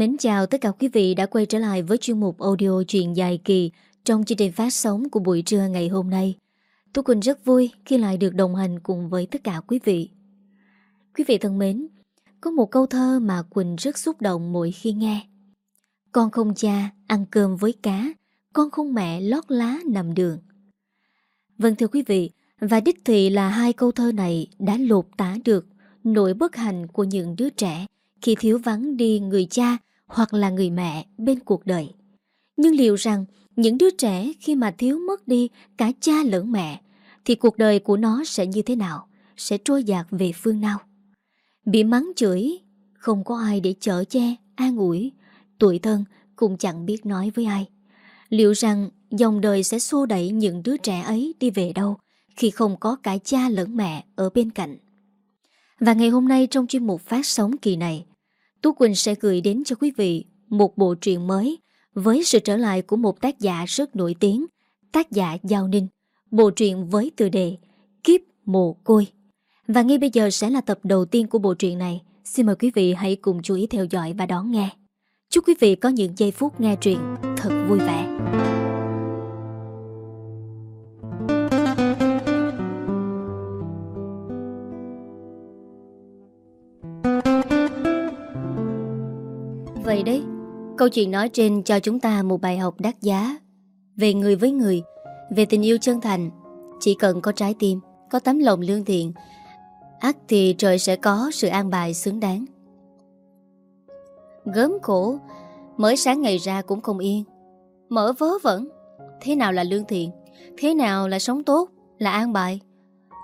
Mến chào tất cả quý vị đã quay trở lại với chuyên mục audio truyện dài kỳ trong chương trình phát sóng của buổi trưa ngày hôm nay. Tú Quỳnh rất vui khi lại được đồng hành cùng với tất cả quý vị. Quý vị thân mến, có một câu thơ mà Quỳnh rất xúc động mỗi khi nghe. Con không cha ăn cơm với cá, con không mẹ lót lá nằm đường. Vâng thưa quý vị, và đích thị là hai câu thơ này đã lột tả được nỗi bất hạnh của những đứa trẻ khi thiếu vắng đi người cha hoặc là người mẹ bên cuộc đời. Nhưng liệu rằng những đứa trẻ khi mà thiếu mất đi cả cha lẫn mẹ thì cuộc đời của nó sẽ như thế nào? Sẽ trôi dạt về phương nào? Bị mắng chửi, không có ai để chở che, an ủi, tuổi thân cũng chẳng biết nói với ai. Liệu rằng dòng đời sẽ xô đẩy những đứa trẻ ấy đi về đâu khi không có cả cha lẫn mẹ ở bên cạnh? Và ngày hôm nay trong chuyên mục phát sóng kỳ này, Tú Quỳnh sẽ gửi đến cho quý vị một bộ truyện mới với sự trở lại của một tác giả rất nổi tiếng, tác giả Giao Ninh, bộ truyện với tựa đề Kiếp Mồ Côi. Và ngay bây giờ sẽ là tập đầu tiên của bộ truyện này. Xin mời quý vị hãy cùng chú ý theo dõi và đón nghe. Chúc quý vị có những giây phút nghe truyện thật vui vẻ. Vậy đấy, câu chuyện nói trên cho chúng ta một bài học đắt giá về người với người, về tình yêu chân thành. Chỉ cần có trái tim, có tấm lòng lương thiện, ác thì trời sẽ có sự an bài xứng đáng. Gớm khổ, mới sáng ngày ra cũng không yên. Mở vớ vẩn, thế nào là lương thiện, thế nào là sống tốt, là an bài.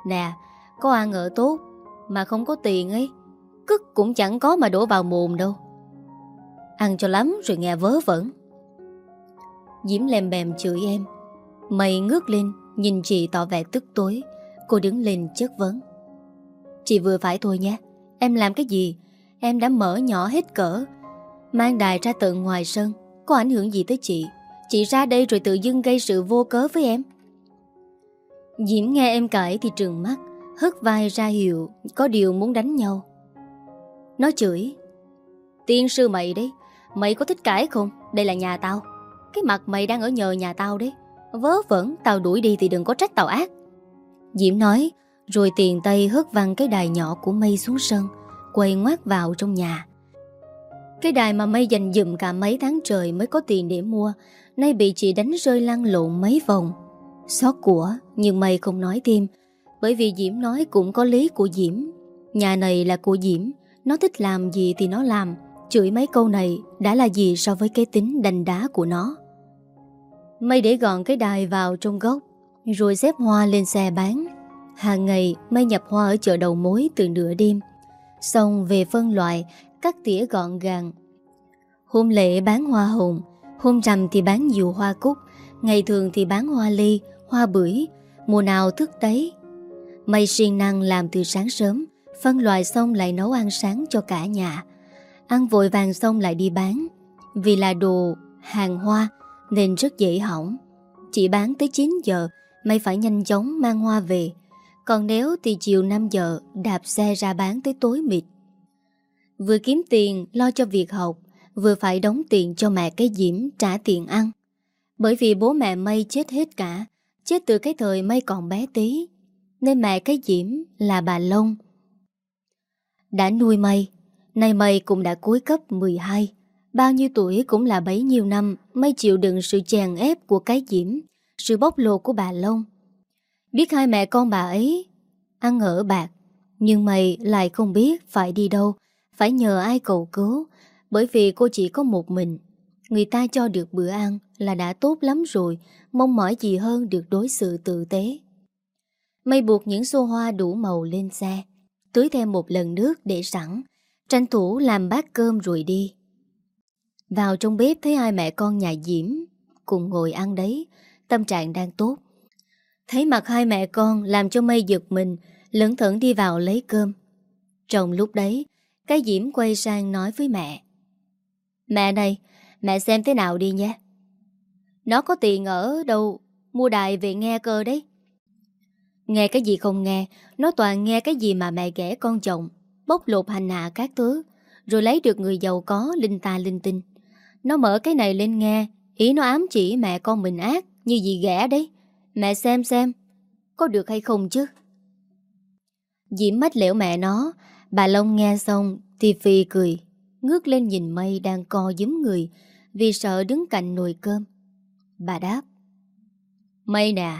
Nè, có ăn ở tốt mà không có tiền ấy, Cứt cũng chẳng có mà đổ vào mồm đâu. Ăn cho lắm rồi nghe vớ vẩn. Diễm lèm bèm chửi em. Mày ngước lên, Nhìn chị tỏ vẻ tức tối. Cô đứng lên chất vấn. Chị vừa phải thôi nhé, Em làm cái gì? Em đã mở nhỏ hết cỡ. Mang đài ra tận ngoài sân, Có ảnh hưởng gì tới chị? Chị ra đây rồi tự dưng gây sự vô cớ với em. Diễm nghe em cãi thì trừng mắt, Hất vai ra hiệu, Có điều muốn đánh nhau. Nó chửi. Tiên sư mày đấy Mày có thích cãi không? Đây là nhà tao. Cái mặt mày đang ở nhờ nhà tao đấy. Vớ vẩn, tao đuổi đi thì đừng có trách tao ác. Diễm nói, Rồi tiền tay hất văng cái đài nhỏ của mây xuống sân, Quay ngoát vào trong nhà. Cái đài mà mây dành dụm cả mấy tháng trời Mới có tiền để mua, Nay bị chị đánh rơi lăn lộn mấy vòng. Xót của, Nhưng mây không nói thêm, Bởi vì Diễm nói cũng có lý của Diễm. Nhà này là của Diễm, Nó thích làm gì thì nó làm. Chửi mấy câu này đã là gì so với cái tính đành đá của nó? Mây để gọn cái đài vào trong gốc Rồi xếp hoa lên xe bán. Hàng ngày, Mây nhập hoa ở chợ đầu mối từ nửa đêm. Xong về phân loại, Cắt tỉa gọn gàng. Hôm lễ bán hoa hồng, Hôm rằm thì bán nhiều hoa cúc, Ngày thường thì bán hoa ly, Hoa bưởi, Mùa nào thức đấy Mây siêng năng làm từ sáng sớm, Phân loại xong lại nấu ăn sáng cho cả nhà. Ăn vội vàng xong lại đi bán. Vì là đồ, hàng hoa, Nên rất dễ hỏng. Chỉ bán tới 9 giờ Mày phải nhanh chóng mang hoa về. Còn nếu thì chiều 5 giờ, Đạp xe ra bán tới tối mịt. Vừa kiếm tiền, lo cho việc học, Vừa phải đóng tiền cho mẹ cái diễm trả tiền ăn. Bởi vì bố mẹ mây chết hết cả, Chết từ cái thời mây còn bé tí, Nên mẹ cái diễm là bà Long. Đã nuôi mây Nay mày cũng đã cuối cấp 12 Bao nhiêu tuổi cũng là bấy nhiêu năm Mày chịu đựng sự chèn ép của cái diễm, Sự bóc lột của bà Long. Biết hai mẹ con bà ấy Ăn ở bạc, Nhưng mày lại không biết phải đi đâu, Phải nhờ ai cầu cứu, Bởi vì cô chỉ có một mình. Người ta cho được bữa ăn là đã tốt lắm rồi, Mong mỏi gì hơn được đối xử tử tế. Mây buộc những xô hoa đủ màu lên xe, Tưới thêm một lần nước để sẵn Tranh thủ làm bát cơm rồi đi. Vào trong bếp thấy hai mẹ con nhà Diễm Cùng ngồi ăn đấy, Tâm trạng đang tốt. Thấy mặt hai mẹ con làm cho mây giật mình Lẫn thẫn đi vào lấy cơm. Trong lúc đấy, Cái Diễm quay sang nói với mẹ. Mẹ này, Mẹ xem thế nào đi nhé. Nó có tiền ở đâu, Mua đài về nghe cơ đấy. Nghe cái gì không nghe, Nó toàn nghe cái gì mà mẹ ghẻ con chồng bóc lột hành hạ các thứ, Rồi lấy được người giàu có linh ta linh tinh. Nó mở cái này lên nghe Ý nó ám chỉ mẹ con mình ác Như gì ghẻ đấy. Mẹ xem xem Có được hay không chứ? Diễm mách lẻo mẹ nó Bà Long nghe xong thì phì cười Ngước lên nhìn mây đang co giấm người Vì sợ đứng cạnh nồi cơm. Bà đáp Mây nè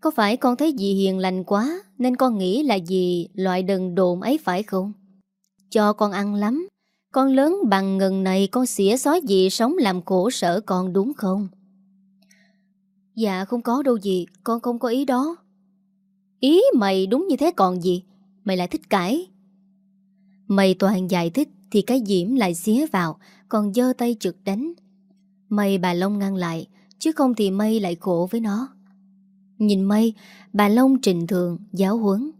Có phải con thấy dì hiền lành quá? Nên con nghĩ là gì loại đần độn ấy phải không? Cho con ăn lắm, Con lớn bằng ngần này Con xỉa xói gì sống làm khổ sở con đúng không? Dạ không có đâu gì Con không có ý đó. Ý mày đúng như thế còn gì? Mày lại thích cãi Mày toàn giải thích Thì cái diễm lại xía vào, Còn dơ tay trực đánh. Mày bà Long ngăn lại, Chứ không thì mây lại khổ với nó. Nhìn mây Bà Long trình thường, giáo huấn.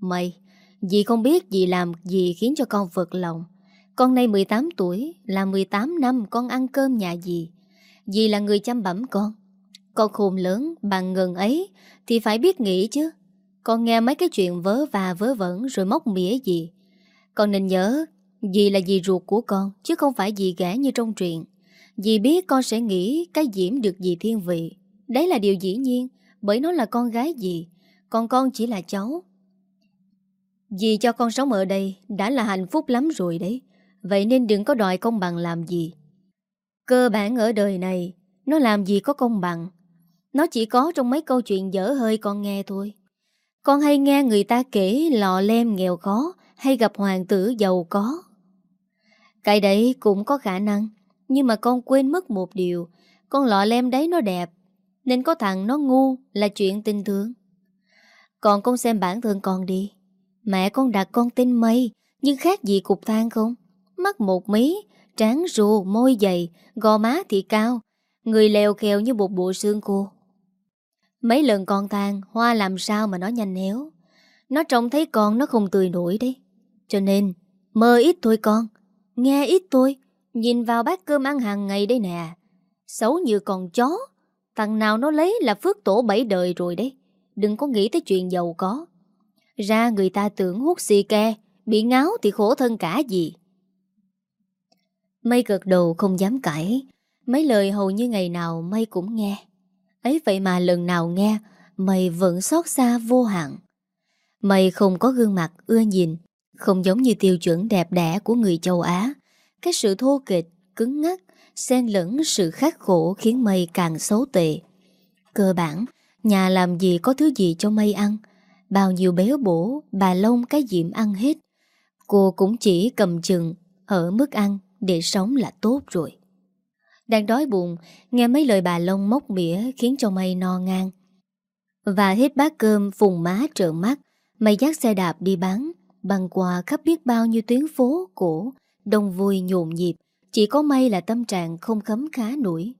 Mây Dì không biết dì làm gì khiến cho con vượt lòng. Con nay 18 tuổi, Là 18 năm con ăn cơm nhà dì. Dì là người chăm bẩm con. Con khôn lớn bằng ngần ấy, Thì phải biết nghĩ chứ. Con nghe mấy cái chuyện vớ và vớ vẩn Rồi móc mỉa gì Con nên nhớ, Dì là dì ruột của con, Chứ không phải dì gã như trong truyện. Dì biết con sẽ nghĩ cái Diễm được dì thiên vị. Đấy là điều dĩ nhiên. Bởi nó là con gái dì, Còn con chỉ là cháu. Dì cho con sống ở đây Đã là hạnh phúc lắm rồi đấy. Vậy nên đừng có đòi công bằng làm gì Cơ bản ở đời này, Nó làm gì có công bằng. Nó chỉ có trong mấy câu chuyện dở hơi con nghe thôi. Con hay nghe người ta kể lọ lem nghèo khó Hay gặp hoàng tử giàu có. Cái đấy cũng có khả năng, Nhưng mà con quên mất một điều. Con lọ lem đấy nó đẹp nên có thằng nó ngu là chuyện tình thương Còn con xem bản thân con đi. Mẹ con đặt con tên mây Nhưng khác gì cục than không? Mắt một mí Tráng rù, môi dày Gò má thì cao Người lèo khèo như một bộ xương cô Mấy lần con than Hoa làm sao mà nó nhanh héo? Nó trông thấy con nó không tươi nổi đấy. Cho nên Mơ ít thôi con. Nghe ít thôi. Nhìn vào bát cơm ăn hàng ngày đây nè. Xấu như con chó. Thằng nào nó lấy là phước tổ bảy đời rồi đấy. Đừng có nghĩ tới chuyện giàu có. Ra người ta tưởng hút xì ke Bị ngáo thì khổ thân cả gì. Mây gật đầu không dám cãi. Mấy lời hầu như ngày nào Mây cũng nghe. Ấy vậy mà lần nào nghe Mây vẫn xót xa vô hạn. Mây không có gương mặt ưa nhìn Không giống như tiêu chuẩn đẹp đẽ của người châu Á. Cái sự thô kịch, cứng ngắc xen lẫn sự khắc khổ khiến Mây càng xấu tệ. Cơ bản, Nhà làm gì có thứ gì cho Mây ăn. Bao nhiêu béo bổ, Bà Long cái diệm ăn hết. Cô cũng chỉ cầm chừng Ở mức ăn để sống là tốt rồi. Đang đói bụng, Nghe mấy lời bà Long móc mỉa Khiến cho Mây no ngang. Và hết bát cơm, phùng má trợn mắt. Mây dắt xe đạp đi bán, Băng qua khắp biết bao nhiêu tuyến phố cổ, Đông vui nhộn nhịp. Chỉ có may là tâm trạng không khấm khá nổi.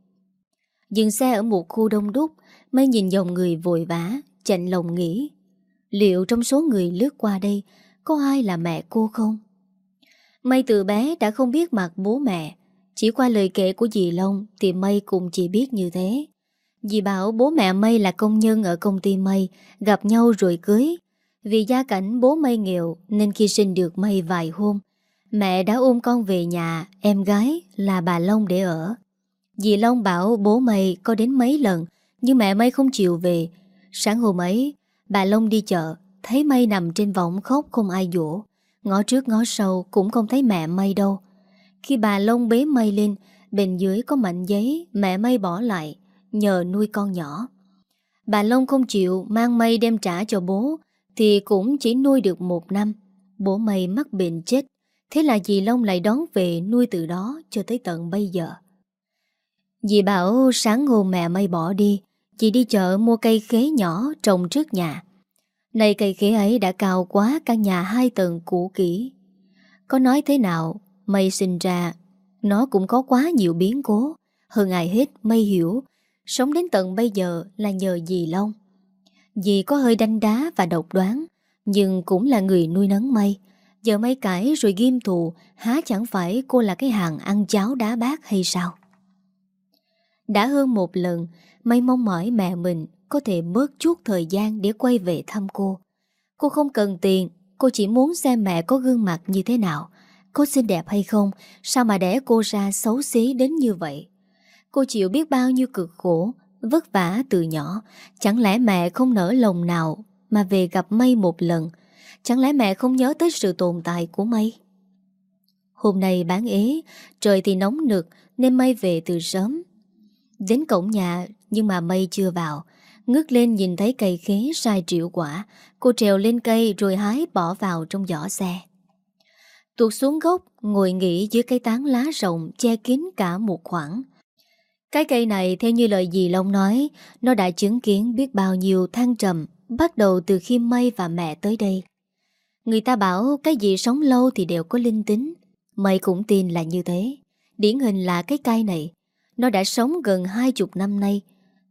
Dừng xe ở một khu đông đúc Mây nhìn dòng người vội vã, Chạnh lòng nghĩ, Liệu trong số người lướt qua đây Có ai là mẹ cô không? Mây từ bé đã không biết mặt bố mẹ, Chỉ qua lời kể của dì Long Thì Mây cũng chỉ biết như thế. Dì bảo bố mẹ Mây là công nhân ở công ty Mây Gặp nhau rồi cưới. Vì gia cảnh bố Mây nghèo Nên khi sinh được Mây vài hôm Mẹ đã ôm con về nhà, Em gái là bà Long để ở. Dì Long bảo bố mày có đến mấy lần, Nhưng mẹ mày không chịu về. Sáng hôm ấy, Bà Long đi chợ, Thấy Mây nằm trên võng khóc không ai dỗ. Ngó trước ngó sau cũng không thấy mẹ Mây đâu. Khi bà Long bế Mây lên, Bên dưới có mảnh giấy, Mẹ Mây bỏ lại, Nhờ nuôi con nhỏ. Bà Long không chịu, mang Mây đem trả cho bố, Thì cũng chỉ nuôi được một năm. Bố Mây mắc bệnh chết. Thế là dì Long lại đón về nuôi từ đó cho tới tận bây giờ. Dì bảo, sáng hôm mẹ Mây bỏ đi, Chị đi chợ mua cây khế nhỏ trồng trước nhà. Này cây khế ấy đã cao quá, căn nhà hai tầng cũ kỹ. Có nói thế nào Mây sinh ra, Nó cũng có quá nhiều biến cố. Hơn ai hết Mây hiểu, Sống đến tận bây giờ là nhờ dì Long. Dì có hơi đanh đá và độc đoán, Nhưng cũng là người nuôi nấng Mây Giờ Mây cãi rồi ghim thù Há chẳng phải cô là cái hàng ăn cháo đá bát hay sao Đã hơn một lần Mây mong mỏi mẹ mình có thể bớt chút thời gian để quay về thăm cô. Cô không cần tiền, cô chỉ muốn xem mẹ có gương mặt như thế nào, có xinh đẹp hay không, sao mà đẻ cô ra xấu xí đến như vậy. Cô chịu biết bao nhiêu cực khổ, vất vả từ nhỏ, chẳng lẽ mẹ không nở lòng nào mà về gặp Mây một lần, chẳng lẽ mẹ không nhớ tới sự tồn tại của Mây? Hôm nay bán ế, trời thì nóng nực nên Mây về từ sớm. Đến cổng nhà nhưng mà Mây chưa vào, ngước lên nhìn thấy cây khế sai triệu quả, cô trèo lên cây rồi hái bỏ vào trong giỏ xe. Tuột xuống gốc, ngồi nghỉ dưới cây tán lá rộng che kín cả một khoảng. Cái cây này theo như lời dì Long nói, nó đã chứng kiến biết bao nhiêu thăng trầm, bắt đầu từ khi Mây và mẹ tới đây. Người ta bảo cái gì sống lâu thì đều có linh tính, Mây cũng tin là như thế. Điển hình là cái cây này, nó đã sống gần hai chục năm nay,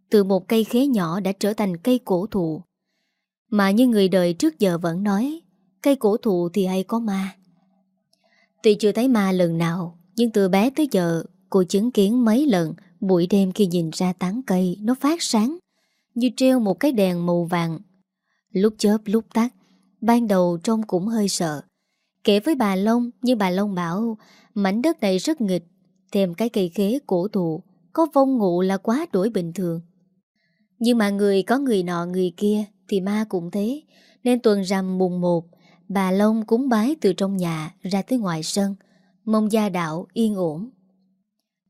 từ một cây khế nhỏ đã trở thành cây cổ thụ. Mà như người đời trước giờ vẫn nói, cây cổ thụ thì hay có ma. Tuy chưa thấy ma lần nào, nhưng từ bé tới giờ cô chứng kiến mấy lần buổi đêm khi nhìn ra tán cây nó phát sáng, như treo một cái đèn màu vàng. Lúc chớp lúc tắt, ban đầu trông cũng hơi sợ. Kể với bà Long, nhưng bà Long bảo mảnh đất này rất nghịch, thêm cái cây khế cổ thụ, có vong ngụ là quá đổi bình thường. Nhưng mà người có người nọ người kia thì ma cũng thế, nên tuần rằm mùng một, bà Long cúng bái từ trong nhà ra tới ngoài sân, mong gia đạo yên ổn.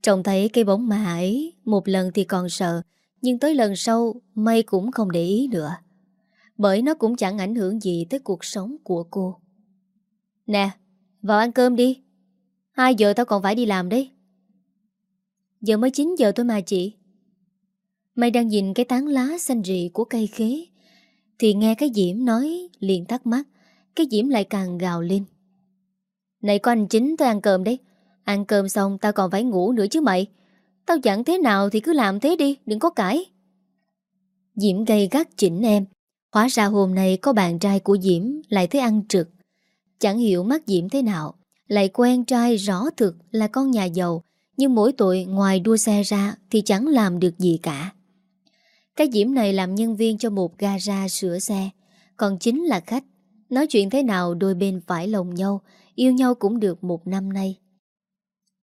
Trông thấy cây bóng ma ấy, một lần thì còn sợ, nhưng tới lần sau mây cũng không để ý nữa. Bởi nó cũng chẳng ảnh hưởng gì tới cuộc sống của cô. Nè, vào ăn cơm đi. Hai giờ tao còn phải đi làm đấy. Giờ mới 9 giờ thôi mà chị. Mày đang nhìn cái tán lá xanh rì của cây khế. Thì nghe cái Diễm nói liền thắc mắc. Cái Diễm lại càng gào lên. Này có anh chính tôi ăn cơm đấy. Ăn cơm xong tao còn phải ngủ nữa chứ mày. Tao chẳng thế nào thì cứ làm thế đi, đừng có cãi. Diễm gây gắt chỉnh em. Hóa ra hôm nay có bạn trai của Diễm lại thấy ăn trực. Chẳng hiểu mắt Diễm thế nào. Lại quen trai rõ thực là con nhà giàu. Nhưng mỗi tội ngoài đua xe ra thì chẳng làm được gì cả. Cái Diễm này làm nhân viên cho một gara sửa xe. Còn chính là khách. Nói chuyện thế nào đôi bên phải lòng nhau, yêu nhau cũng được một năm nay.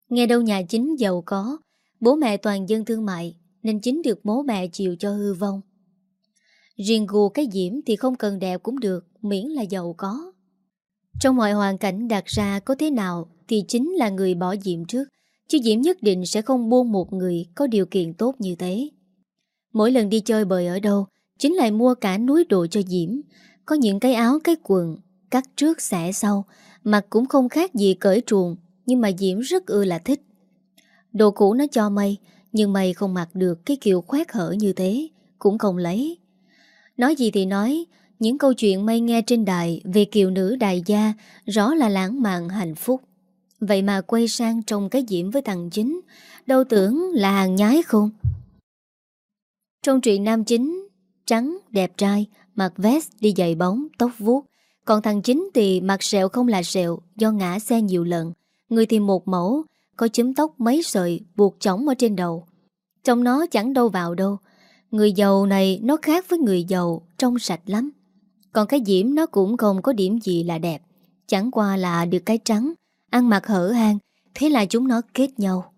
Nghe đâu nhà chính giàu có, bố mẹ toàn dân thương mại, nên chính được bố mẹ chịu cho hư vong. Riêng gù cái diễm thì không cần đẹp cũng được, miễn là giàu có. Trong mọi hoàn cảnh đặt ra có thế nào thì chính là người bỏ diễm trước, chứ diễm nhất định sẽ không buông một người có điều kiện tốt như thế. Mỗi lần đi chơi bời ở đâu, chính lại mua cả núi đồ cho diễm, có những cái áo cái quần, cắt trước xẻ sau, mặc cũng không khác gì cởi truồng, nhưng mà Diễm rất ưa là thích. Đồ cũ nó cho mây, nhưng mây không mặc được cái kiểu khoét hở như thế, cũng không lấy. Nói gì thì nói, những câu chuyện may nghe trên đài về kiều nữ đại gia rõ là lãng mạn hạnh phúc. Vậy mà quay sang trong cái Diễm với thằng chính, đâu tưởng là hàng nhái không? Trong truyện nam chính, trắng, đẹp trai, mặc vest, đi giày bóng, tóc vuốt. Còn thằng chính thì mặc sẹo không là sẹo do ngã xe nhiều lần. Người thì một mẫu, có chấm tóc mấy sợi buộc chỏng ở trên đầu. Trong nó chẳng đâu vào đâu. Người giàu này nó khác với người giàu, trong sạch lắm. Còn cái diễm nó cũng không có điểm gì là đẹp. Chẳng qua là được cái trắng, ăn mặc hở hang, thế là chúng nó kết nhau.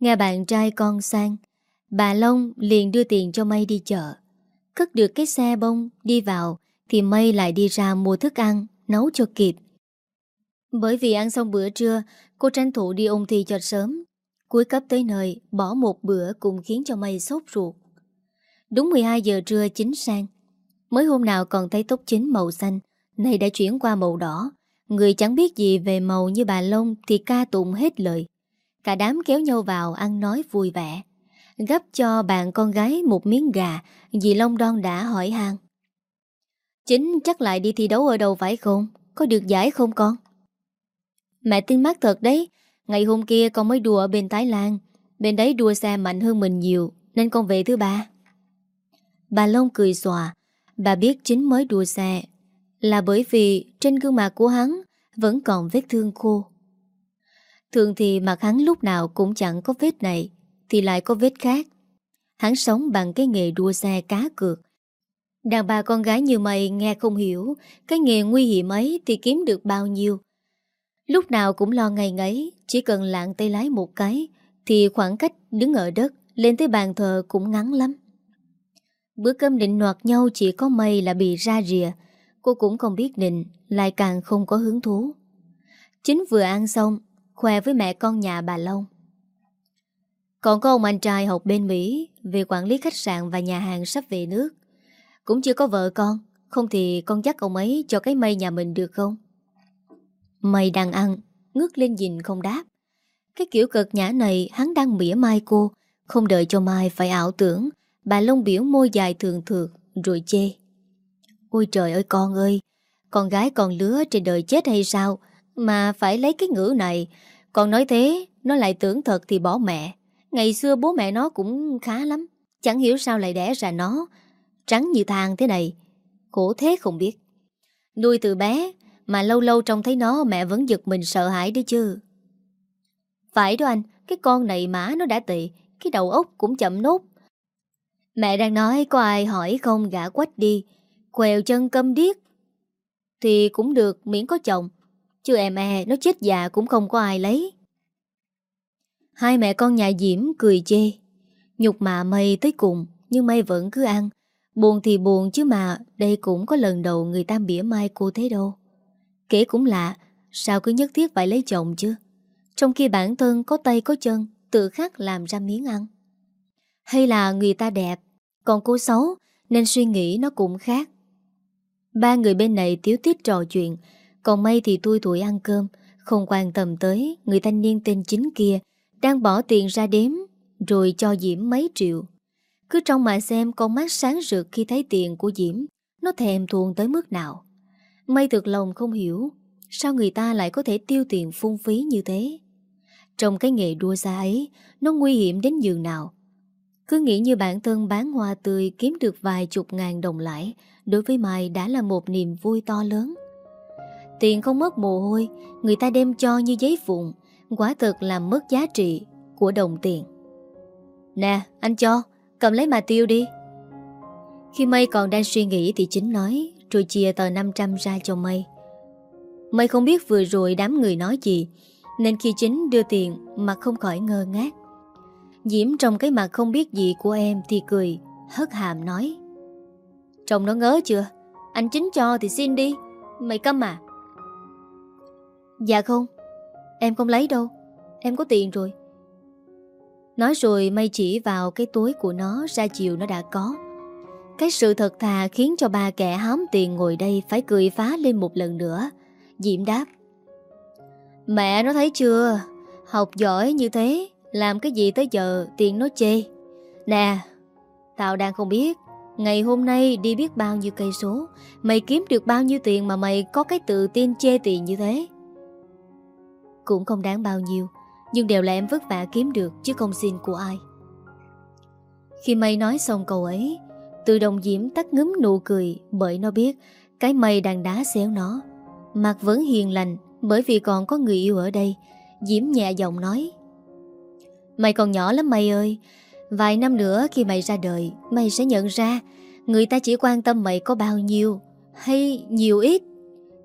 Nghe bạn trai con sang, bà Long liền đưa tiền cho May đi chợ. Cất được cái xe bông đi vào Thì Mây lại đi ra mua thức ăn Nấu cho kịp Bởi vì ăn xong bữa trưa Cô tranh thủ đi ôn thi cho sớm Cuối cấp tới nơi Bỏ một bữa cũng khiến cho Mây sốt ruột Đúng 12 giờ trưa chính sang. Mới hôm nào còn thấy tóc chính màu xanh Này đã chuyển qua màu đỏ. Người chẳng biết gì về màu như bà Long Thì ca tụng hết lời. Cả đám kéo nhau vào ăn nói vui vẻ. Gấp cho bạn con gái một miếng gà Dì Long Đon đã hỏi han. Chính chắc lại đi thi đấu ở đâu phải không? Có được giải không con? Mẹ tin mắt thật đấy. Ngày hôm kia con mới đùa ở bên Thái Lan. Bên đấy đua xe mạnh hơn mình nhiều, Nên con về thứ ba. Bà Long cười xòa. Bà biết chính mới đua xe. Là bởi vì trên gương mặt của hắn Vẫn còn vết thương khô. Thường thì mặt hắn lúc nào cũng chẳng có vết này, Thì lại có vết khác. Hắn sống bằng cái nghề đua xe cá cược. Đàn bà con gái như mày nghe không hiểu, Cái nghề nguy hiểm ấy thì kiếm được bao nhiêu. Lúc nào cũng lo ngày ngấy, Chỉ cần lạng tay lái một cái, Thì khoảng cách đứng ở đất, Lên tới bàn thờ cũng ngắn lắm. Bữa cơm định noạt nhau Chỉ có mây là bị ra rìa. Cô cũng không biết định Lại càng không có hứng thú. Chính vừa ăn xong, Khoe với mẹ con nhà bà Long. Còn có ông anh trai học bên Mỹ, Về quản lý khách sạn và nhà hàng sắp về nước. Cũng chưa có vợ con, Không thì con dắt ông ấy cho cái mây nhà mình được không? Mây đang ăn, Ngước lên nhìn không đáp. Cái kiểu cực nhã này hắn đang mỉa mai cô, Không đợi cho Mai phải ảo tưởng Bà Long biểu môi dài thường thượt, Rồi chê. Ôi trời ơi con ơi, Con gái còn lứa trên đời chết hay sao? Mà phải lấy cái ngữ này. Con nói thế, Nó lại tưởng thật thì bỏ mẹ. Ngày xưa bố mẹ nó cũng khá lắm, Chẳng hiểu sao lại đẻ ra nó. Trắng như thang thế này, Khổ thế không biết. Nuôi từ bé, Mà lâu lâu trông thấy nó, mẹ vẫn giật mình sợ hãi đấy chứ. Phải đó anh, Cái con này má nó đã tệ, Cái đầu óc cũng chậm nốt. Mẹ đang nói có ai hỏi không gã quách đi. Quèo chân câm điếc. Thì cũng được, miễn có chồng. Chứ em e nó chết già cũng không có ai lấy. Hai mẹ con nhà Diễm cười chê. Nhục mạ mây tới cùng, Nhưng mây vẫn cứ ăn. Buồn thì buồn chứ mà, Đây cũng có lần đầu người ta bỉa mai cô thế đâu. Kể cũng lạ, Sao cứ nhất thiết phải lấy chồng chứ? Trong khi bản thân có tay có chân, Tự khắc làm ra miếng ăn. Hay là người ta đẹp còn cô xấu, Nên suy nghĩ nó cũng khác. Ba người bên này tiếu tiết trò chuyện, Còn Mây thì tôi tuổi ăn cơm, Không quan tâm tới Người thanh niên tên chính kia, Đang bỏ tiền ra đếm, Rồi cho Diễm mấy triệu. Cứ trong mà xem con mắt sáng rực khi thấy tiền của Diễm, Nó thèm thuồng tới mức nào. Mây thực lòng không hiểu, Sao người ta lại có thể tiêu tiền phung phí như thế? Trong cái nghề đua xa ấy, Nó nguy hiểm đến giường nào? Cứ nghĩ như bản thân bán hoa tươi Kiếm được vài chục ngàn đồng lãi, Đối với Mai đã là một niềm vui to lớn. Tiền không mất mồ hôi, Người ta đem cho như giấy vụn, Quả thật làm mất giá trị Của đồng tiền. Nè, anh cho, Cầm lấy mà tiêu đi. Khi Mây còn đang suy nghĩ Thì chính nói, Rồi chia tờ 500 ra cho Mây Mây không biết vừa rồi đám người nói gì, Nên khi chính đưa tiền Mà không khỏi ngơ ngác. Diễm trong cái mặt không biết gì của em Thì cười hất hàm nói. Chồng nó ngớ chưa? Anh chính cho thì xin đi. Mày câm à? Dạ không. Em không lấy đâu. Em có tiền rồi. Nói rồi mây chỉ vào cái túi của nó Ra chiều nó đã có. Cái sự thật thà khiến cho ba kẻ hám tiền ngồi đây Phải cười phá lên một lần nữa. Diễm đáp. Mẹ nó thấy chưa? Học giỏi như thế. Làm cái gì tới giờ tiền nó chê. Nè, Tao đang không biết, Ngày hôm nay đi biết bao nhiêu cây số, Mày kiếm được bao nhiêu tiền mà mày có cái tự tin chê tiền như thế? Cũng không đáng bao nhiêu, Nhưng đều là em vất vả kiếm được Chứ không xin của ai. Khi mày nói xong câu ấy, Từ đồng diễm tắt ngấm nụ cười Bởi nó biết Cái mày đang đá xéo nó. Mặt vẫn hiền lành Bởi vì còn có người yêu ở đây, Diễm nhẹ giọng nói Mày còn nhỏ lắm mày ơi. Vài năm nữa khi mày ra đời, Mày sẽ nhận ra Người ta chỉ quan tâm mày có bao nhiêu Hay nhiều ít.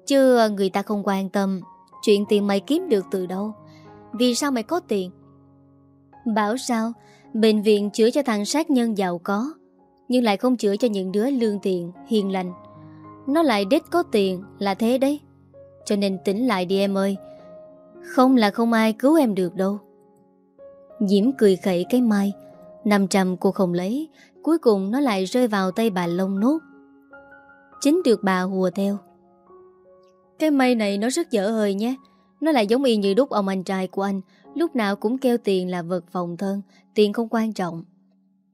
Chứ người ta không quan tâm Chuyện tiền mày kiếm được từ đâu. Vì sao mày có tiền? Bảo sao? Bệnh viện chữa cho thằng sát nhân giàu có, Nhưng lại không chữa cho những đứa lương thiện, Hiền lành. Nó lại đích có tiền là thế đấy. Cho nên tỉnh lại đi em ơi. Không là không ai cứu em được đâu. Diễm cười khẩy cái mai. 500 cô không lấy, Cuối cùng nó lại rơi vào tay bà lông nốt. Chính được bà hùa theo. Cái mây này nó rất dở hơi nhé. Nó lại giống y như đúc ông anh trai của anh. Lúc nào cũng kêu tiền là vật phòng thân, Tiền không quan trọng.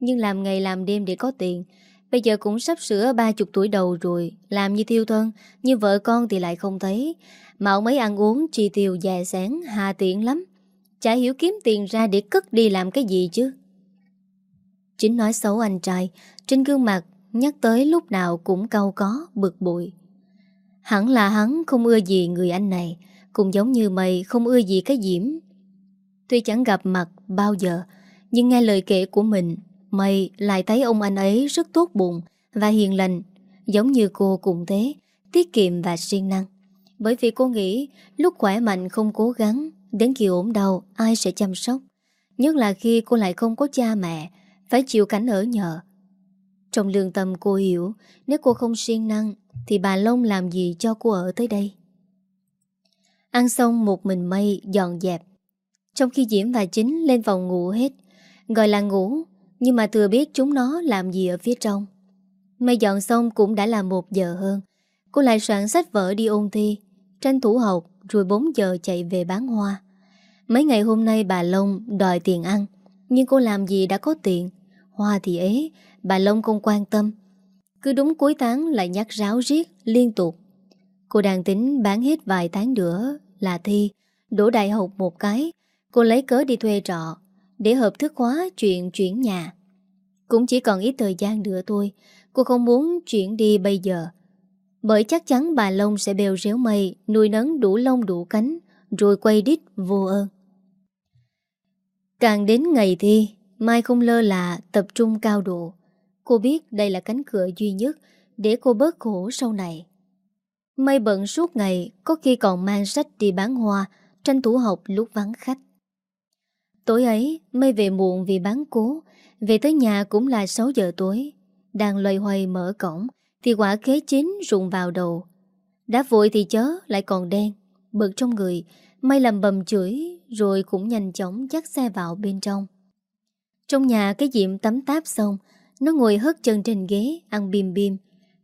Nhưng làm ngày làm đêm để có tiền. Bây giờ cũng sắp sửa 30 tuổi đầu rồi, Làm như thiêu thân, Nhưng vợ con thì lại không thấy. Mà ông ấy ăn uống chi tiêu dè sáng Hà tiện lắm. Chả hiểu kiếm tiền ra để cất đi làm cái gì chứ. Chính nói xấu anh trai Trên gương mặt nhắc tới lúc nào cũng câu có bực bụi Hẳn là hắn không ưa gì người anh này Cũng giống như mày không ưa gì cái diễm. Tuy chẳng gặp mặt bao giờ Nhưng nghe lời kể của mình Mày lại thấy ông anh ấy rất tốt bụng Và hiền lành Giống như cô cũng thế Tiết kiệm và siêng năng. Bởi vì cô nghĩ lúc khỏe mạnh không cố gắng, đến khi ổn đau ai sẽ chăm sóc. Nhất là khi cô lại không có cha mẹ, phải chịu cảnh ở nhờ. Trong lương tâm cô hiểu, nếu cô không siêng năng, thì bà Long làm gì cho cô ở tới đây. Ăn xong một mình mây dọn dẹp. Trong khi Diễm và Chính lên phòng ngủ hết, gọi là ngủ, nhưng mà thừa biết chúng nó làm gì ở phía trong. Mây dọn xong cũng đã là một giờ hơn. Cô lại soạn sách vở đi ôn thi, tranh thủ học rồi 4 giờ chạy về bán hoa. Mấy ngày hôm nay bà Long đòi tiền ăn, nhưng cô làm gì đã có tiền. Hoa thì ế, bà Long không quan tâm. Cứ đúng cuối tháng lại nhắc ráo riết liên tục. Cô đang tính bán hết vài tháng nữa là thi, đổ đại học một cái. Cô lấy cớ đi thuê trọ để hợp thức hóa chuyện chuyển nhà. Cũng chỉ còn ít thời gian nữa thôi, cô không muốn chuyển đi bây giờ. Bởi chắc chắn bà Long sẽ bèo réo mây, nuôi nấng đủ lông đủ cánh, rồi quay đít vô ơn. Càng đến ngày thi, Mai không lơ là tập trung cao độ. Cô biết đây là cánh cửa duy nhất để cô bớt khổ sau này. Mây bận suốt ngày, có khi còn mang sách đi bán hoa, tranh thủ học lúc vắng khách. Tối ấy, Mây về muộn vì bán cố, về tới nhà cũng là 6 giờ tối. Đang loay hoay mở cổng, thì quả kế chín rụng vào đầu. Đã vội thì chớ, lại còn đen, bực trong người, Mây làm bầm chửi, rồi cũng nhanh chóng dắt xe vào bên trong. Trong nhà cái diệm tắm táp xong, nó ngồi hất chân trên ghế, ăn bim bim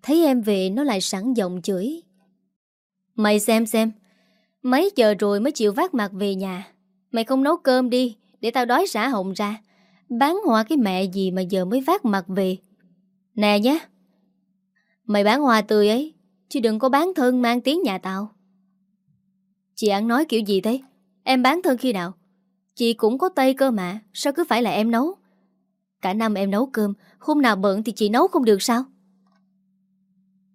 Thấy em về nó lại sẵn giọng chửi. Mày xem xem, mấy giờ rồi mới chịu vác mặt về nhà. Mày không nấu cơm đi, để tao đói xả hồng ra. Bán hoa cái mẹ gì mà giờ mới vác mặt về. Nè nhé, mày bán hoa tươi ấy, chứ đừng có bán thân mang tiếng nhà tao. Chị ăn nói kiểu gì thế? Em bán thân khi nào? Chị cũng có tay cơ mà, sao cứ phải là em nấu? Cả năm em nấu cơm, hôm nào bận thì chị nấu không được sao?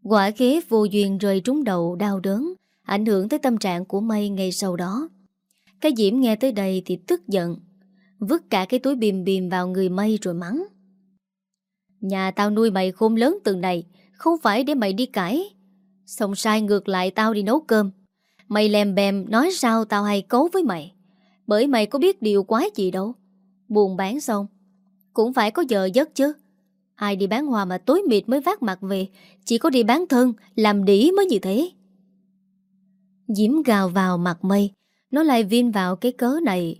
Quả khế vô duyên rơi trúng đầu đau đớn, ảnh hưởng tới tâm trạng của Mây ngay sau đó. Cái Diễm nghe tới đây thì tức giận, vứt cả cái túi bìm bìm vào người Mây rồi mắng. Nhà tao nuôi mày khôn lớn từng này, không phải để mày đi cãi. Xong sai ngược lại tao đi nấu cơm. Mày lèm bèm nói sao tao hay cấu với mày. Bởi mày có biết điều quái gì đâu. Buồn bán xong, cũng phải có giờ giấc chứ. Ai đi bán hoa mà tối mịt mới vác mặt về, chỉ có đi bán thân, làm đĩ mới như thế. Diễm gào vào mặt mây, nó lại viên vào cái cớ này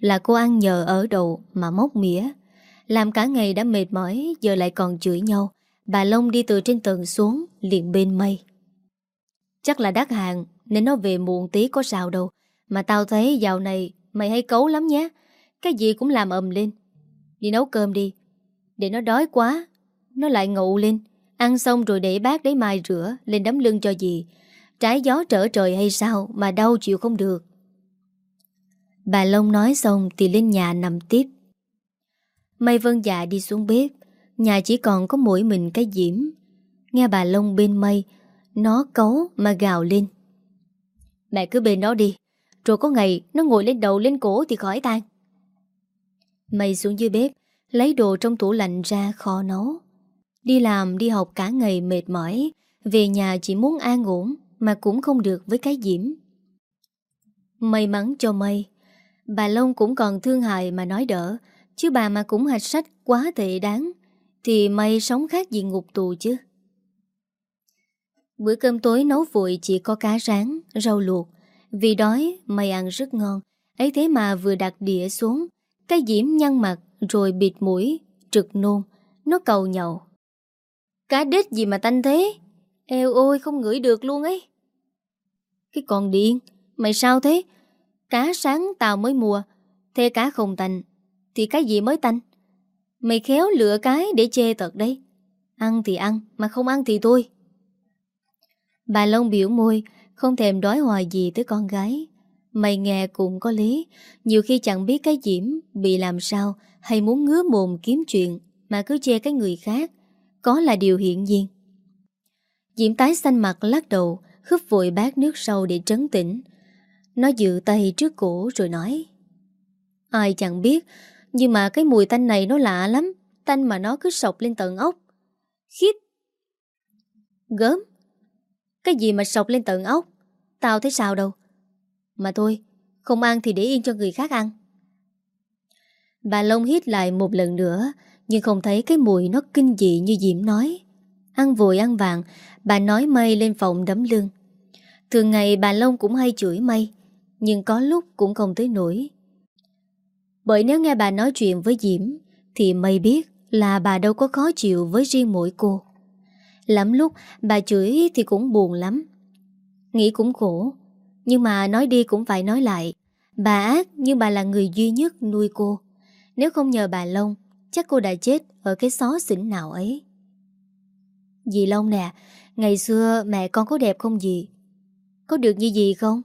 là cô ăn nhờ ở đầu mà móc mía. Làm cả ngày đã mệt mỏi, giờ lại còn chửi nhau. Bà Long đi từ trên tầng xuống, liền bên mây. Chắc là đắt hàng, nên nó về muộn tí có sao đâu. Mà tao thấy dạo này mày hay cấu lắm nhé. Cái gì cũng làm ầm lên. Đi nấu cơm đi. Để nó đói quá. Nó lại ngậu lên. Ăn xong rồi để bát đấy mai rửa lên đấm lưng cho gì. Trái gió trở trời hay sao mà đau chịu không được. Bà Long nói xong thì lên nhà nằm tiếp. Mây vân dạ đi xuống bếp. Nhà chỉ còn có mỗi mình cái diễm. Nghe bà Long bên mây. Nó cấu mà gào lên. Mẹ cứ bên nó đi. Rồi có ngày nó ngồi lên đầu lên cổ thì khỏi tan. Mây xuống dưới bếp, lấy đồ trong tủ lạnh ra kho nấu. Đi làm, đi học cả ngày mệt mỏi, về nhà chỉ muốn an ổn mà cũng không được với cái diễm. May mắn cho mây, bà Long cũng còn thương hại mà nói đỡ, chứ bà mà cũng hạch sách quá tệ đáng, thì mày sống khác gì ngục tù chứ. Bữa cơm tối nấu vội chỉ có cá rán, rau luộc, vì đói mày ăn rất ngon. Ấy thế mà vừa đặt đĩa xuống Cái diễm nhăn mặt rồi bịt mũi Trực nôn. Nó cầu nhậu. Cá đít gì mà tanh thế? Eo ôi không ngửi được luôn ấy. Cái con điên Mày sao thế? Cá sáng tao mới mua Thế cá không tanh Thì cái gì mới tanh? Mày khéo lựa cái để chê tật đấy. Ăn thì ăn, Mà không ăn thì thôi. Bà Long biểu môi, không thèm đói hoài gì tới con gái. Mày nghe cũng có lý, Nhiều khi chẳng biết cái Diễm Bị làm sao hay muốn ngứa mồm kiếm chuyện Mà cứ che cái người khác, Có là điều hiện nhiên. Diễm tái xanh mặt lắc đầu Húp vội bát nước sâu để trấn tĩnh. Nó dự tay trước cổ rồi nói, Ai chẳng biết nhưng mà cái mùi tanh này nó lạ lắm, Tanh mà nó cứ sọc lên tận ốc. Khiếp! Gớm! Cái gì mà sọc lên tận ốc? Tao thấy sao đâu? Mà thôi, Không ăn thì để yên cho người khác ăn. Bà Long hít lại một lần nữa, Nhưng không thấy cái mùi nó kinh dị như Diễm nói. Ăn vội ăn vàng, Bà nói mây lên phòng đấm lưng. Thường ngày bà Long cũng hay chửi mây Nhưng có lúc cũng không tới nổi bởi nếu nghe bà nói chuyện với Diễm, Thì mây biết là bà đâu có khó chịu với riêng mỗi cô. Lắm lúc bà chửi thì cũng buồn lắm. Nghĩ cũng khổ, Nhưng mà nói đi cũng phải nói lại. Bà ác nhưng bà là người duy nhất nuôi cô. Nếu không nhờ bà Long, Chắc cô đã chết ở cái xó xỉnh nào ấy. Dì Long nè, Ngày xưa mẹ con có đẹp không dì? Có được như dì không?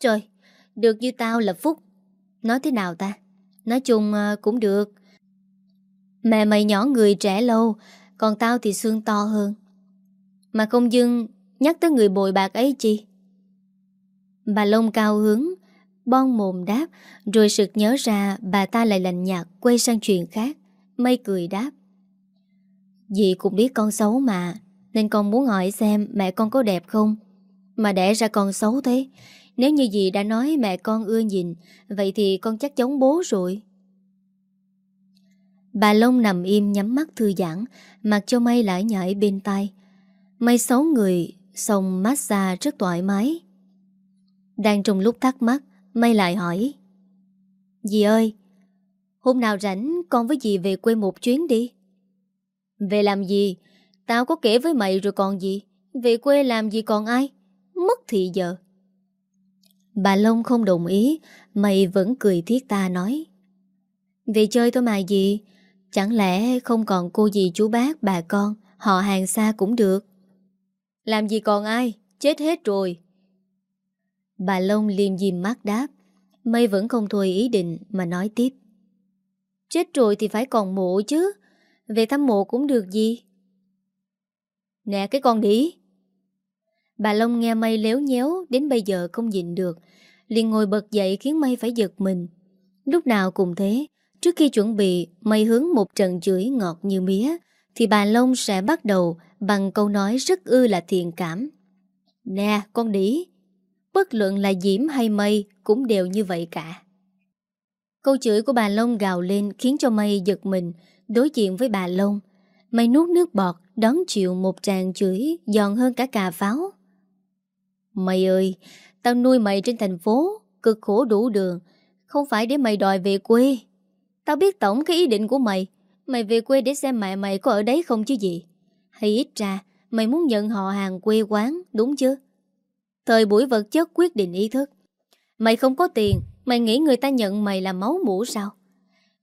Trời, Được như tao là phúc. Nói thế nào ta? Nói chung ờ, cũng được. Mẹ mày nhỏ người trẻ lâu, Còn tao thì xương to hơn. Mà không dưng Nhắc tới người bồi bạc ấy chi? Bà lông cao hướng Bon mồm đáp, Rồi sực nhớ ra bà ta lại lạnh nhạt Quay sang chuyện khác, Mây cười đáp. Dì cũng biết con xấu mà, Nên con muốn hỏi xem mẹ con có đẹp không? Mà đẻ ra con xấu thế nếu như dì đã nói mẹ con ưa nhìn, Vậy thì con chắc chống bố rồi. Bà Long nằm im nhắm mắt thư giãn, Mặc cho mây lại nhảy bên tay Mây xấu người, Xong massage rất thoải mái. Đang trong lúc thắc mắc Mây lại hỏi. Dì ơi, Hôm nào rảnh con với dì về quê một chuyến đi? Về làm gì? Tao có kể với mày rồi còn gì. Về quê làm gì còn ai? Mất thị giờ. Bà Long không đồng ý, Mày vẫn cười thiết ta nói. Về chơi thôi mà gì, Chẳng lẽ không còn cô gì chú bác, bà con, Họ hàng xa cũng được? Làm gì còn ai, Chết hết rồi. Bà Long liềm dìm mắt đáp Mây vẫn không thôi ý định Mà nói tiếp. Chết rồi thì phải còn mộ chứ, Về thăm mộ cũng được gì? Nè cái con đi Bà Long nghe mây léo nhéo, Đến bây giờ không nhịn được. Liền ngồi bật dậy khiến mây phải giật mình. Lúc nào cũng thế, Trước khi chuẩn bị mây hướng một trận chửi ngọt như mía, Thì bà Long sẽ bắt đầu Bằng câu nói rất ư là thiện cảm. Nè, con đĩ, Bất luận là Diễm hay Mây Cũng đều như vậy cả. Câu chửi của bà Long gào lên Khiến cho Mây giật mình, Đối diện với bà Long. Mây nuốt nước bọt, Đón chịu một tràng chửi Giòn hơn cả cà pháo. Mày ơi, Tao nuôi mày trên thành phố, Cực khổ đủ đường. Không phải để mày đòi về quê. Tao biết tổng cái ý định của mày. Mày về quê để xem mẹ mày có ở đấy không chứ gì. Hay ít ra, Mày muốn nhận họ hàng quê quán, Đúng chứ? Thời buổi vật chất quyết định ý thức. Mày không có tiền, Mày nghĩ người ta nhận mày là máu mũ sao?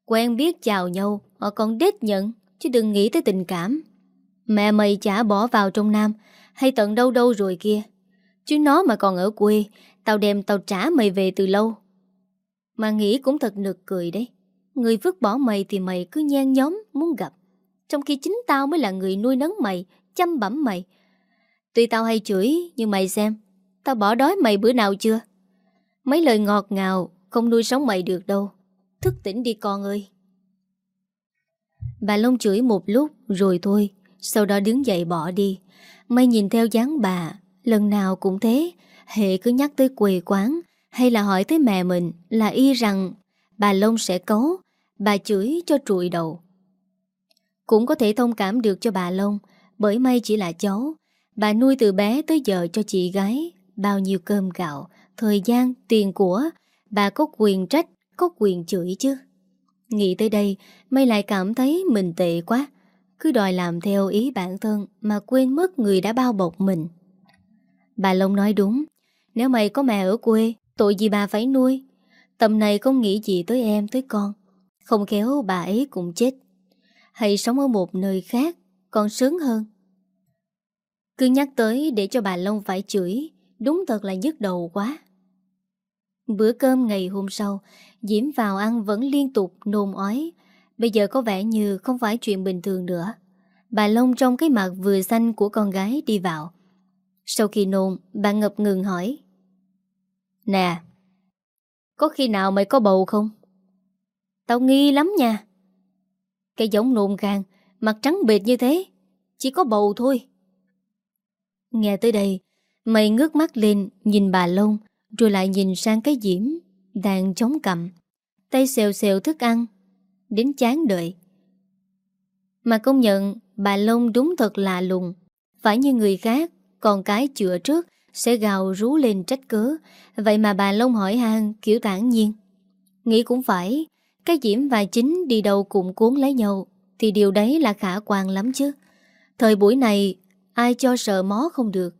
Quen biết chào nhau, Họ còn đết nhận, Chứ đừng nghĩ tới tình cảm. Mẹ mày chả bỏ vào trong Nam, Hay tận đâu đâu rồi kia. Chứ nó mà còn ở quê, Tao đem tao trả mày về từ lâu. Mà nghĩ cũng thật nực cười đấy. Người vứt bỏ mày thì mày cứ nhan nhóm muốn gặp. Trong khi chính tao mới là người nuôi nấng mày, Chăm bẩm mày. Tuy tao hay chửi, Nhưng mày xem, Tao bỏ đói mày bữa nào chưa? Mấy lời ngọt ngào, Không nuôi sống mày được đâu. Thức tỉnh đi con ơi. Bà Long chửi một lúc, rồi thôi, Sau đó đứng dậy bỏ đi. Mày nhìn theo dáng bà Lần nào cũng thế Hệ cứ nhắc tới quê quán Hay là hỏi tới mẹ mình Là y rằng bà Long sẽ cấu Bà chửi cho trụi đầu. Cũng có thể thông cảm được cho bà Long Bởi may chỉ là cháu. Bà nuôi từ bé tới giờ cho chị gái Bao nhiêu cơm gạo Thời gian, tiền của Bà có quyền trách, có quyền chửi chứ. Nghĩ tới đây Mây lại cảm thấy mình tệ quá. Cứ đòi làm theo ý bản thân Mà quên mất người đã bao bọc mình. Bà Long nói đúng. Nếu mày có mẹ ở quê, Tội gì bà phải nuôi? Tầm này không nghĩ gì tới em, tới con. Không khéo bà ấy cũng chết. Hay sống ở một nơi khác, Còn sướng hơn. Cứ nhắc tới để cho bà Long phải chửi, Đúng thật là nhức đầu quá. Bữa cơm ngày hôm sau, Diễm vào ăn vẫn liên tục, nôn ói. Bây giờ có vẻ như không phải chuyện bình thường nữa. Bà Long trong cái mặt vừa xanh của con gái đi vào. Sau khi nôn, Bà ngập ngừng hỏi. Nè, Có khi nào mày có bầu không? Tao nghi lắm nha. Cái giống nôn gan, Mặt trắng bệt như thế, Chỉ có bầu thôi. Nghe tới đây, Mày ngước mắt lên, Nhìn bà Long, Rồi lại nhìn sang cái diễm Đang chống cầm Tay xèo xèo thức ăn, Đến chán đợi. Mà công nhận, bà Long đúng thật lạ lùng Phải như người khác còn cái chữa trước, Sẽ gào rú lên trách cớ Vậy mà bà Long hỏi han, kiểu tản nhiên. Nghĩ cũng phải, Cái Diễm và Chính đi đâu cùng cuốn lấy nhau, Thì điều đấy là khả quan lắm chứ. Thời buổi này, Ai cho sợ mó không được.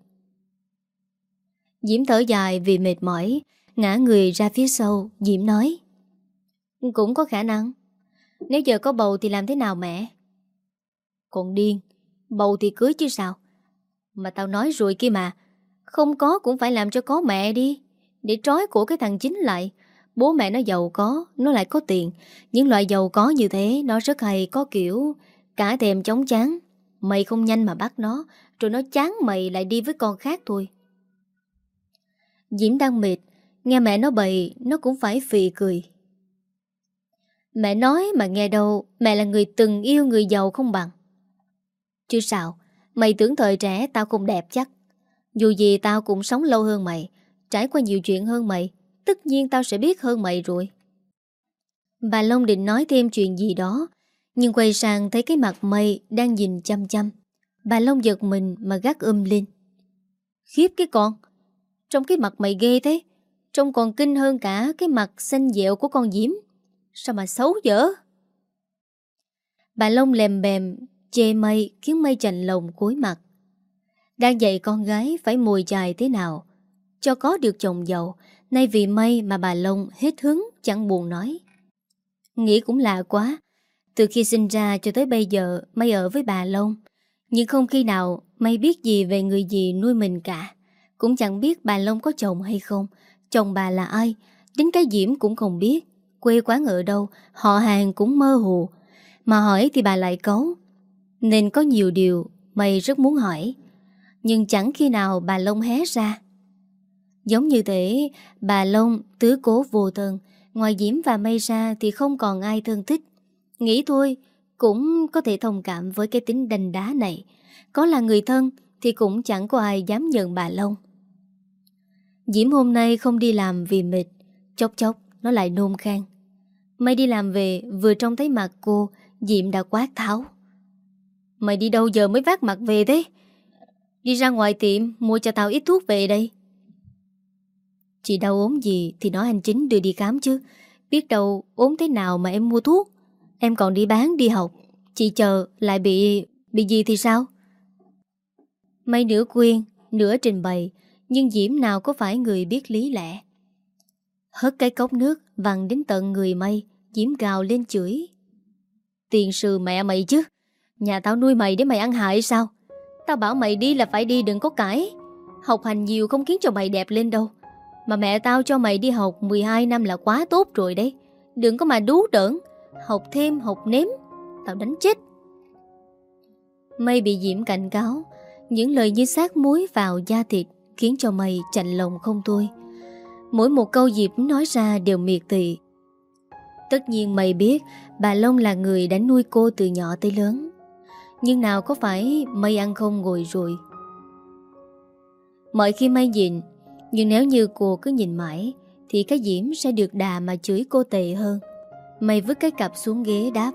Diễm thở dài vì mệt mỏi, Ngã người ra phía sau, Diễm nói. Cũng có khả năng. Nếu giờ có bầu thì làm thế nào mẹ? Còn điên, Bầu thì cưới chứ sao? Mà tao nói rồi kia mà. Không có cũng phải làm cho có mẹ đi. Để trói của cái thằng chính lại. Bố mẹ nó giàu có, Nó lại có tiền. Những loại giàu có như thế, Nó rất hay có kiểu Cả thèm chóng chán. Mày không nhanh mà bắt nó, Rồi nó chán mày lại đi với con khác thôi. Diễm đang mệt, Nghe mẹ nó bày, Nó cũng phải phì cười. Mẹ nói mà nghe đâu, Mẹ là người từng yêu người giàu không bằng. Chứ sao Mày tưởng thời trẻ tao không đẹp chắc. Dù gì tao cũng sống lâu hơn mày, Trải qua nhiều chuyện hơn mày, Tất nhiên tao sẽ biết hơn mày rồi. Bà Long định nói thêm chuyện gì đó, Nhưng quay sang thấy cái mặt mây Đang nhìn chăm chăm. Bà Long giật mình mà gắt um lên. Khiếp cái con, Trong cái mặt mày ghê thế, Trông còn kinh hơn cả cái mặt xanh dẹo của con Diễm. Sao mà xấu dở? Bà Long lèm bèm Chê mây khiến mây chành lồng cuối mặt. Đang dạy con gái phải mùi dài thế nào, Cho có được chồng giàu, Nay vì mây mà bà Long hết hứng chẳng buồn nói. Nghĩ cũng lạ quá, Từ khi sinh ra cho tới bây giờ Mây ở với bà Long, Nhưng không khi nào Mây biết gì về người gì nuôi mình cả. Cũng chẳng biết bà Long có chồng hay không, Chồng bà là ai, Đến cái Diễm cũng không biết, Quê quán ở đâu, Họ hàng cũng mơ hồ. Mà hỏi thì bà lại cấu nên có nhiều điều Mây rất muốn hỏi Nhưng chẳng khi nào bà Long hé ra Giống như thế, bà Long tứ cố vô thân, ngoài Diễm và Mây ra thì không còn ai thân thích. Nghĩ thôi, cũng có thể thông cảm với cái tính đành đá này. Có là người thân thì cũng chẳng có ai dám nhận bà Long. Diễm hôm nay không đi làm vì mệt, chốc chốc nó lại nôn khang. Mây đi làm về, vừa trông thấy mặt cô, Diễm đã quát tháo. Mày đi đâu giờ mới vác mặt về thế? Đi ra ngoài tiệm, mua cho tao ít thuốc về đây. Chị đau ốm gì thì nói anh chính đưa đi khám chứ. Biết đâu ốm thế nào mà em mua thuốc. Em còn đi bán, đi học. Chị chờ, lại bị Bị gì thì sao? Mày nửa quyên, Nửa trình bày, Nhưng Diễm nào có phải người biết lý lẽ. Hất cái cốc nước, Văng đến tận người mây, Diễm gào lên chửi. Tiền sư mẹ mày chứ. Nhà tao nuôi mày để mày ăn hại sao? Tao bảo mày đi là phải đi, đừng có cãi. Học hành nhiều không khiến cho mày đẹp lên đâu. Mà mẹ tao cho mày đi học 12 năm là quá tốt rồi đấy. Đừng có mà đú đỡn. Học thêm, học nếm. Tao đánh chết. Mây bị Diễm cảnh cáo. Những lời như sát muối vào da thịt Khiến cho mày chạnh lòng không thôi. Mỗi một câu diệp nói ra đều miệt thị. Tất nhiên mày biết Bà Long là người đã nuôi cô từ nhỏ tới lớn. Nhưng nào có phải mây ăn không ngồi rồi? Mọi khi mây nhìn nhưng nếu như cô cứ nhìn mãi, Thì cái Diễm sẽ được đà mà chửi cô tệ hơn. Mây vứt cái cặp xuống ghế đáp.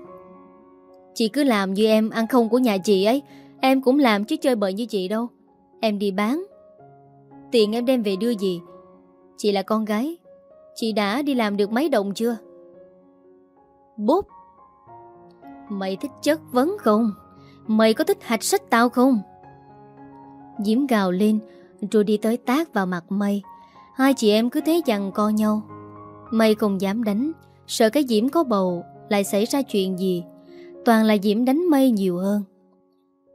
Chị cứ làm như em ăn không của nhà chị ấy, Em cũng làm chứ chơi bời như chị đâu. Em đi bán. Tiền em đem về đưa gì? Chị là con gái, Chị đã đi làm được mấy đồng chưa? Bốp Mày thích chất vấn không? Mày có thích hạch sách tao không? Diễm gào lên, rồi đi tới tác vào mặt mây. Hai chị em cứ thế dằn co nhau. Mây không dám đánh, Sợ cái Diễm có bầu Lại xảy ra chuyện gì. Toàn là Diễm đánh mây nhiều hơn.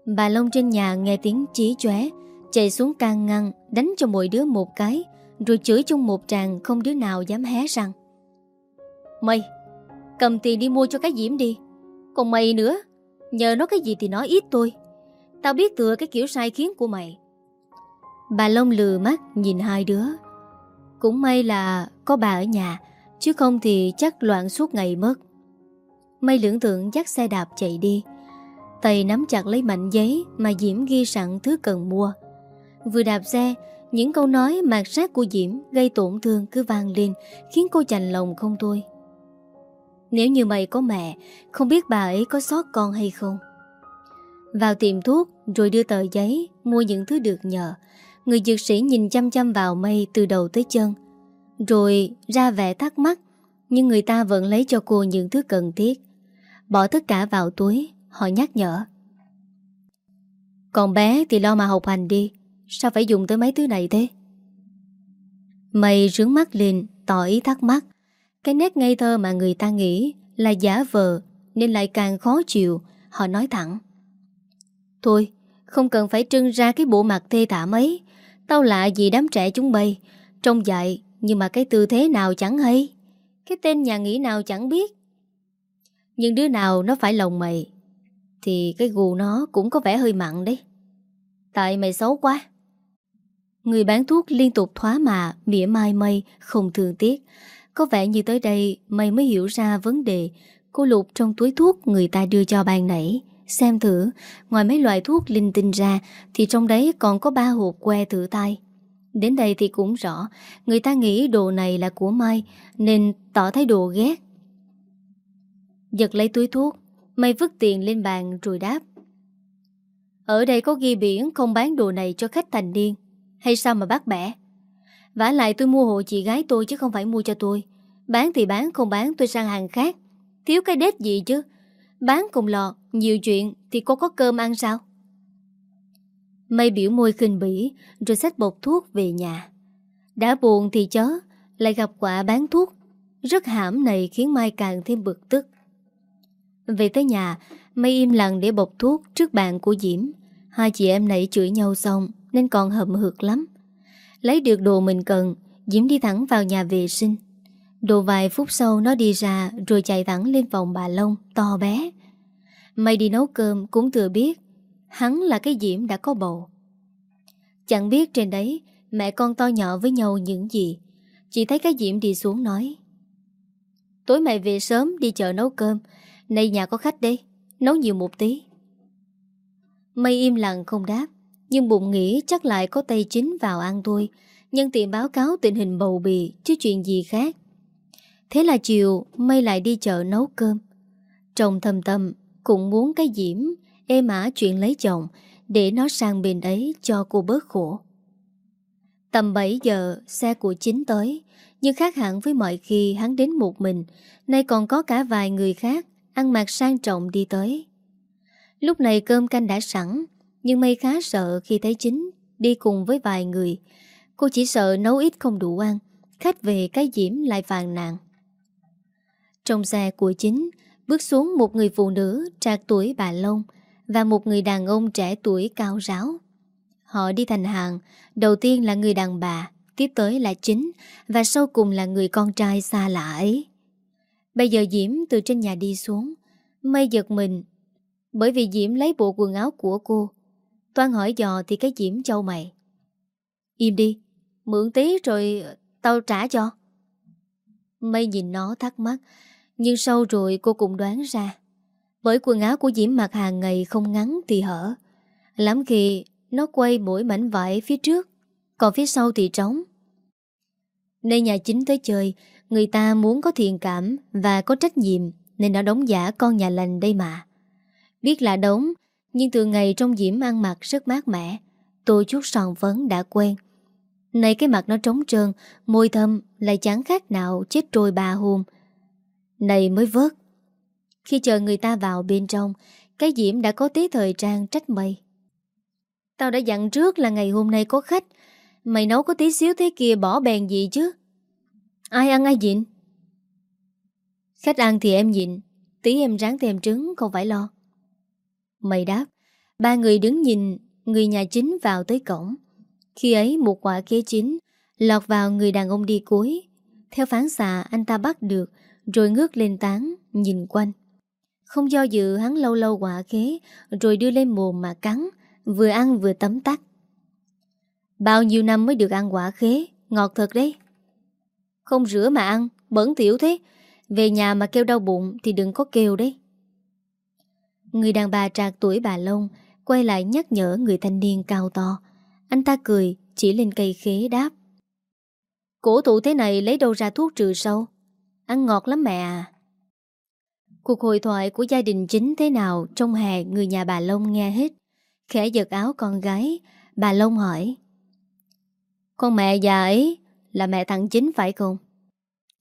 Bà Long trên nhà nghe tiếng chí chóe, Chạy xuống can ngăn, Đánh cho mỗi đứa một cái, Rồi chửi chung một tràng không đứa nào dám hé răng. Mây, Cầm tiền đi mua cho cái Diễm đi. Còn mày nữa. Nhờ nó cái gì thì nói ít tôi Tao biết thừa cái kiểu sai khiến của mày. Bà Long lừa mắt, nhìn hai đứa. Cũng may là có bà ở nhà, Chứ không thì chắc loạn suốt ngày mất. Mây lưỡng tượng dắt xe đạp chạy đi. Tay nắm chặt lấy mảnh giấy Mà Diễm ghi sẵn thứ cần mua. Vừa đạp xe, Những câu nói mạt sát của Diễm gây tổn thương cứ vang lên, khiến cô chành lòng không thôi. Nếu như mày có mẹ, không biết bà ấy có sót con hay không? Vào tiệm thuốc rồi đưa tờ giấy mua những thứ được nhờ. Người dược sĩ nhìn chăm chăm vào mây từ đầu tới chân. Rồi ra vẻ thắc mắc, nhưng người ta vẫn lấy cho cô những thứ cần thiết. Bỏ tất cả vào túi, họ nhắc nhở. Còn bé thì lo mà học hành đi, sao phải dùng tới mấy thứ này thế? Mây rướng mắt lên, tỏ ý thắc mắc. Cái nét ngây thơ mà người ta nghĩ là giả vờ nên lại càng khó chịu, họ nói thẳng. Thôi, không cần phải trưng ra cái bộ mặt thê thảm ấy. Tao lạ gì đám trẻ chúng bay, trông dại nhưng mà cái tư thế nào chẳng hay. Cái tên nhà nghỉ nào chẳng biết. Nhưng đứa nào nó phải lòng mày, thì cái gù nó cũng có vẻ hơi mặn đấy. Tại mày xấu quá. Người bán thuốc liên tục thoá mà, mỉa mai mây, không thương tiếc. Có vẻ như tới đây mày mới hiểu ra vấn đề. Cô lục trong túi thuốc người ta đưa cho bàn nãy. Xem thử, Ngoài mấy loại thuốc linh tinh ra, Thì trong đấy còn có ba hộp que thử tay. Đến đây thì cũng rõ, Người ta nghĩ đồ này là của Mai, Nên tỏ thái độ ghét. Giật lấy túi thuốc mày vứt tiền lên bàn rồi đáp. Ở đây có ghi biển Không bán đồ này cho khách thành niên. Hay sao mà bác bẻ? Vả lại tôi mua hộ chị gái tôi chứ không phải mua cho tôi. Bán thì bán, không bán tôi sang hàng khác. Thiếu cái đết gì chứ? Bán cùng lò, Nhiều chuyện thì cô có cơm ăn sao? Mây biểu môi khinh bỉ, Rồi xách bột thuốc về nhà. Đã buồn thì chớ, Lại gặp quả bán thuốc. Rất hãm này khiến Mai càng thêm bực tức. Về tới nhà Mây im lặng để bột thuốc trước bàn của Diễm. Hai chị em nãy chửi nhau xong, Nên còn hậm hực lắm. Lấy được đồ mình cần, Diễm đi thẳng vào nhà vệ sinh. Đồ vài phút sau nó đi ra Rồi chạy thẳng lên phòng bà Long, To bé. Mày đi nấu cơm cũng thừa biết, Hắn là cái Diễm đã có bầu. Chẳng biết trên đấy, Mẹ con to nhỏ với nhau những gì. Chỉ thấy cái Diễm đi xuống nói, Tối mày về sớm đi chợ nấu cơm. Nay nhà có khách đây Nấu nhiều một tí. Mây im lặng không đáp, Nhưng bụng nghĩ chắc lại có tay chính vào ăn thôi. Nhân tiện báo cáo tình hình bầu bì Chứ chuyện gì khác. Thế là chiều, Mây lại đi chợ nấu cơm. Trong thầm tâm Cũng muốn cái diễm, Ê mã chuyện lấy chồng, Để nó sang bên ấy cho cô bớt khổ. Tầm 7 giờ, Xe của chính tới, Nhưng khác hẳn với mọi khi hắn đến một mình, Nay còn có cả vài người khác, Ăn mặc sang trọng đi tới. Lúc này cơm canh đã sẵn, Nhưng mây khá sợ khi thấy chính Đi cùng với vài người. Cô chỉ sợ nấu ít không đủ ăn, Khách về cái diễm lại phàn nàn. Trong xe của chính, Bước xuống một người phụ nữ Trạc tuổi bà Long Và một người đàn ông trẻ tuổi cao ráo. Họ đi thành hàng, Đầu tiên là người đàn bà, Tiếp tới là chính Và sau cùng là người con trai xa lạ ấy. Bây giờ Diễm từ trên nhà đi xuống, Mây giật mình. Bởi vì Diễm lấy bộ quần áo của cô, Toan hỏi dò thì cái Diễm châu mày. Im đi, Mượn tí rồi tao trả cho. Mây nhìn nó thắc mắc nhưng sau rồi cô cũng đoán ra, Bởi quần áo của Diễm mặc hàng ngày không ngắn thì hở. Lắm khi nó quay mỗi mảnh vải phía trước, Còn phía sau thì trống. Nơi nhà chính tới chơi, Người ta muốn có thiện cảm Và có trách nhiệm, Nên nó đóng giả con nhà lành đây mà. Biết là đóng, Nhưng từ ngày trong Diễm ăn mặc rất mát mẻ, Tôi chút sòn phấn đã quen. Này cái mặt nó trống trơn, Môi thâm lại chẳng khác nào Chết trôi ba hôm. Này mới vớt. Khi chờ người ta vào bên trong, Cái diễm đã có tí thời trang trách mày. Tao đã dặn trước là ngày hôm nay có khách. Mày nấu có tí xíu thế kia bỏ bèn gì chứ? Ai ăn ai nhịn? Khách ăn thì em nhịn, Tí em ráng thêm trứng, không phải lo. Mày đáp, Ba người đứng nhìn Người nhà chính vào tới cổng. Khi ấy một quả kế chính lọt vào người đàn ông đi cuối. Theo phán xạ, anh ta bắt được rồi ngước lên tán nhìn quanh. Không do dự hắn lâu lâu quả khế rồi đưa lên mồm mà cắn, vừa ăn vừa tấm tắt. Bao nhiêu năm mới được ăn quả khế, ngọt thật đấy. Không rửa mà ăn, bẩn tiểu thế. Về nhà mà kêu đau bụng thì đừng có kêu đấy. Người đàn bà trạc tuổi bà Long quay lại nhắc nhở người thanh niên cao to. Anh ta cười, Chỉ lên cây khế đáp Cổ thụ thế này lấy đâu ra thuốc trừ sâu Ăn ngọt lắm mẹ à. Cuộc hội thoại của gia đình chính thế nào Trong hè, người nhà bà Long nghe hết. Khẽ giật áo con gái, Bà Long hỏi. Con mẹ già ấy Là mẹ thằng chính phải không?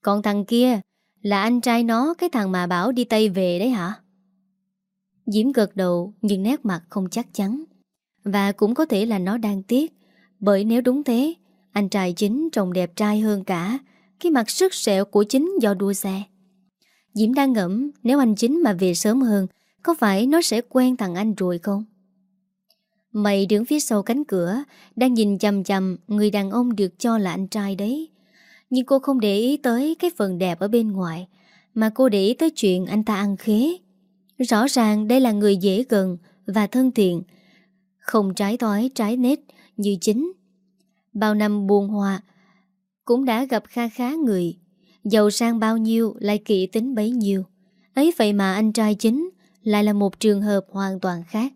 Còn thằng kia Là anh trai nó, Cái thằng mà bảo đi Tây về đấy hả? Diễm gật đầu, Nhưng nét mặt không chắc chắn. Và cũng có thể là nó đang tiếc, Bởi nếu đúng thế, Anh trai chính trông đẹp trai hơn cả cái mặt sức sẹo của chính do đua xe. Diễm đang ngẫm, Nếu anh chính mà về sớm hơn, Có phải nó sẽ quen thằng anh rồi không? Mày đứng phía sau cánh cửa, Đang nhìn chầm chầm Người đàn ông được cho là anh trai đấy. Nhưng cô không để ý tới Cái phần đẹp ở bên ngoài, Mà cô để ý tới chuyện anh ta ăn khế. Rõ ràng đây là người dễ gần Và thân thiện, Không trái thói, trái nết Như chính. Bao năm buồn hòa cũng đã gặp kha khá người Giàu sang bao nhiêu lại kỵ tính bấy nhiêu Ấy vậy mà anh trai chính Lại là một trường hợp hoàn toàn khác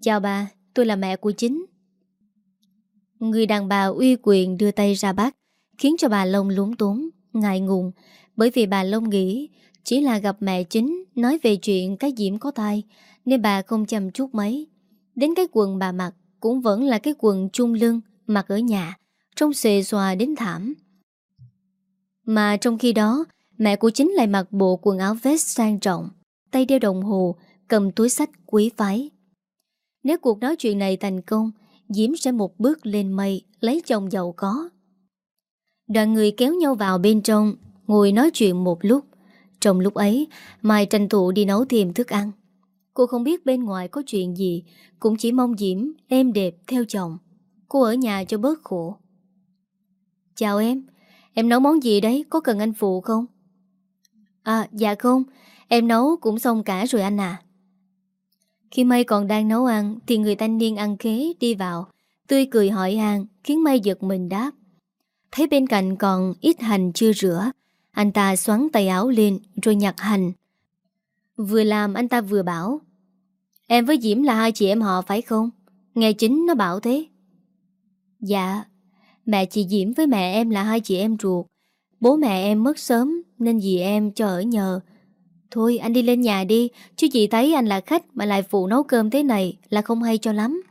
Chào bà, tôi là mẹ của chính. Người đàn bà uy quyền đưa tay ra bắt, khiến cho bà Long lúng túng, ngại ngùng, bởi vì bà Long nghĩ chỉ là gặp mẹ chính nói về chuyện cái diễm có thai, nên bà không chăm chút mấy. Đến cái quần bà mặc cũng vẫn là cái quần trung lưng mặc ở nhà, trông xề xòa đến thảm. Mà trong khi đó, mẹ của chính lại mặc bộ quần áo vest sang trọng, tay đeo đồng hồ, cầm túi sách quý phái. Nếu cuộc nói chuyện này thành công, Diễm sẽ một bước lên mây lấy chồng giàu có. Đoàn người kéo nhau vào bên trong, ngồi nói chuyện một lúc. Trong lúc ấy, Mai tranh thủ đi nấu thêm thức ăn. Cô không biết bên ngoài có chuyện gì, cũng chỉ mong Diễm êm đẹp theo chồng. Cô ở nhà cho bớt khổ. Chào em, em nấu món gì đấy, có cần anh phụ không? À, dạ không, em nấu cũng xong cả rồi anh à. Khi Mây còn đang nấu ăn Thì người thanh niên ăn khế đi vào. Tươi cười hỏi hàng Khiến Mây giật mình đáp. Thấy bên cạnh còn ít hành chưa rửa Anh ta xoắn tay áo lên Rồi nhặt hành. Vừa làm anh ta vừa bảo Em với Diễm là hai chị em họ phải không? Nghe chính nó bảo thế. Dạ. Mẹ chị Diễm với mẹ em là hai chị em ruột. Bố mẹ em mất sớm, Nên dì em cho ở nhờ. Thôi, anh đi lên nhà đi, Chứ chị thấy anh là khách mà lại phụ nấu cơm thế này Là không hay cho lắm.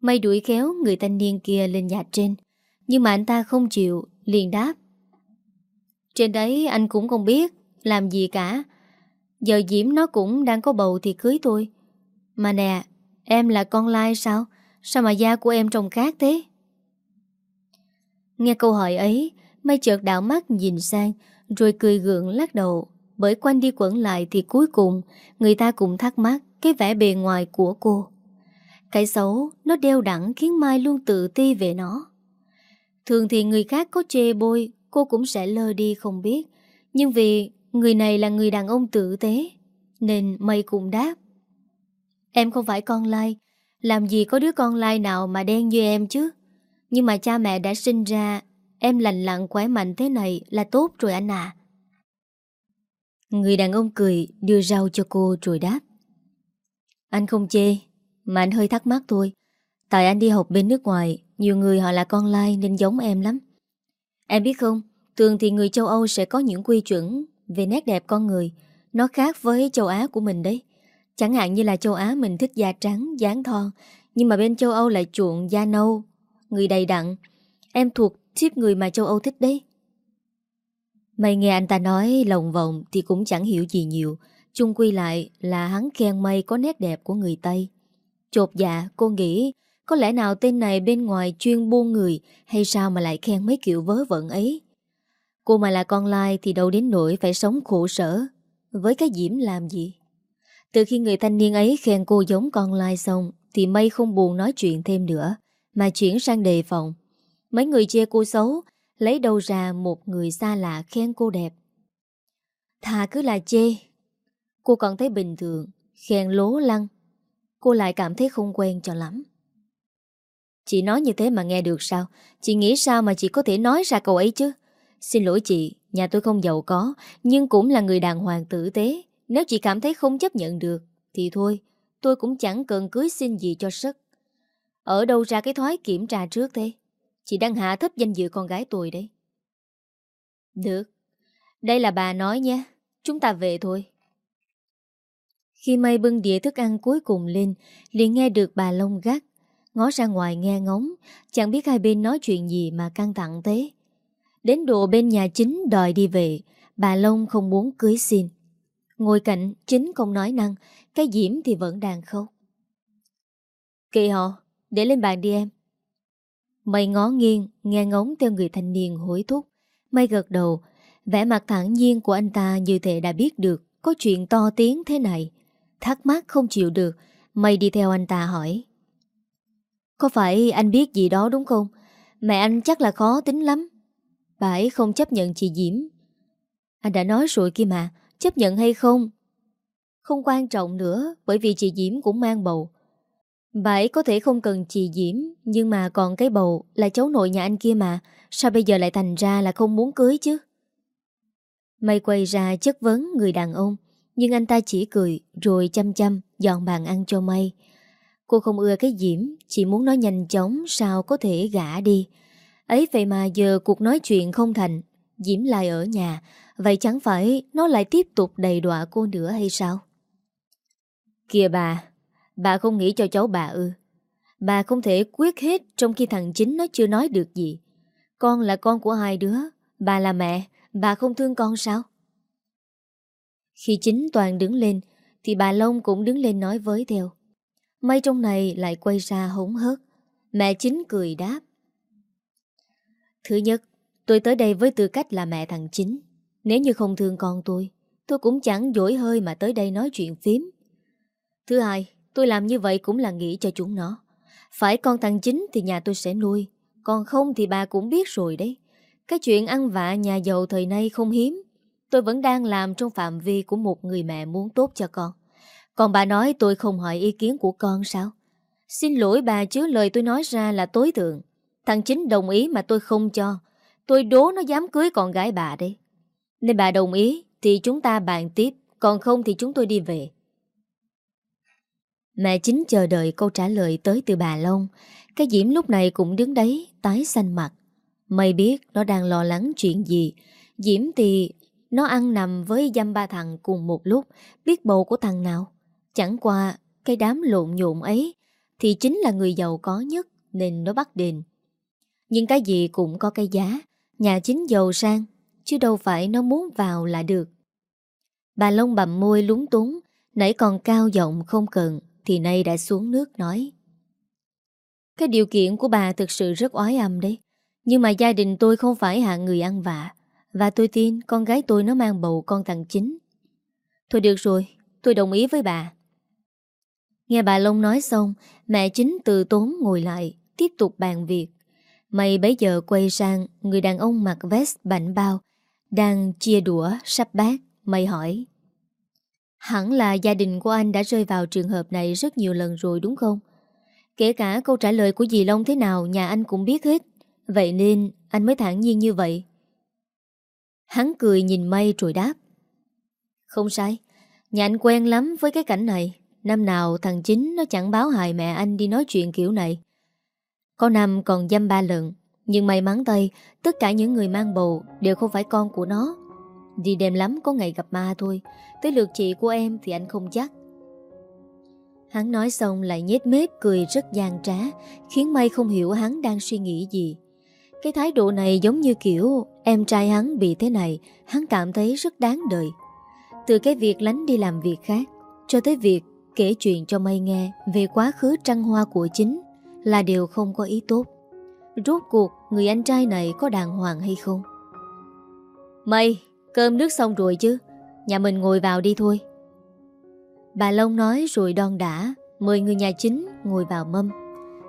Mây đuổi khéo người thanh niên kia lên nhà trên, Nhưng mà anh ta không chịu, Liền đáp. Trên đấy anh cũng không biết Làm gì cả. Giờ Diễm nó cũng đang có bầu thì cưới tôi. Mà nè, Em là con lai sao? Sao mà da của em trông khác thế? Nghe câu hỏi ấy Mây chợt đảo mắt nhìn sang Rồi cười gượng lắc đầu bởi quanh đi quẩn lại thì cuối cùng người ta cũng thắc mắc cái vẻ bề ngoài của cô. Cái xấu, nó đeo đẳng khiến Mai luôn tự ti về nó. Thường thì người khác có chê bôi, cô cũng sẽ lơ đi không biết. Nhưng vì người này là người đàn ông tử tế, nên Mây cũng đáp. Em không phải con lai, làm gì có đứa con lai nào mà đen như em chứ. Nhưng mà cha mẹ đã sinh ra, em lành lặng khỏe mạnh thế này là tốt rồi anh à. Người đàn ông cười đưa rau cho cô rồi đáp. Anh không chê Mà anh hơi thắc mắc thôi. Tại anh đi học bên nước ngoài Nhiều người họ là con lai nên giống em lắm. Em biết không Thường thì người châu Âu sẽ có những quy chuẩn Về nét đẹp con người. Nó khác với châu Á của mình đấy. Chẳng hạn như là châu Á mình thích da trắng dáng thon Nhưng mà bên châu Âu lại chuộng da nâu Người đầy đặn Em thuộc tiếp người mà châu Âu thích đấy Mày nghe anh ta nói lòng vòng thì cũng chẳng hiểu gì nhiều. Chung quy lại là hắn khen mây có nét đẹp của người Tây. Chột dạ, cô nghĩ có lẽ nào tên này bên ngoài chuyên buôn người hay sao mà lại khen mấy kiểu vớ vẩn ấy. Cô mà là con lai thì đâu đến nỗi phải sống khổ sở. Với cái diễm làm gì? Từ khi người thanh niên ấy khen cô giống con lai xong thì mây không buồn nói chuyện thêm nữa mà chuyển sang đề phòng. Mấy người chê cô xấu, Lấy đâu ra một người xa lạ khen cô đẹp. Thà cứ là chê. Cô còn thấy bình thường, Khen lố lăng. Cô lại cảm thấy không quen cho lắm. Chị nói như thế mà nghe được sao? Chị nghĩ sao mà chị có thể nói ra câu ấy chứ? Xin lỗi chị, Nhà tôi không giàu có, Nhưng cũng là người đàng hoàng tử tế. Nếu chị cảm thấy không chấp nhận được, Thì thôi, Tôi cũng chẳng cần cưới xin gì cho sức. Ở đâu ra cái thói kiểm tra trước thế? Chị đang hạ thấp danh dự con gái tôi đấy. Được. Đây là bà nói nhé. Chúng ta về thôi. Khi mây bưng đĩa thức ăn cuối cùng lên, liền nghe được bà Long gắt. Ngó ra ngoài nghe ngóng, chẳng biết hai bên nói chuyện gì mà căng thẳng thế. Đến độ bên nhà chính đòi đi về, bà Long không muốn cưới xin. Ngồi cạnh, chính không nói năng, cái diễm thì vẫn đang khóc. Kỳ họ, để lên bàn đi em. Mày ngó nghiêng, nghe ngóng theo người thanh niên hối thúc. Mày gật đầu, vẻ mặt thẳng nhiên của anh ta như thể đã biết được có chuyện to tiếng thế này. Thắc mắc không chịu được, mày đi theo anh ta hỏi. Có phải anh biết gì đó đúng không? Mẹ anh chắc là khó tính lắm. Bà ấy không chấp nhận chị Diễm. Anh đã nói rồi kia mà, chấp nhận hay không? Không quan trọng nữa, bởi vì chị Diễm cũng mang bầu. Bà ấy có thể không cần chị Diễm, nhưng mà còn cái bầu là cháu nội nhà anh kia mà, sao bây giờ lại thành ra là không muốn cưới chứ? Mày quay ra chất vấn người đàn ông, nhưng anh ta chỉ cười rồi chăm chăm dọn bàn ăn cho mây Cô không ưa cái Diễm, chỉ muốn nói nhanh chóng sao có thể gã đi. Ấy vậy mà giờ cuộc nói chuyện không thành, Diễm lại ở nhà, vậy chẳng phải nó lại tiếp tục đầy đọa cô nữa hay sao? Kìa bà, bà không nghĩ cho cháu bà ư. Bà không thể quyết hết trong khi thằng chính nó chưa nói được gì. Con là con của hai đứa, bà là mẹ, bà không thương con sao? Khi chính Toàn đứng lên, thì bà Long cũng đứng lên nói với theo. May trong này lại quay ra hống hớt. Mẹ chính cười đáp. Thứ nhất, tôi tới đây với tư cách là mẹ thằng chính. Nếu như không thương con tôi, tôi cũng chẳng dỗi hơi mà tới đây nói chuyện phím. Thứ hai, tôi làm như vậy cũng là nghĩ cho chúng nó. Phải con thằng chính thì nhà tôi sẽ nuôi, còn không thì bà cũng biết rồi đấy. Cái chuyện ăn vạ nhà giàu thời nay không hiếm. Tôi vẫn đang làm trong phạm vi của một người mẹ muốn tốt cho con. Còn bà nói tôi không hỏi ý kiến của con sao? Xin lỗi bà chứ lời tôi nói ra là tối thượng. Thằng chính đồng ý mà tôi không cho. Tôi đố nó dám cưới con gái bà đấy. Nên bà đồng ý thì chúng ta bàn tiếp, còn không thì chúng tôi đi về. Mẹ chính chờ đợi câu trả lời tới từ bà Long. Cái Diễm lúc này cũng đứng đấy, tái xanh mặt. Mày biết nó đang lo lắng chuyện gì. Diễm thì nó ăn nằm với dăm ba thằng cùng một lúc, biết bầu của thằng nào. Chẳng qua cái đám lộn nhộn ấy thì chính là người giàu có nhất nên nó bắt đền. Nhưng cái gì cũng có cái giá, nhà chính giàu sang, chứ đâu phải nó muốn vào là được. Bà Long bầm môi lúng túng, nãy còn cao giọng không cần, thì nay đã xuống nước nói. Cái điều kiện của bà thực sự rất oái âm đấy. Nhưng mà gia đình tôi không phải hạng người ăn vạ. Và tôi tin con gái tôi nó mang bầu con thằng chính. Thôi được rồi, tôi đồng ý với bà. Nghe bà Long nói xong, mẹ chính từ tốn ngồi lại, tiếp tục bàn việc. Mày bấy giờ quay sang người đàn ông mặc vest bảnh bao, đang chia đũa, sắp bát. Mày hỏi. Hẳn là gia đình của anh đã rơi vào trường hợp này rất nhiều lần rồi đúng không? Kể cả câu trả lời của dì Long thế nào nhà anh cũng biết hết. Vậy nên anh mới thản nhiên như vậy. Hắn cười nhìn mây rồi đáp. Không sai. Nhà anh quen lắm với cái cảnh này. Năm nào thằng chính nó chẳng báo hại mẹ anh đi nói chuyện kiểu này. Có năm còn dăm ba lần. Nhưng may mắn tay, tất cả những người mang bầu đều không phải con của nó. Đi đêm lắm có ngày gặp ma thôi. Tới lượt chị của em thì anh không chắc. Hắn nói xong lại nhét mép cười rất gian trá, Khiến May không hiểu hắn đang suy nghĩ gì. Cái thái độ này giống như kiểu, Em trai hắn bị thế này, Hắn cảm thấy rất đáng đời. Từ cái việc lánh đi làm việc khác, Cho tới việc kể chuyện cho May nghe Về quá khứ trăng hoa của chính, Là điều không có ý tốt. Rốt cuộc, người anh trai này có đàng hoàng hay không? Mây Cơm nước xong rồi chứ. Nhà mình ngồi vào đi thôi. Bà Long nói rồi đon đã Mời người nhà chính ngồi vào mâm.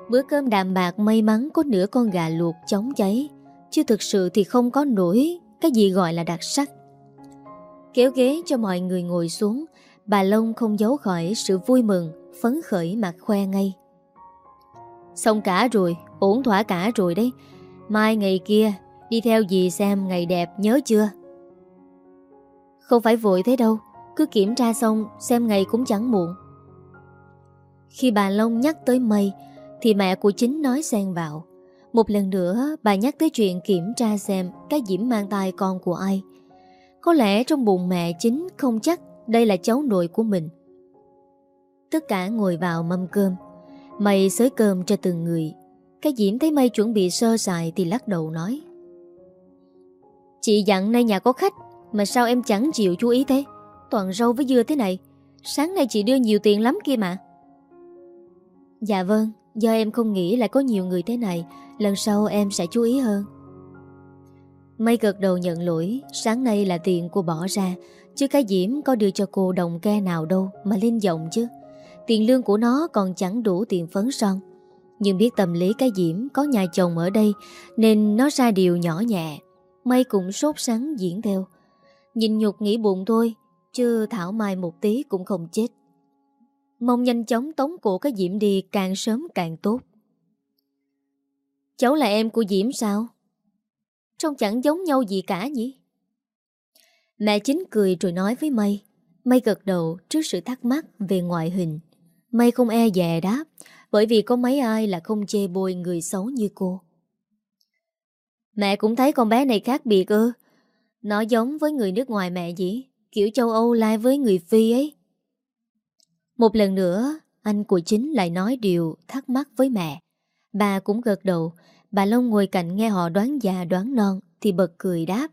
Bữa cơm đạm bạc may mắn Có nửa con gà luộc chóng cháy. Chứ thực sự thì không có nổi Cái gì gọi là đặc sắc. Kéo ghế cho mọi người ngồi xuống, Bà Long không giấu khỏi sự vui mừng, Phấn khởi mặt khoe ngay. Xong cả rồi, Ổn thỏa cả rồi đấy. Mai ngày kia, Đi theo dì xem ngày đẹp nhớ chưa? Không phải vội thế đâu, Cứ kiểm tra xong, xem ngày cũng chẳng muộn. Khi bà Long nhắc tới mây Thì mẹ của chính nói xen vào. Một lần nữa, bà nhắc tới chuyện kiểm tra xem Cái Diễm mang tai con của ai. Có lẽ trong bụng mẹ chính không chắc Đây là cháu nội của mình. Tất cả ngồi vào mâm cơm. Mày xới cơm cho từng người. Cái Diễm thấy mây chuẩn bị sơ sài Thì lắc đầu nói. Chị dặn nay nhà có khách mà sao em chẳng chịu chú ý thế? Toàn rau với dưa thế này. Sáng nay chị đưa nhiều tiền lắm kia mà. Dạ vâng Do em không nghĩ lại có nhiều người thế này. Lần sau em sẽ chú ý hơn. Mây gật đầu nhận lỗi. Sáng nay là tiền cô bỏ ra. Chứ cái Diễm có đưa cho cô đồng ke nào đâu Mà lên giọng chứ. Tiền lương của nó còn chẳng đủ tiền phấn son. Nhưng biết tâm lý cái Diễm Có nhà chồng ở đây, Nên nó ra điều nhỏ nhẹ. Mây cũng sốt sắng diễn theo. Nhìn nhục nghĩ buồn thôi, Chứ Thảo Mai một tí cũng không chết. Mong nhanh chóng tống cổ cái Diễm đi càng sớm càng tốt. Cháu là em của Diễm sao? Trông chẳng giống nhau gì cả nhỉ? Mẹ chính cười rồi nói với Mây Mây gật đầu trước sự thắc mắc về ngoại hình. Mây không e dè đáp, Bởi vì có mấy ai là không chê bôi người xấu như cô. Mẹ cũng thấy con bé này khác biệt ư? Nó giống với người nước ngoài mẹ gì Kiểu châu Âu lai với người Phi ấy. Một lần nữa, Anh của chính lại nói điều thắc mắc với mẹ. Bà cũng gật đầu, Bà Long ngồi cạnh nghe họ đoán già đoán non Thì bật cười đáp.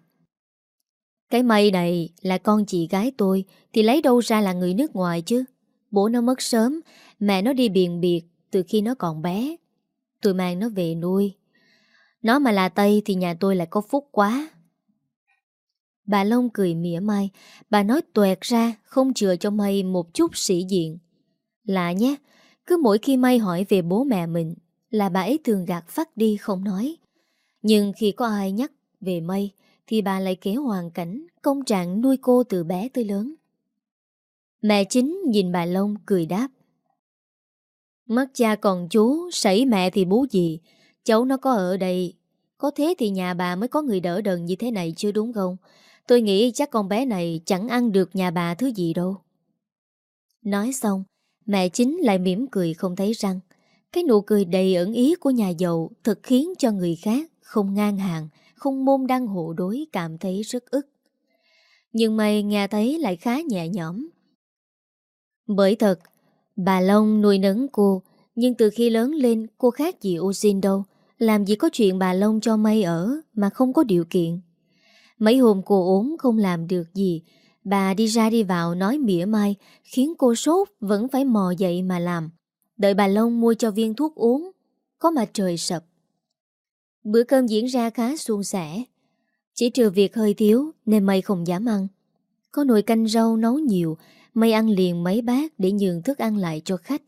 Cái mây này là con chị gái tôi Thì lấy đâu ra là người nước ngoài chứ? Bố nó mất sớm, Mẹ nó đi biền biệt từ khi nó còn bé. Tôi mang nó về nuôi. Nó mà là Tây thì nhà tôi lại có phúc quá. Bà Long cười mỉa mai. Bà nói tuẹt ra, Không chừa cho Mây một chút sĩ diện. Lạ nhé, Cứ mỗi khi Mây hỏi về bố mẹ mình Là bà ấy thường gạt phát đi không nói. Nhưng khi có ai nhắc về Mây Thì bà lại kể hoàn cảnh Công trạng nuôi cô từ bé tới lớn. Mẹ chính nhìn bà Long cười đáp. Mất cha còn chú, Sảy mẹ thì bố gì Cháu nó có ở đây, Có thế thì nhà bà mới có người đỡ đần như thế này chứ đúng không? Tôi nghĩ chắc con bé này chẳng ăn được nhà bà thứ gì đâu. Nói xong, mẹ chính lại mỉm cười không thấy răng. Cái nụ cười đầy ẩn ý của nhà giàu thật khiến cho người khác không ngang hàng, không môn đăng hộ đối cảm thấy rất ức. Nhưng mày nghe thấy lại khá nhẹ nhõm. Bởi thật, bà Long nuôi nấng cô, nhưng từ khi lớn lên cô khác gì ô xin đâu. Làm gì có chuyện bà Long cho mây ở mà không có điều kiện. Mấy hôm cô ốm không làm được gì. Bà đi ra đi vào nói mỉa mai, Khiến cô sốt, vẫn phải mò dậy mà làm. Đợi bà Long mua cho viên thuốc uống, Có mà trời sập. Bữa cơm diễn ra khá suôn sẻ. Chỉ trừ việc hơi thiếu, Nên mây không dám ăn. Có nồi canh rau nấu nhiều Mây ăn liền mấy bát để nhường thức ăn lại cho khách.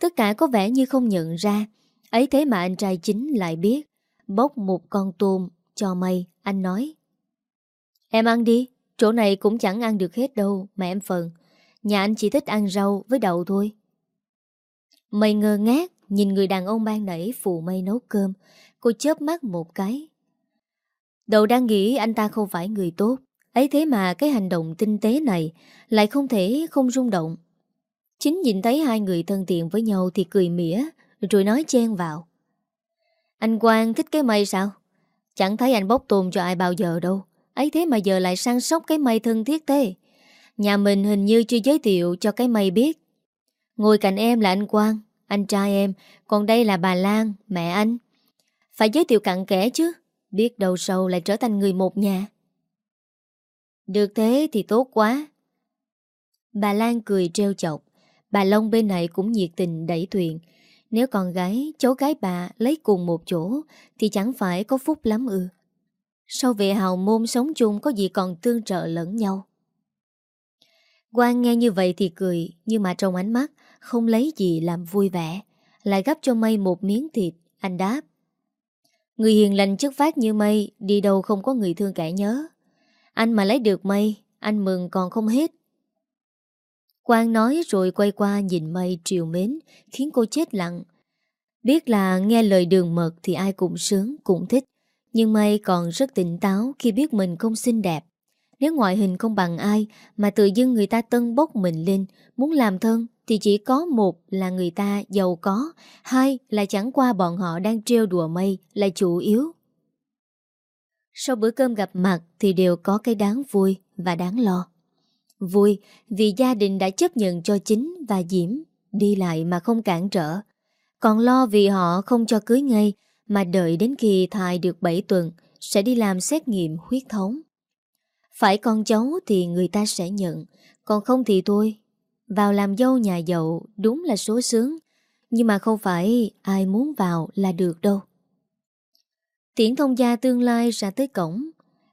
Tất cả có vẻ như không nhận ra. Ấy thế mà anh trai chính lại biết. Bốc một con tôm cho mây Anh nói. Em ăn đi, chỗ này cũng chẳng ăn được hết đâu mà em phần. Nhà anh chỉ thích ăn rau với đậu thôi. mây ngơ ngác nhìn người đàn ông ban nãy phụ mây nấu cơm. Cô chớp mắt một cái. Đậu đang nghĩ anh ta không phải người tốt. Ấy thế mà cái hành động tinh tế này lại không thể không rung động. Chính nhìn thấy hai người thân thiện với nhau thì cười mỉa rồi nói chen vào. Anh Quang thích cái mây sao? Chẳng thấy anh bốc tôm cho ai bao giờ đâu. Ấy thế mà giờ lại săn sóc cái mây thân thiết thế. Nhà mình hình như chưa giới thiệu cho cái mây biết. Ngồi cạnh em là anh Quang Anh trai em Còn đây là bà Lan, mẹ anh. Phải giới thiệu cặn kẽ chứ Biết đầu sâu lại trở thành người một nhà. Được thế thì tốt quá. Bà Lan cười treo chọc Bà Long bên này cũng nhiệt tình đẩy thuyền. Nếu con gái, cháu gái bà lấy cùng một chỗ Thì chẳng phải có phúc lắm ư sau về hào môn sống chung có gì còn tương trợ lẫn nhau. Quang nghe như vậy thì cười, Nhưng mà trong ánh mắt Không lấy gì làm vui vẻ, Lại gấp cho mây một miếng thịt, Anh đáp. Người hiền lành chất phát như mây, Đi đâu không có người thương kẻ nhớ. Anh mà lấy được mây, Anh mừng còn không hết. Quang nói rồi quay qua nhìn mây triều mến, Khiến cô chết lặng. Biết là nghe lời đường mật Thì ai cũng sướng, cũng thích nhưng Mây còn rất tỉnh táo khi biết mình không xinh đẹp. Nếu ngoại hình không bằng ai mà tự dưng người ta tân bốc mình lên, muốn làm thân thì chỉ có một là người ta giàu có, hai là chẳng qua bọn họ đang trêu đùa mây là chủ yếu. Sau bữa cơm gặp mặt thì đều có cái đáng vui và đáng lo. Vui vì gia đình đã chấp nhận cho chính và Diễm đi lại mà không cản trở. Còn lo vì họ không cho cưới ngay mà đợi đến khi thai được 7 tuần sẽ đi làm xét nghiệm huyết thống. Phải con cháu thì người ta sẽ nhận, còn không thì thôi. Vào làm dâu nhà giàu đúng là số sướng, nhưng mà không phải ai muốn vào là được đâu. Tiễn thông gia tương lai ra tới cổng,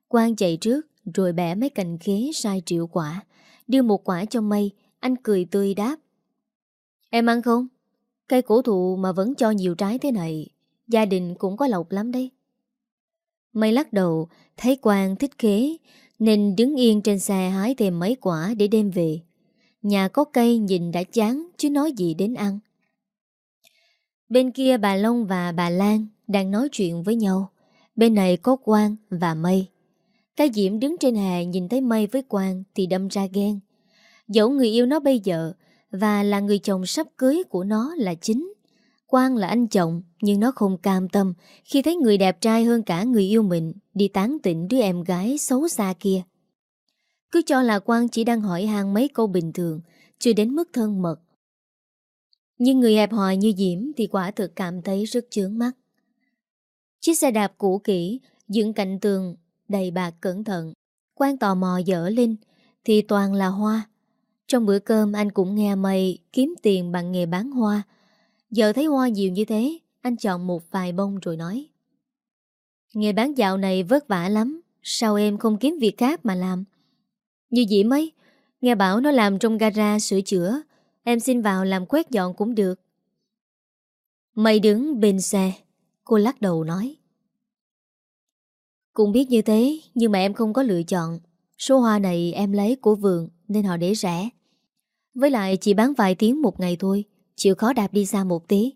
quan chạy trước rồi bẻ mấy cành khế sai triệu quả, đưa một quả cho mây, anh cười tươi đáp. Em ăn không? Cây cổ thụ mà vẫn cho nhiều trái thế này, gia đình cũng có lộc lắm đấy. Mây lắc đầu, thấy Quang thích khế, nên đứng yên trên xe hái thêm mấy quả để đem về. Nhà có cây nhìn đã chán chứ nói gì đến ăn. Bên kia bà Long và bà Lan đang nói chuyện với nhau. Bên này có Quang và Mây. Cái Diễm đứng trên hè nhìn thấy Mây với Quang thì đâm ra ghen. Dẫu người yêu nó bây giờ và là người chồng sắp cưới của nó là chính. Quang là anh chồng nhưng nó không cam tâm khi thấy người đẹp trai hơn cả người yêu mình đi tán tỉnh đứa em gái xấu xa kia. Cứ cho là Quang chỉ đang hỏi hàng mấy câu bình thường, chưa đến mức thân mật. Nhưng người hẹp hòi như Diễm thì quả thực cảm thấy rất chướng mắt. Chiếc xe đạp cũ kỹ, dựng cạnh tường, đầy bạc cẩn thận. Quang tò mò dở lên, thì toàn là hoa. Trong bữa cơm anh cũng nghe mày kiếm tiền bằng nghề bán hoa. Giờ thấy hoa nhiều như thế, anh chọn một vài bông rồi nói. Nghề bán dạo này vất vả lắm, sao em không kiếm việc khác mà làm? Như dĩ mấy, nghe bảo nó làm trong gara sửa chữa, em xin vào làm quét dọn cũng được. Mày đứng bên xe, cô lắc đầu nói. Cũng biết như thế, nhưng mà em không có lựa chọn. Số hoa này em lấy của vườn nên họ để rẻ. Với lại chỉ bán vài tiếng một ngày thôi, chịu khó đạp đi xa một tí.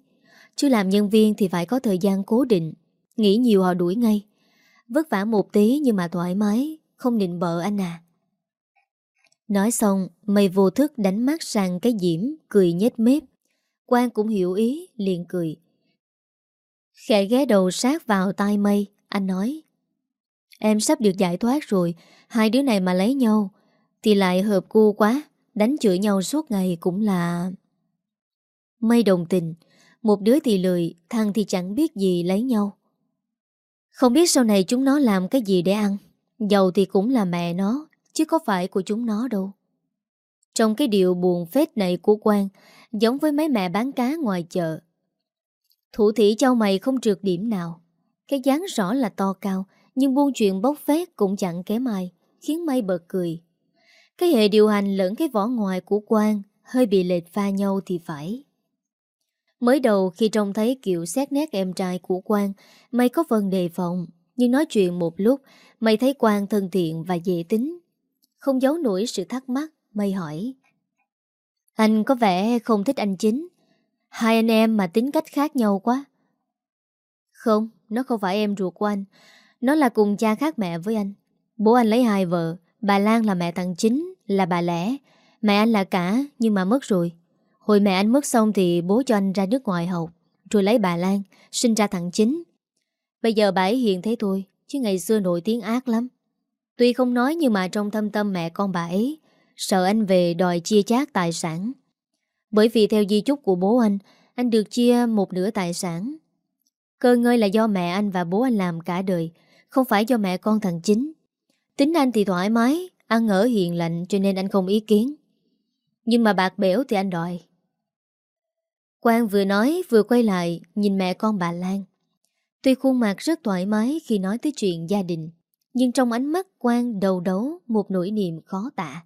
Chứ làm nhân viên thì phải có thời gian cố định, nghĩ nhiều họ đuổi ngay. Vất vả một tí nhưng mà thoải mái, không định bợ anh à. Nói xong, mày vô thức đánh mắt sang cái diễm, cười nhếch mép. Quang cũng hiểu ý, liền cười. Khẽ ghé đầu sát vào tai mây, anh nói. Em sắp được giải thoát rồi, hai đứa này mà lấy nhau, thì lại hợp cu quá, đánh chửi nhau suốt ngày cũng là... Mây đồng tình, một đứa thì lười, thằng thì chẳng biết gì lấy nhau. Không biết sau này chúng nó làm cái gì để ăn, giàu thì cũng là mẹ nó, chứ có phải của chúng nó đâu. Trong cái điều buồn phết này của Quang, giống với mấy mẹ bán cá ngoài chợ. Thủ thị châu mày không trượt điểm nào. Cái dáng rõ là to cao, nhưng buôn chuyện bốc phét cũng chẳng kém ai, khiến mây bật cười. Cái hệ điều hành lẫn cái vỏ ngoài của Quang hơi bị lệch pha nhau thì phải. Mới đầu khi trông thấy kiểu xét nét em trai của Quang, mày có phần đề phòng, nhưng nói chuyện một lúc, mày thấy Quang thân thiện và dễ tính. Không giấu nổi sự thắc mắc, mày hỏi. Anh có vẻ không thích anh chính. Hai anh em mà tính cách khác nhau quá. Không, nó không phải em ruột của anh. Nó là cùng cha khác mẹ với anh. Bố anh lấy hai vợ, bà Lan là mẹ thằng chính, là bà lẽ. Mẹ anh là cả, nhưng mà mất rồi. Hồi mẹ anh mất xong thì bố cho anh ra nước ngoài học, rồi lấy bà Lan, sinh ra thằng chính. Bây giờ bà ấy hiền thế thôi, chứ ngày xưa nổi tiếng ác lắm. Tuy không nói nhưng mà trong thâm tâm mẹ con bà ấy, sợ anh về đòi chia chác tài sản. Bởi vì theo di chúc của bố anh, anh được chia một nửa tài sản. Cơ ngơi là do mẹ anh và bố anh làm cả đời, không phải do mẹ con thằng chính. Tính anh thì thoải mái, ăn ở hiền lành cho nên anh không ý kiến. Nhưng mà bạc bẽo thì anh đòi. Quang vừa nói vừa quay lại nhìn mẹ con bà Lan. Tuy khuôn mặt rất thoải mái khi nói tới chuyện gia đình, nhưng trong ánh mắt Quang đầu đấu một nỗi niềm khó tả.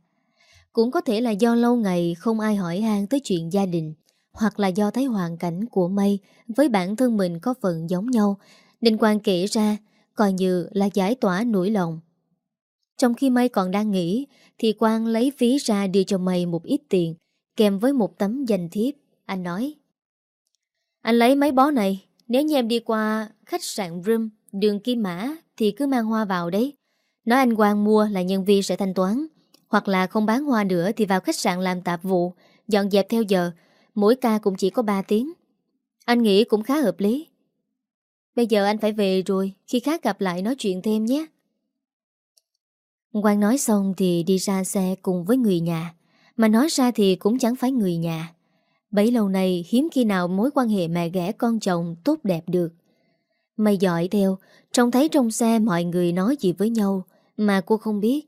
Cũng có thể là do lâu ngày không ai hỏi han tới chuyện gia đình, hoặc là do thấy hoàn cảnh của Mây với bản thân mình có phần giống nhau, nên Quang kể ra coi như là giải tỏa nỗi lòng. Trong khi Mây còn đang nghĩ, thì Quang lấy phí ra đưa cho Mây một ít tiền, kèm với một tấm danh thiếp. Anh nói, anh lấy mấy bó này, nếu như em đi qua khách sạn Room, đường Kim Mã, thì cứ mang hoa vào đấy. Nói anh Quang mua là nhân viên sẽ thanh toán, hoặc là không bán hoa nữa thì vào khách sạn làm tạp vụ, Dọn dẹp theo giờ. Mỗi ca cũng chỉ có 3 tiếng. Anh nghĩ cũng khá hợp lý. Bây giờ anh phải về rồi. Khi khác gặp lại nói chuyện thêm nhé. Quang nói xong thì đi ra xe cùng với người nhà. Mà nói ra thì cũng chẳng phải người nhà. Bấy lâu nay hiếm khi nào mối quan hệ mẹ ghẻ con chồng tốt đẹp được. Mày dõi theo Trông thấy trong xe mọi người nói gì với nhau Mà cô không biết.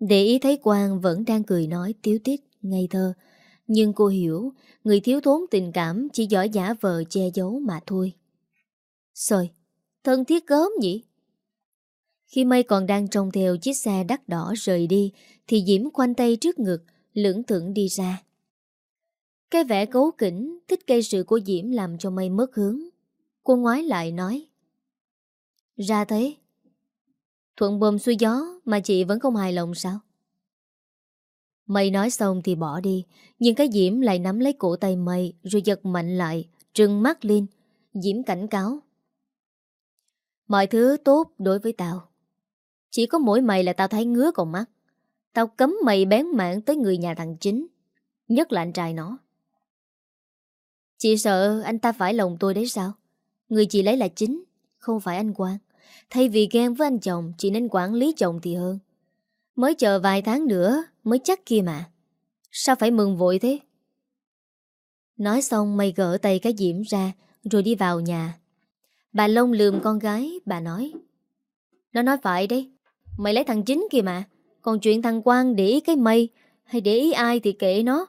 Để ý thấy Quang vẫn đang cười nói tiếu tít, ngây thơ. Nhưng cô hiểu Người thiếu thốn tình cảm chỉ giỏi giả vờ che giấu mà thôi. Rồi Thân thiết gớm nhỉ? Khi mây còn đang trông theo chiếc xe đắt đỏ rời đi Thì Diễm khoanh tay trước ngực Lưỡng thưởng đi ra. Cái vẻ cấu kỉnh, Thích gây sự của Diễm làm cho mây mất hướng. Cô ngoái lại nói, Ra thế. Thuận bồm xuôi gió Mà chị vẫn không hài lòng sao? Mây nói xong thì bỏ đi, Nhưng cái Diễm lại nắm lấy cổ tay mây Rồi giật mạnh lại, Trừng mắt lên. Diễm cảnh cáo, Mọi thứ tốt đối với tao. Chỉ có mỗi mày là tao thấy ngứa còn mắt. Tao cấm mày bén mạng tới người nhà thằng chính, Nhất là anh trai nó. Chị sợ anh ta phải lòng tôi đấy sao? Người chị lấy là chính, Không phải anh Quang. Thay vì ghen với anh chồng, Chị nên quản lý chồng thì hơn. Mới chờ vài tháng nữa, Mới chắc kia mà. Sao phải mừng vội thế? Nói xong, mày gỡ tay cái diễm ra, Rồi đi vào nhà. Bà lông lườm con gái, Bà nói. Nó nói phải đấy, Mày lấy thằng chính kìa mà. Còn chuyện thằng Quang để ý cái mây, Hay để ý ai thì kệ nó.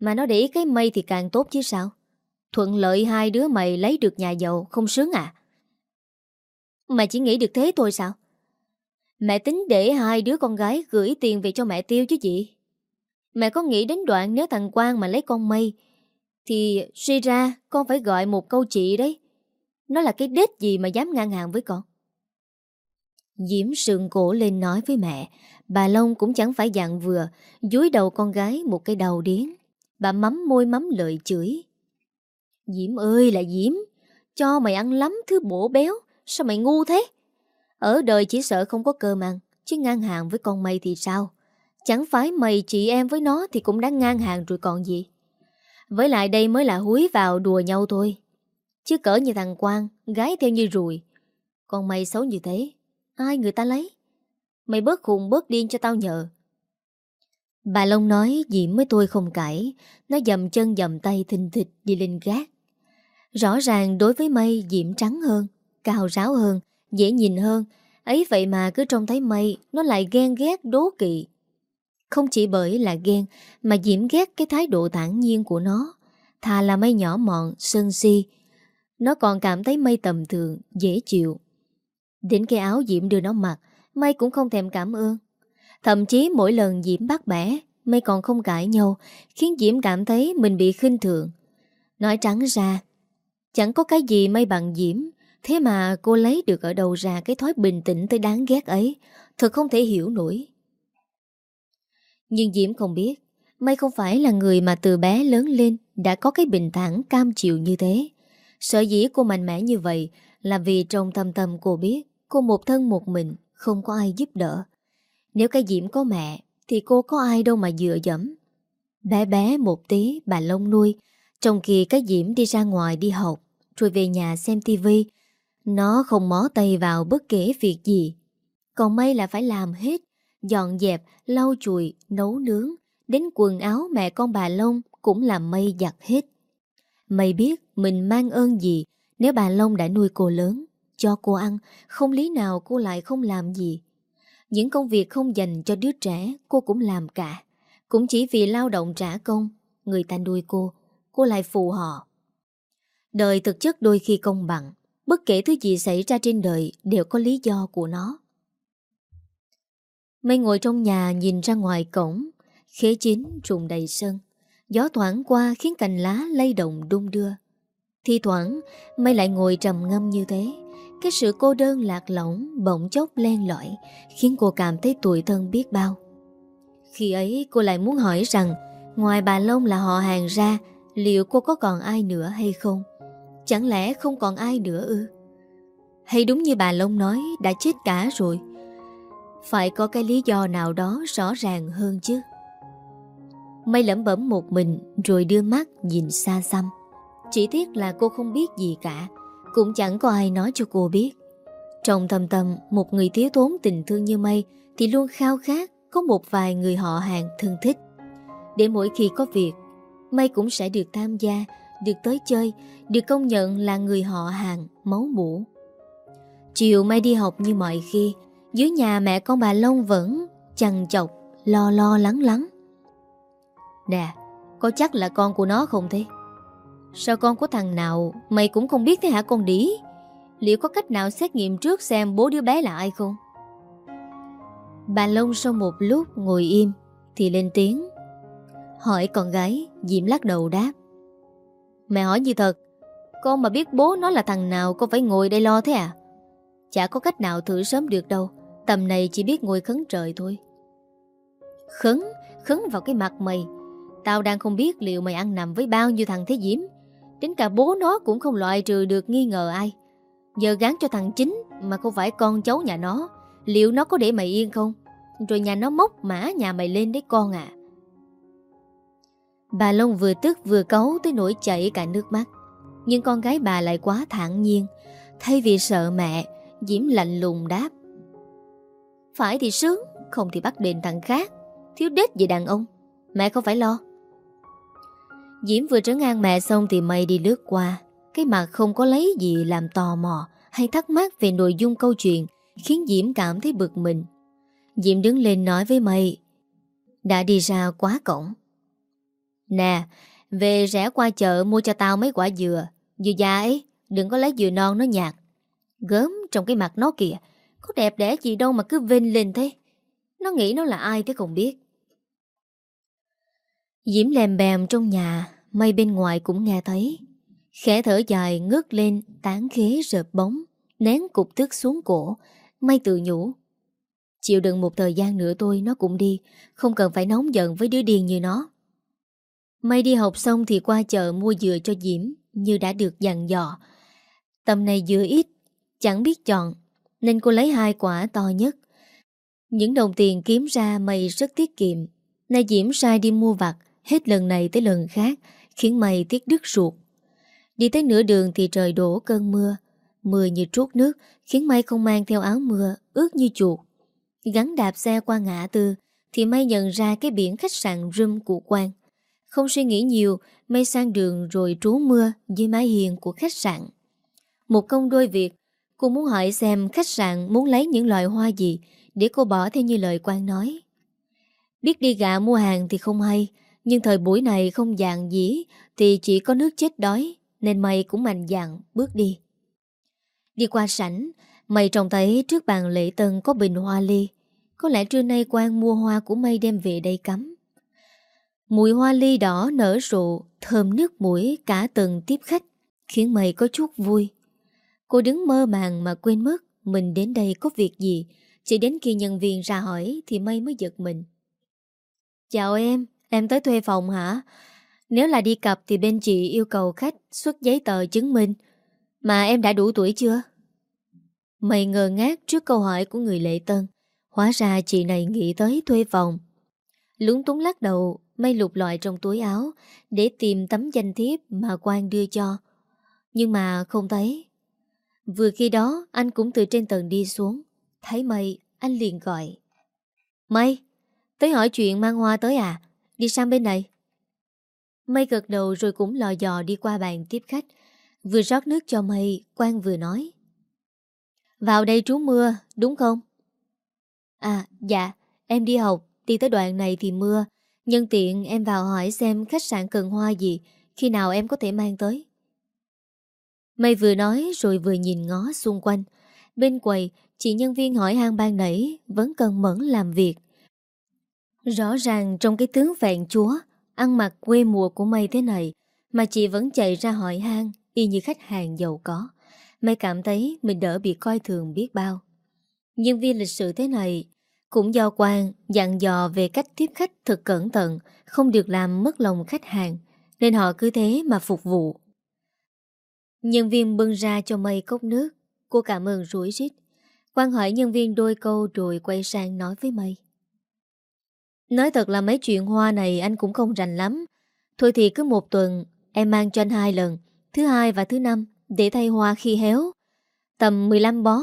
Mà nó để ý cái mây thì càng tốt chứ sao? Thuận lợi hai đứa mày lấy được nhà giàu Không sướng à? Mày chỉ nghĩ được thế thôi sao? Mẹ tính để hai đứa con gái gửi tiền về cho mẹ tiêu chứ gì? Mẹ có nghĩ đến đoạn nếu thằng Quang mà lấy con mây, Thì suy ra con phải gọi một câu chị đấy. Nó là cái đết gì mà dám ngang hàng với con? Diễm sườn cổ lên nói với mẹ, Bà Long cũng chẳng phải dạng vừa, Dúi đầu con gái một cái đầu điến Bà mắm môi mắm lợi chửi. Diễm ơi là Diễm, Cho mày ăn lắm thứ bổ béo, Sao mày ngu thế? Ở đời chỉ sợ không có cơm ăn, Chứ ngang hàng với con mày thì sao? Chẳng phải mày chị em với nó Thì cũng đã ngang hàng rồi còn gì. Với lại đây mới là húi vào đùa nhau thôi. Chứ cỡ như thằng Quang, Gái theo như rùi. Còn mày xấu như thế, Ai người ta lấy? Mày bớt khùng bớt điên cho tao nhờ. Bà Long nói Diễm với tôi không cãi, Nó dầm chân dầm tay thình thịch đi lên gác. Rõ ràng đối với mây Diễm trắng hơn Cao ráo hơn Dễ nhìn hơn. Ấy vậy mà cứ trông thấy mây Nó lại ghen ghét đố kỵ. Không chỉ bởi là ghen Mà Diễm ghét cái thái độ thản nhiên của nó. Thà là mây nhỏ mọn, sơn si Nó còn cảm thấy mây tầm thường Dễ chịu. Đến cái áo Diễm đưa nó mặc Mây cũng không thèm cảm ơn. Thậm chí mỗi lần Diễm bắt bẻ Mây còn không cãi nhau Khiến Diễm cảm thấy mình bị khinh thường. Nói trắng ra Chẳng có cái gì may bằng Diễm. Thế mà cô lấy được ở đầu ra cái thói bình tĩnh tới đáng ghét ấy. Thật không thể hiểu nổi. Nhưng Diễm không biết, May không phải là người mà từ bé lớn lên Đã có cái bình thản cam chịu như thế. Sở dĩ cô mạnh mẽ như vậy Là vì trong tâm tâm cô biết Cô một thân một mình Không có ai giúp đỡ. Nếu cái Diễm có mẹ Thì cô có ai đâu mà dựa dẫm. Bé bé một tí, bà lông nuôi trong khi cái Diễm đi ra ngoài đi học Rồi về nhà xem tivi nó không mó tay vào bất kể việc gì. Còn may là phải làm hết, dọn dẹp, lau chùi, nấu nướng, đến quần áo mẹ con bà Long cũng làm mây giặt hết. Mây biết mình mang ơn gì nếu bà Long đã nuôi cô lớn, cho cô ăn, không lý nào cô lại không làm gì. Những công việc không dành cho đứa trẻ cô cũng làm cả. Cũng chỉ vì lao động trả công, người ta nuôi cô, cô lại phù họ. Đời thực chất đôi khi công bằng, Bất kể thứ gì xảy ra trên đời đều có lý do của nó. Mây ngồi trong nhà nhìn ra ngoài cổng, khế chín trùng đầy sân. Gió thoảng qua khiến cành lá lay động đung đưa. thi thoảng, mây lại ngồi trầm ngâm như thế. Cái sự cô đơn lạc lõng bỗng chốc len lỏi khiến cô cảm thấy tuổi thân biết bao. Khi ấy cô lại muốn hỏi rằng ngoài bà Long là họ hàng ra liệu cô có còn ai nữa hay không? Chẳng lẽ không còn ai nữa ư Hay đúng như bà Long nói Đã chết cả rồi Phải có cái lý do nào đó rõ ràng hơn chứ Mây lẩm bẩm một mình rồi đưa mắt nhìn xa xăm. Chỉ tiếc là cô không biết gì cả, cũng chẳng có ai nói cho cô biết. Trong thầm tâm, một người thiếu thốn tình thương như Mây thì luôn khao khát có một vài người họ hàng thân thích. Để mỗi khi có việc, Mai cũng sẽ được tham gia, được tới chơi, được công nhận là người họ hàng, máu mũ. Chiều Mai đi học như mọi khi, dưới nhà mẹ con bà Long vẫn chằn chọc, lo lo lắng lắng. Nè, có chắc là con của nó không thế? Sao con của thằng nào mày cũng không biết thế hả con đĩ? Liệu có cách nào xét nghiệm trước xem bố đứa bé là ai không? Bà Long sau một lúc ngồi im Thì lên tiếng Hỏi con gái, Diễm lắc đầu đáp. Mẹ hỏi như thật, Con mà biết bố nó là thằng nào, Con phải ngồi đây lo thế à? Chả có cách nào thử sớm được đâu, Tầm này chỉ biết ngồi khấn trời thôi. Khấn Khấn vào cái mặt mày. Tao đang không biết liệu mày ăn nằm với bao nhiêu thằng thế Diễm. Đến cả bố nó cũng không loại trừ được nghi ngờ ai. Giờ gán cho thằng chính Mà không phải con cháu nhà nó, Liệu nó có để mày yên không? Rồi nhà nó móc mã nhà mày lên đấy con à? Bà Long vừa tức vừa cấu tới nỗi chảy cả nước mắt. Nhưng con gái bà lại quá thản nhiên, Thay vì sợ mẹ, Diễm lạnh lùng đáp. Phải thì sướng, Không thì bắt đền thằng khác. Thiếu đết gì đàn ông, Mẹ không phải lo. Diễm vừa trấn an mẹ xong thì mây đi lướt qua. Cái mặt không có lấy gì làm tò mò Hay thắc mắc về nội dung câu chuyện, Khiến Diễm cảm thấy bực mình. Diễm đứng lên nói với mây: Đã đi ra quá cổng Nè, Về rẽ qua chợ mua cho tao mấy quả dừa. Dừa già ấy, Đừng có lấy dừa non nó nhạt. Gớm trong cái mặt nó kìa, Có đẹp đẽ gì đâu mà cứ vinh lên thế. Nó nghĩ nó là ai thế không biết. Diễm lèm bèm trong nhà Mây bên ngoài cũng nghe thấy. Khẽ thở dài ngước lên, Tán khế rợp bóng, Nén cục tức xuống cổ Mây tự nhủ. Chịu đựng một thời gian nữa tôi, nó cũng đi, Không cần phải nóng giận với đứa điên như nó. Mây đi học xong thì qua chợ mua dừa cho Diễm, Như đã được dặn dò. Tầm này dừa ít, Chẳng biết chọn, Nên cô lấy hai quả to nhất. Những đồng tiền kiếm ra mây rất tiết kiệm. Nay Diễm sai đi mua vặt, Hết lần này tới lần khác, Khiến mày tiếc đứt ruột. Đi tới nửa đường thì trời đổ cơn mưa. Mưa như trút nước, Khiến mây không mang theo áo mưa, Ướt như chuột. Gắn đạp xe qua ngã tư, Thì mây nhận ra cái biển khách sạn rum của Quang không suy nghĩ nhiều Mây sang đường rồi trú mưa Dưới mái hiền của khách sạn. Một công đôi việc Cô muốn hỏi xem khách sạn muốn lấy những loại hoa gì Để cô bỏ theo như lời quan nói. Biết đi gạ mua hàng thì không hay, nhưng thời buổi này không dạng dĩ Thì chỉ có nước chết đói, Nên mày cũng mạnh dạng bước đi. Đi qua sảnh, Mày trông thấy trước bàn lễ tân có bình hoa ly. Có lẽ trưa nay quan mua hoa của mây đem về đây cắm. Mùi hoa ly đỏ nở rộ Thơm nước mũi cả tầng tiếp khách Khiến mày có chút vui Cô đứng mơ màng mà quên mất Mình đến đây có việc gì Chỉ đến khi nhân viên ra hỏi Thì mây mới giật mình Chào em Em tới thuê phòng hả? Nếu là đi cặp thì bên chị yêu cầu khách xuất giấy tờ chứng minh. Mà em đã đủ tuổi chưa? Mày ngờ ngác trước câu hỏi của người lệ tân. Hóa ra chị này nghĩ tới thuê phòng. Lúng túng lắc đầu, mây lục loại trong túi áo để tìm tấm danh thiếp mà Quang đưa cho. Nhưng mà không thấy. Vừa khi đó anh cũng từ trên tầng đi xuống. Thấy mây, anh liền gọi. Mây, tới hỏi chuyện mang hoa tới à? Đi sang bên này Mây gật đầu rồi cũng lò dò đi qua bàn tiếp khách Vừa rót nước cho mây Quang vừa nói Vào đây trú mưa đúng không À dạ Em đi học Đi tới đoạn này thì mưa Nhân tiện em vào hỏi xem khách sạn cần hoa gì, Khi nào em có thể mang tới. Mây vừa nói rồi vừa nhìn ngó xung quanh. Bên quầy, Chị nhân viên hỏi hàng ban nãy Vẫn cần mẫn làm việc. Rõ ràng trong cái tướng vẹn chúa, Ăn mặc quê mùa của mây thế này, Mà chị vẫn chạy ra hỏi hang, Y như khách hàng giàu có. Mây cảm thấy mình đỡ bị coi thường biết bao. Nhân viên lịch sự thế này cũng do quan dặn dò về cách tiếp khách thật cẩn thận Không được làm mất lòng khách hàng Nên họ cứ thế mà phục vụ Nhân viên bưng ra cho mây cốc nước Cô cảm ơn rủi rít Quan hỏi nhân viên đôi câu rồi quay sang nói với mây Nói thật là mấy chuyện hoa này anh cũng không rành lắm. Thôi thì cứ một tuần em mang cho anh hai lần, thứ hai và thứ năm để thay hoa khi héo. Tầm 15 bó,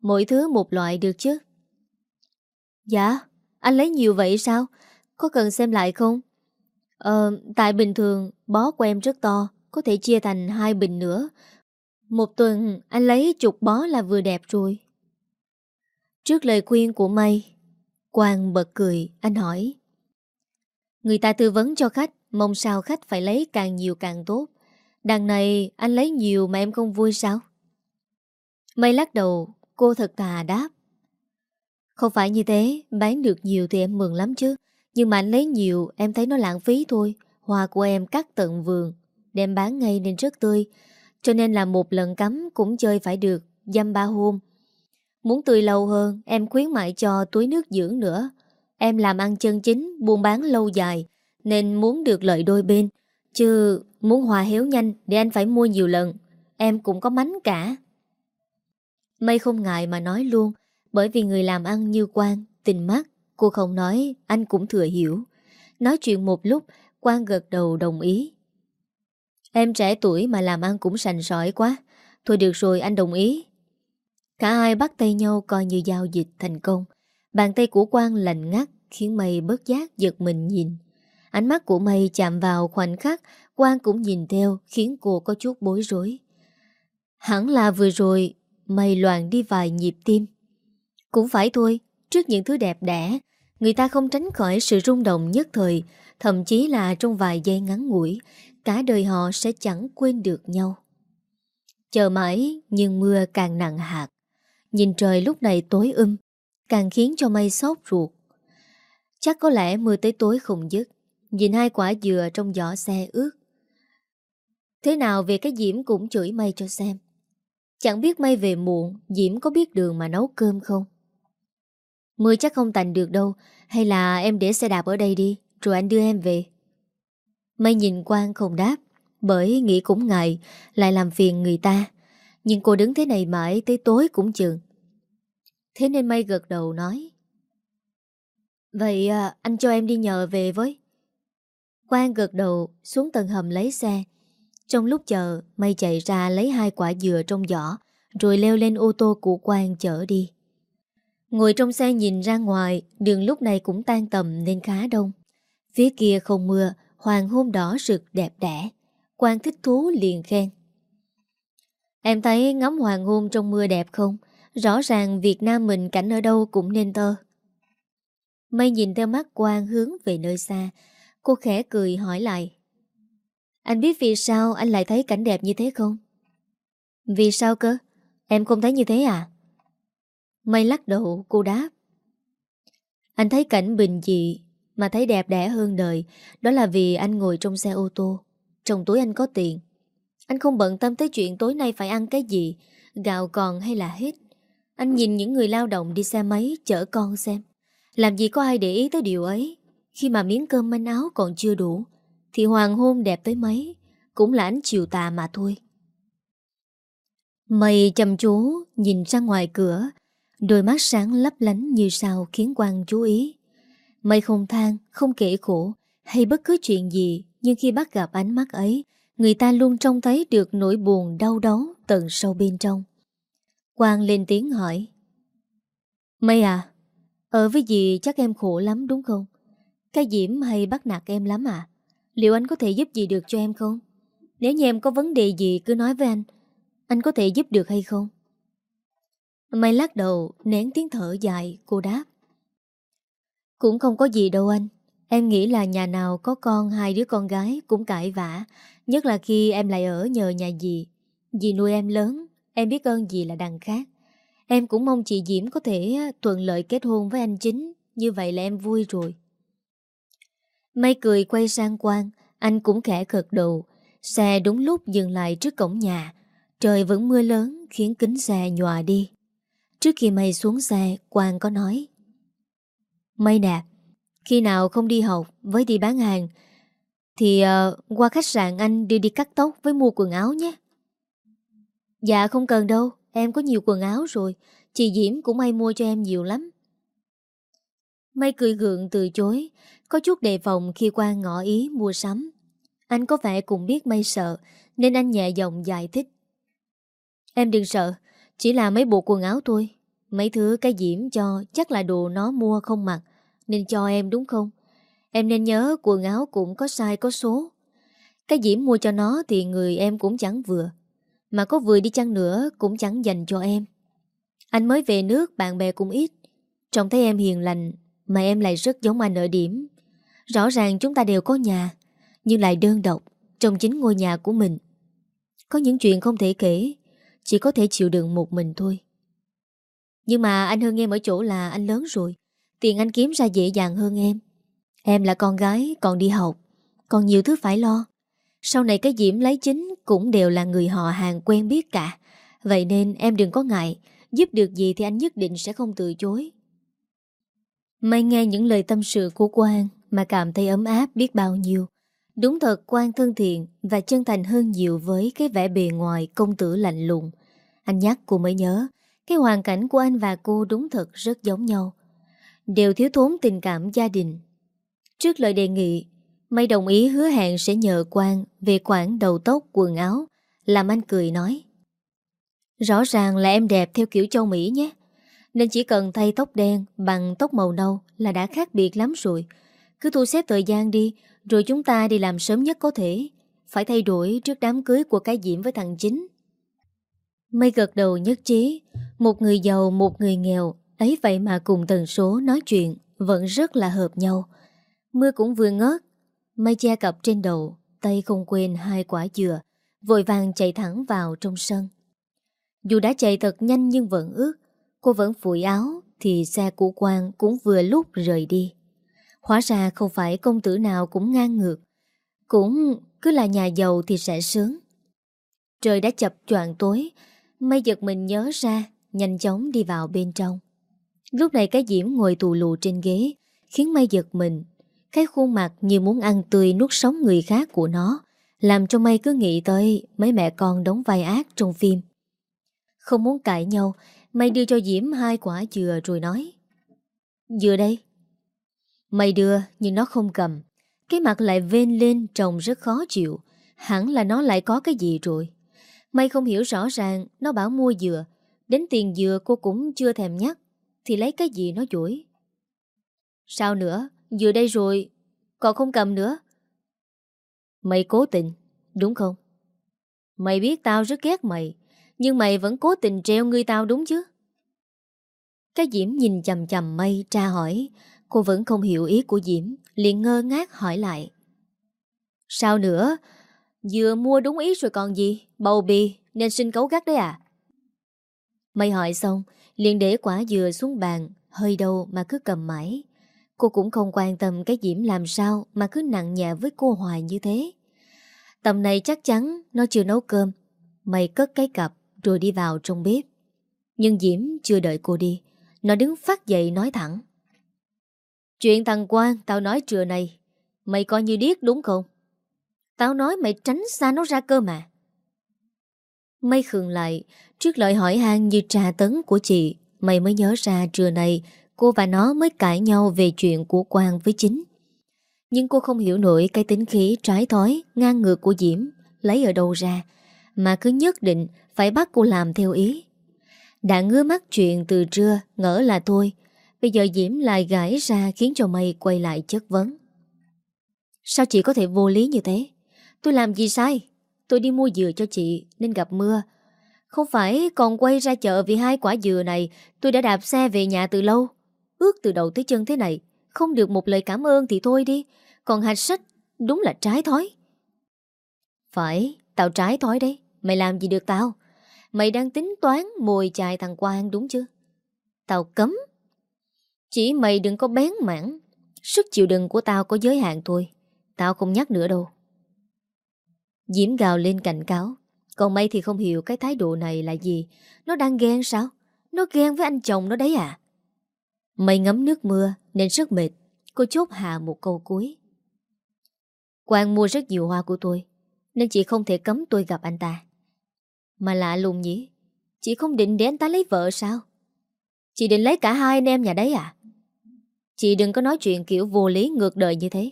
mỗi thứ một loại được chứ. Dạ, anh lấy nhiều vậy sao? Có cần xem lại không? Ờ, tại bình thường bó của em rất to, có thể chia thành hai bình nữa. Một tuần anh lấy chục bó là vừa đẹp rồi. Trước lời khuyên của Mây, Quang bật cười, anh hỏi. Người ta tư vấn cho khách, mong sao khách phải lấy càng nhiều càng tốt. Đằng này anh lấy nhiều mà em không vui sao? Mây lắc đầu, cô thật thà đáp. Không phải như thế, bán được nhiều thì em mừng lắm chứ. Nhưng mà anh lấy nhiều, em thấy nó lãng phí thôi. Hoa của em cắt tận vườn, đem bán ngay nên rất tươi. Cho nên là một lần cắm cũng chơi phải được, dăm ba hôm. Muốn tươi lâu hơn, em khuyến mại cho túi nước dưỡng nữa. Em làm ăn chân chính, buôn bán lâu dài, nên muốn được lợi đôi bên. Chứ muốn hòa héo nhanh để anh phải mua nhiều lần. Em cũng có mánh cả. Mây không ngại mà nói luôn, bởi vì người làm ăn như Quang, tình mắt, cô không nói, anh cũng thừa hiểu. Nói chuyện một lúc, Quang gật đầu đồng ý. Em trẻ tuổi mà làm ăn cũng sành sỏi quá. Thôi được rồi anh đồng ý. Cả hai bắt tay nhau coi như giao dịch thành công. Bàn tay của Quang lạnh ngắt khiến mây bớt giác giật mình nhìn. Ánh mắt của mây chạm vào khoảnh khắc Quang cũng nhìn theo khiến cô có chút bối rối. Hẳn là vừa rồi mây loạn đi vài nhịp tim. Cũng phải thôi, trước những thứ đẹp đẽ, người ta không tránh khỏi sự rung động nhất thời, thậm chí là trong vài giây ngắn ngủi, cả đời họ sẽ chẳng quên được nhau. Chờ mãi, nhưng mưa càng nặng hạt. Nhìn trời lúc này tối um, càng khiến cho mây sốt ruột. Chắc có lẽ mưa tới tối không dứt. Nhìn hai quả dừa trong giỏ xe ướt. Thế nào về cái Diễm cũng chửi mây cho xem. Chẳng biết mây về muộn, Diễm có biết đường mà nấu cơm không? Mưa chắc không tành được đâu, hay là em để xe đạp ở đây đi, rồi anh đưa em về. Mây nhìn Quang không đáp, bởi nghĩ cũng ngại, lại làm phiền người ta. Nhưng cô đứng thế này mãi tới tối cũng chừng. Thế nên Mây gật đầu nói. Vậy à, anh cho em đi nhờ về với. Quang gật đầu xuống tầng hầm lấy xe. Trong lúc chờ, Mây chạy ra lấy hai quả dừa trong giỏ, rồi leo lên ô tô của Quang chở đi. Ngồi trong xe nhìn ra ngoài, đường lúc này cũng tan tầm nên khá đông. Phía kia không mưa, hoàng hôn đỏ rực đẹp đẽ. Quang thích thú liền khen. Em thấy ngắm hoàng hôn trong mưa đẹp không? Rõ ràng Việt Nam mình cảnh ở đâu cũng nên tơ. Mây nhìn theo mắt Quang hướng về nơi xa. Cô khẽ cười hỏi lại. Anh biết vì sao anh lại thấy cảnh đẹp như thế không? Vì sao cơ? Em không thấy như thế à? Mây lắc đầu cô đáp. Anh thấy cảnh bình dị mà thấy đẹp đẽ hơn đời. Đó là vì anh ngồi trong xe ô tô. Trong túi anh có tiền. Anh không bận tâm tới chuyện tối nay phải ăn cái gì, gạo còn hay là hết. Anh nhìn những người lao động đi xe máy chở con xem. Làm gì có ai để ý tới điều ấy. Khi mà miếng cơm manh áo còn chưa đủ, thì hoàng hôn đẹp tới mấy, cũng là ánh chiều tà mà thôi. Mây chăm chú nhìn ra ngoài cửa, đôi mắt sáng lấp lánh như sao khiến quang chú ý. Mây không than, không kể khổ, hay bất cứ chuyện gì, nhưng khi bắt gặp ánh mắt ấy, người ta luôn trông thấy được nỗi buồn đau đớn tận sâu bên trong. Quang lên tiếng hỏi. Mây à, ở với dì chắc em khổ lắm đúng không? Cái Diễm hay bắt nạt em lắm à? Liệu anh có thể giúp gì được cho em không? Nếu như em có vấn đề gì cứ nói với anh. Anh có thể giúp được hay không? Mây lắc đầu, nén tiếng thở dài, cô đáp. Cũng không có gì đâu anh. Em nghĩ là nhà nào có con hai đứa con gái cũng cãi vã, nhất là khi em lại ở nhờ nhà dì. Dì nuôi em lớn, em biết ơn dì là đằng khác. Em cũng mong chị Diễm có thể thuận lợi kết hôn với anh chính, như vậy là em vui rồi. Mây cười quay sang Quang, anh cũng khẽ gật đầu. Xe đúng lúc dừng lại trước cổng nhà. Trời vẫn mưa lớn khiến kính xe nhòa đi. Trước khi mày xuống xe, Quang có nói. Mây nè, khi nào không đi học với đi bán hàng Thì uh, qua khách sạn anh đưa đi cắt tóc với mua quần áo nhé Dạ không cần đâu Em có nhiều quần áo rồi Chị Diễm cũng may mua cho em nhiều lắm Mây cười gượng từ chối, có chút đề phòng khi Quang ngỏ ý mua sắm. Anh có vẻ cũng biết Mây sợ, nên anh nhẹ giọng giải thích. Em đừng sợ, chỉ là mấy bộ quần áo thôi. Mấy thứ cái diễm cho chắc là đồ nó mua không mặc, nên cho em đúng không? Em nên nhớ quần áo cũng có sai có số. Cái diễm mua cho nó thì người em cũng chẳng vừa. Mà có vừa đi chăng nữa cũng chẳng dành cho em. Anh mới về nước bạn bè cũng ít. Trông thấy em hiền lành mà em lại rất giống anh ở điểm. Rõ ràng chúng ta đều có nhà, nhưng lại đơn độc trong chính ngôi nhà của mình. Có những chuyện không thể kể, chỉ có thể chịu đựng một mình thôi. Nhưng mà anh hơn em ở chỗ là anh lớn rồi, tiền anh kiếm ra dễ dàng hơn em. Em là con gái, còn đi học, còn nhiều thứ phải lo. Sau này cái Diễm lấy chính cũng đều là người họ hàng quen biết cả. Vậy nên em đừng có ngại, giúp được gì thì anh nhất định sẽ không từ chối. May nghe những lời tâm sự của Quang mà cảm thấy ấm áp biết bao nhiêu. Đúng thật Quang thân thiện và chân thành hơn nhiều với cái vẻ bề ngoài công tử lạnh lùng. Anh nhắc cô mới nhớ, cái hoàn cảnh của anh và cô đúng thật rất giống nhau. Đều thiếu thốn tình cảm gia đình. Trước lời đề nghị, Mây đồng ý hứa hẹn sẽ nhờ Quang về quản đầu tóc quần áo, làm anh cười nói. Rõ ràng là em đẹp theo kiểu châu Mỹ nhé. Nên chỉ cần thay tóc đen bằng tóc màu nâu là đã khác biệt lắm rồi. Cứ thu xếp thời gian đi, rồi chúng ta đi làm sớm nhất có thể. Phải thay đổi trước đám cưới của cái diễm với thằng chính. Mây gật đầu nhất trí, một người giàu một người nghèo, ấy vậy mà cùng tần số nói chuyện vẫn rất là hợp nhau. Mưa cũng vừa ngớt, mây che cặp trên đầu, tay không quên hai quả dừa, vội vàng chạy thẳng vào trong sân. Dù đã chạy thật nhanh nhưng vẫn ướt, cô vẫn phủi áo thì xe của Quang cũng vừa lúc rời đi. Hóa ra không phải công tử nào cũng ngang ngược, cũng cứ là nhà giàu thì sẽ sướng. Trời đã chập choạng tối, mây giật mình nhớ ra, nhanh chóng đi vào bên trong. Lúc này cái diễm ngồi tù lù trên ghế, khiến mây giật mình. Cái khuôn mặt như muốn ăn tươi nuốt sống người khác của nó, làm cho mây cứ nghĩ tới mấy mẹ con đóng vai ác trong phim. Không muốn cãi nhau Mày đưa cho Diễm hai quả dừa rồi nói Dừa đây Mày đưa nhưng nó không cầm Cái mặt lại vên lên trông rất khó chịu Hẳn là nó lại có cái gì rồi Mày không hiểu rõ ràng, Nó bảo mua dừa. Đến tiền dừa cô cũng chưa thèm nhắc, Thì lấy cái gì nó dỗi. Sao nữa? Dừa đây rồi, Còn không cầm nữa. Mày cố tình, Đúng không? Mày biết tao rất ghét mày, nhưng mày vẫn cố tình treo người tao đúng chứ? Cái Diễm nhìn chầm chầm mây tra hỏi, Cô vẫn không hiểu ý của Diễm, liền ngơ ngác hỏi lại. Sao nữa? Vừa mua đúng ý rồi còn gì Bầu bì nên xin cấu gắt đấy à Mây hỏi xong liền để quả dừa xuống bàn Hơi đâu mà cứ cầm mãi Cô cũng không quan tâm cái Diễm làm sao Mà cứ nặng nhẹ với cô hoài như thế Tầm này chắc chắn Nó chưa nấu cơm Mày cất cái cặp rồi đi vào trong bếp. Nhưng Diễm chưa đợi cô đi, nó đứng phát dậy nói thẳng. Chuyện thằng Quang tao nói trưa này, mày coi như điếc đúng không? Tao nói mày tránh xa nó ra cơ mà. Mây khường lại, trước lời hỏi han như trà tấn của chị, mày mới nhớ ra trưa nay cô và nó mới cãi nhau về chuyện của Quang với chính. Nhưng cô không hiểu nổi cái tính khí trái thói, ngang ngược của Diễm, lấy ở đâu ra, mà cứ nhất định phải bắt cô làm theo ý. Đã ngứa mắt chuyện từ trưa, ngỡ là thôi. Bây giờ Diễm lại gãi ra khiến cho mày quay lại chất vấn. Sao chị có thể vô lý như thế? Tôi làm gì sai? Tôi đi mua dừa cho chị nên gặp mưa. Không phải còn quay ra chợ vì hai quả dừa này tôi đã đạp xe về nhà từ lâu. Ước từ đầu tới chân thế này. Không được một lời cảm ơn thì thôi đi. Còn hạch sách đúng là trái thói. Phải, tao trái thói đấy. Mày làm gì được tao? Mày đang tính toán mồi chài thằng Quang đúng chứ? Tao cấm. Chỉ mày đừng có bén mảng. Sức chịu đựng của tao có giới hạn thôi. Tao không nhắc nữa đâu. Diễm gào lên cảnh cáo. Còn May thì không hiểu cái thái độ này là gì. Nó đang ghen sao? Nó ghen với anh chồng nó đấy à? May ngấm nước mưa, nên rất mệt. Cô chốt hạ một câu cuối. Quang mua rất nhiều hoa của tôi. Nên chị không thể cấm tôi gặp anh ta. Mà lạ lùng nhỉ Chị không định để anh ta lấy vợ sao Chị định lấy cả hai anh em nhà đấy à Chị đừng có nói chuyện kiểu vô lý ngược đời như thế.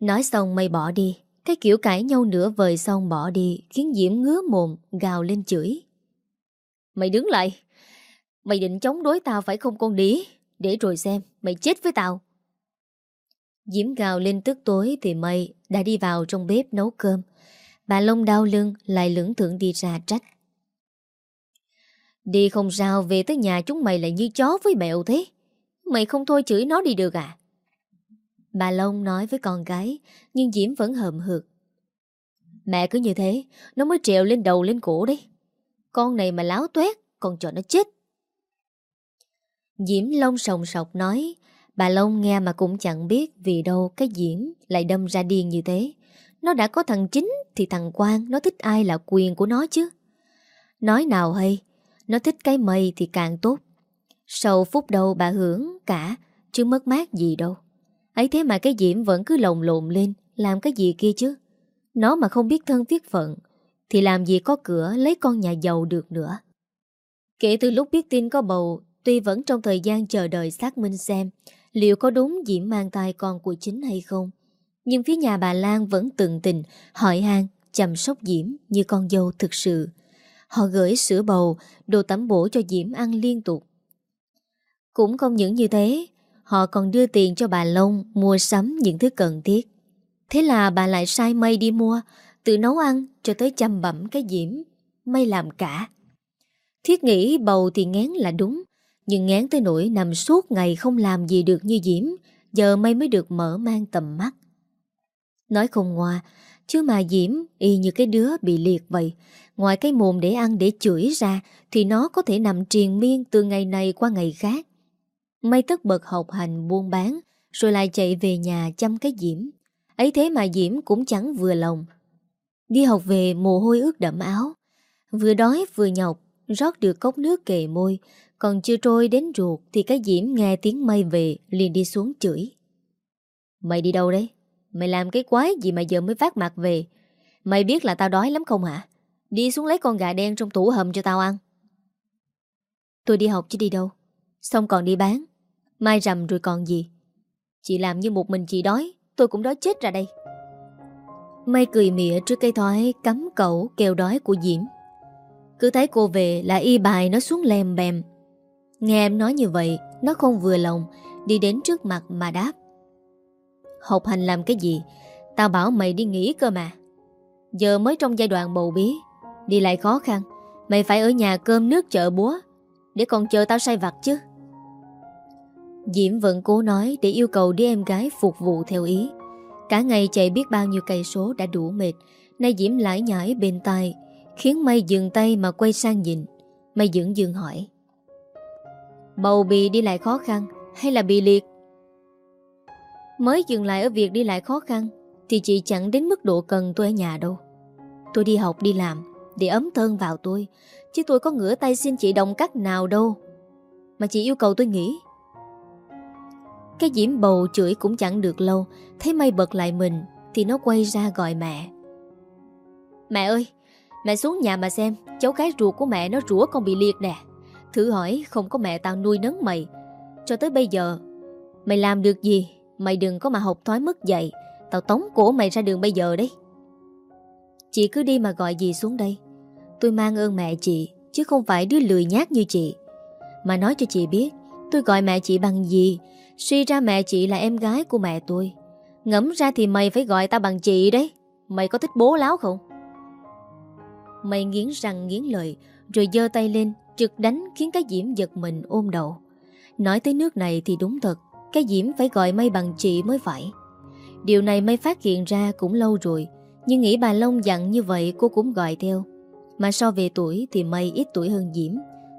Nói xong mày bỏ đi. Cái kiểu cãi nhau nửa vời xong bỏ đi khiến Diễm ngứa mồm gào lên chửi. Mày đứng lại. Mày định chống đối tao phải không con đĩ? Để rồi xem, mày chết với tao. Diễm gào lên tức tối thì mây đã đi vào trong bếp nấu cơm. Bà Long đau lưng lại lưỡng thưởng đi ra trách. Đi không sao về tới nhà chúng mày lại như chó với mèo thế. Mày không thôi chửi nó đi được à? Bà Long nói với con gái, nhưng Diễm vẫn hầm hực. Mẹ cứ như thế, nó mới trèo lên đầu lên cổ đấy. Con này mà láo tuét, con cho nó chết. Diễm Long sòng sọc nói, bà Long nghe mà cũng chẳng biết vì đâu cái Diễm lại đâm ra điên như thế. Nó đã có thằng chính thì thằng Quang nó thích ai là quyền của nó chứ. Nói nào hay, nó thích cái mây thì càng tốt. Sau phút đầu bà hưởng cả, chứ mất mát gì đâu. Ấy thế mà cái Diễm vẫn cứ lồng lộn lên, làm cái gì kia chứ. Nó mà không biết thân viết phận, thì làm gì có cửa lấy con nhà giàu được nữa. Kể từ lúc biết tin có bầu, tuy vẫn trong thời gian chờ đợi xác minh xem liệu có đúng Diễm mang thai con của chính hay không, nhưng phía nhà bà Lan vẫn từng tình hỏi han chăm sóc Diễm như con dâu thực sự. Họ gửi sữa bầu, đồ tắm bổ cho Diễm ăn liên tục. Cũng không những như thế, họ còn đưa tiền cho bà Long mua sắm những thứ cần thiết. Thế là bà lại sai mây đi mua, từ nấu ăn cho tới chăm bẩm cái Diễm. Mây làm cả. Thiết nghĩ bầu thì ngán là đúng, nhưng ngán tới nỗi nằm suốt ngày không làm gì được như Diễm, giờ mây mới được mở mang tầm mắt. Nói không ngoa, chứ mà Diễm y như cái đứa bị liệt vậy. Ngoài cái mồm để ăn để chửi ra thì nó có thể nằm triền miên từ ngày này qua ngày khác. Mây tất bật học hành buôn bán rồi lại chạy về nhà chăm cái Diễm. Ấy thế mà Diễm cũng chẳng vừa lòng. Đi học về mồ hôi ướt đẫm áo. Vừa đói vừa nhọc, rót được cốc nước kề môi. Còn chưa trôi đến ruột thì cái Diễm nghe tiếng mây về liền đi xuống chửi. Mày đi đâu đấy? Mày làm cái quái gì mà giờ mới phát mặt về? Mày biết là tao đói lắm không hả? Đi xuống lấy con gà đen trong tủ hầm cho tao ăn. Tôi đi học chứ đi đâu. Xong còn đi bán. Mai rằm rồi còn gì. Chị làm như một mình chị đói, tôi cũng đói chết ra đây. Mây cười mỉa trước cây thói cắm cẩu kêu đói của Diễm. Cứ thấy cô về là y bài nó xuống lèm bèm. Nghe em nói như vậy, nó không vừa lòng, đi đến trước mặt mà đáp. Học hành làm cái gì? Tao bảo mày đi nghỉ cơ mà. Giờ mới trong giai đoạn bầu bí, đi lại khó khăn. Mày phải ở nhà cơm nước chợ búa, để còn chờ tao say vặt chứ. Diễm vẫn cố nói để yêu cầu đứa em gái phục vụ theo ý. Cả ngày chạy biết bao nhiêu cây số đã đủ mệt, nay Diễm lải nhải bên tai, khiến Mây dừng tay mà quay sang nhìn. Mây dưỡng dừng hỏi. Bầu bị đi lại khó khăn hay là bị liệt? Mới dừng lại ở việc đi lại khó khăn thì chị chẳng đến mức độ cần tôi ở nhà đâu. Tôi đi học đi làm để ấm thân vào tôi, chứ tôi có ngửa tay xin chị đồng cách nào đâu. Mà chị yêu cầu tôi nghỉ. Cái diễm bầu chửi cũng chẳng được lâu, Thấy mây bật lại mình, Thì nó quay ra gọi mẹ. Mẹ ơi, Mẹ xuống nhà mà xem, Cháu cái ruột của mẹ nó rủa con bị liệt nè. Thử hỏi không có mẹ tao nuôi nấng mày. Cho tới bây giờ, Mày làm được gì? Mày đừng có mà học thói mất dậy Tao tống cổ mày ra đường bây giờ đấy. Chị cứ đi mà gọi gì xuống đây. Tôi mang ơn mẹ chị, Chứ không phải đứa lười nhát như chị. Mà nói cho chị biết, Tôi gọi mẹ chị bằng gì? Suy ra mẹ chị là em gái của mẹ tôi. Ngẫm ra thì mày phải gọi tao bằng chị đấy. Mày có thích bố láo không? Mày nghiến răng nghiến lợi, Rồi dơ tay lên, Trực đánh khiến cái Diễm giật mình ôm đầu. Nói tới nước này thì đúng thật, Cái Diễm phải gọi mây bằng chị mới phải. Điều này mây phát hiện ra cũng lâu rồi, Nhưng nghĩ bà Long dặn như vậy cô cũng gọi theo. Mà so về tuổi thì mây ít tuổi hơn Diễm,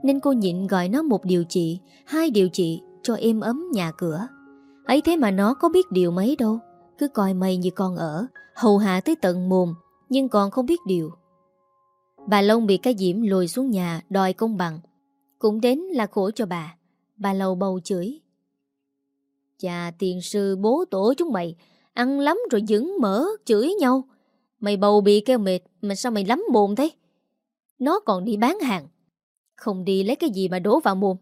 Nên cô nhịn gọi nó một điều chị, Hai điều chị cho êm ấm nhà cửa. ấy thế mà nó có biết điều mấy đâu, cứ coi mày như con ở, hầu hạ tới tận mồm, nhưng còn không biết điều. Bà Long bị cái diễm lùi xuống nhà đòi công bằng. Cũng đến là khổ cho bà. Bà lầu bầu chửi. Chà tiền sư bố tổ chúng mày, ăn lắm rồi dững mở, chửi nhau. Mày bầu bị kêu mệt, mà sao mày lắm mồm thế? Nó còn đi bán hàng. Không đi lấy cái gì mà đổ vào mồm.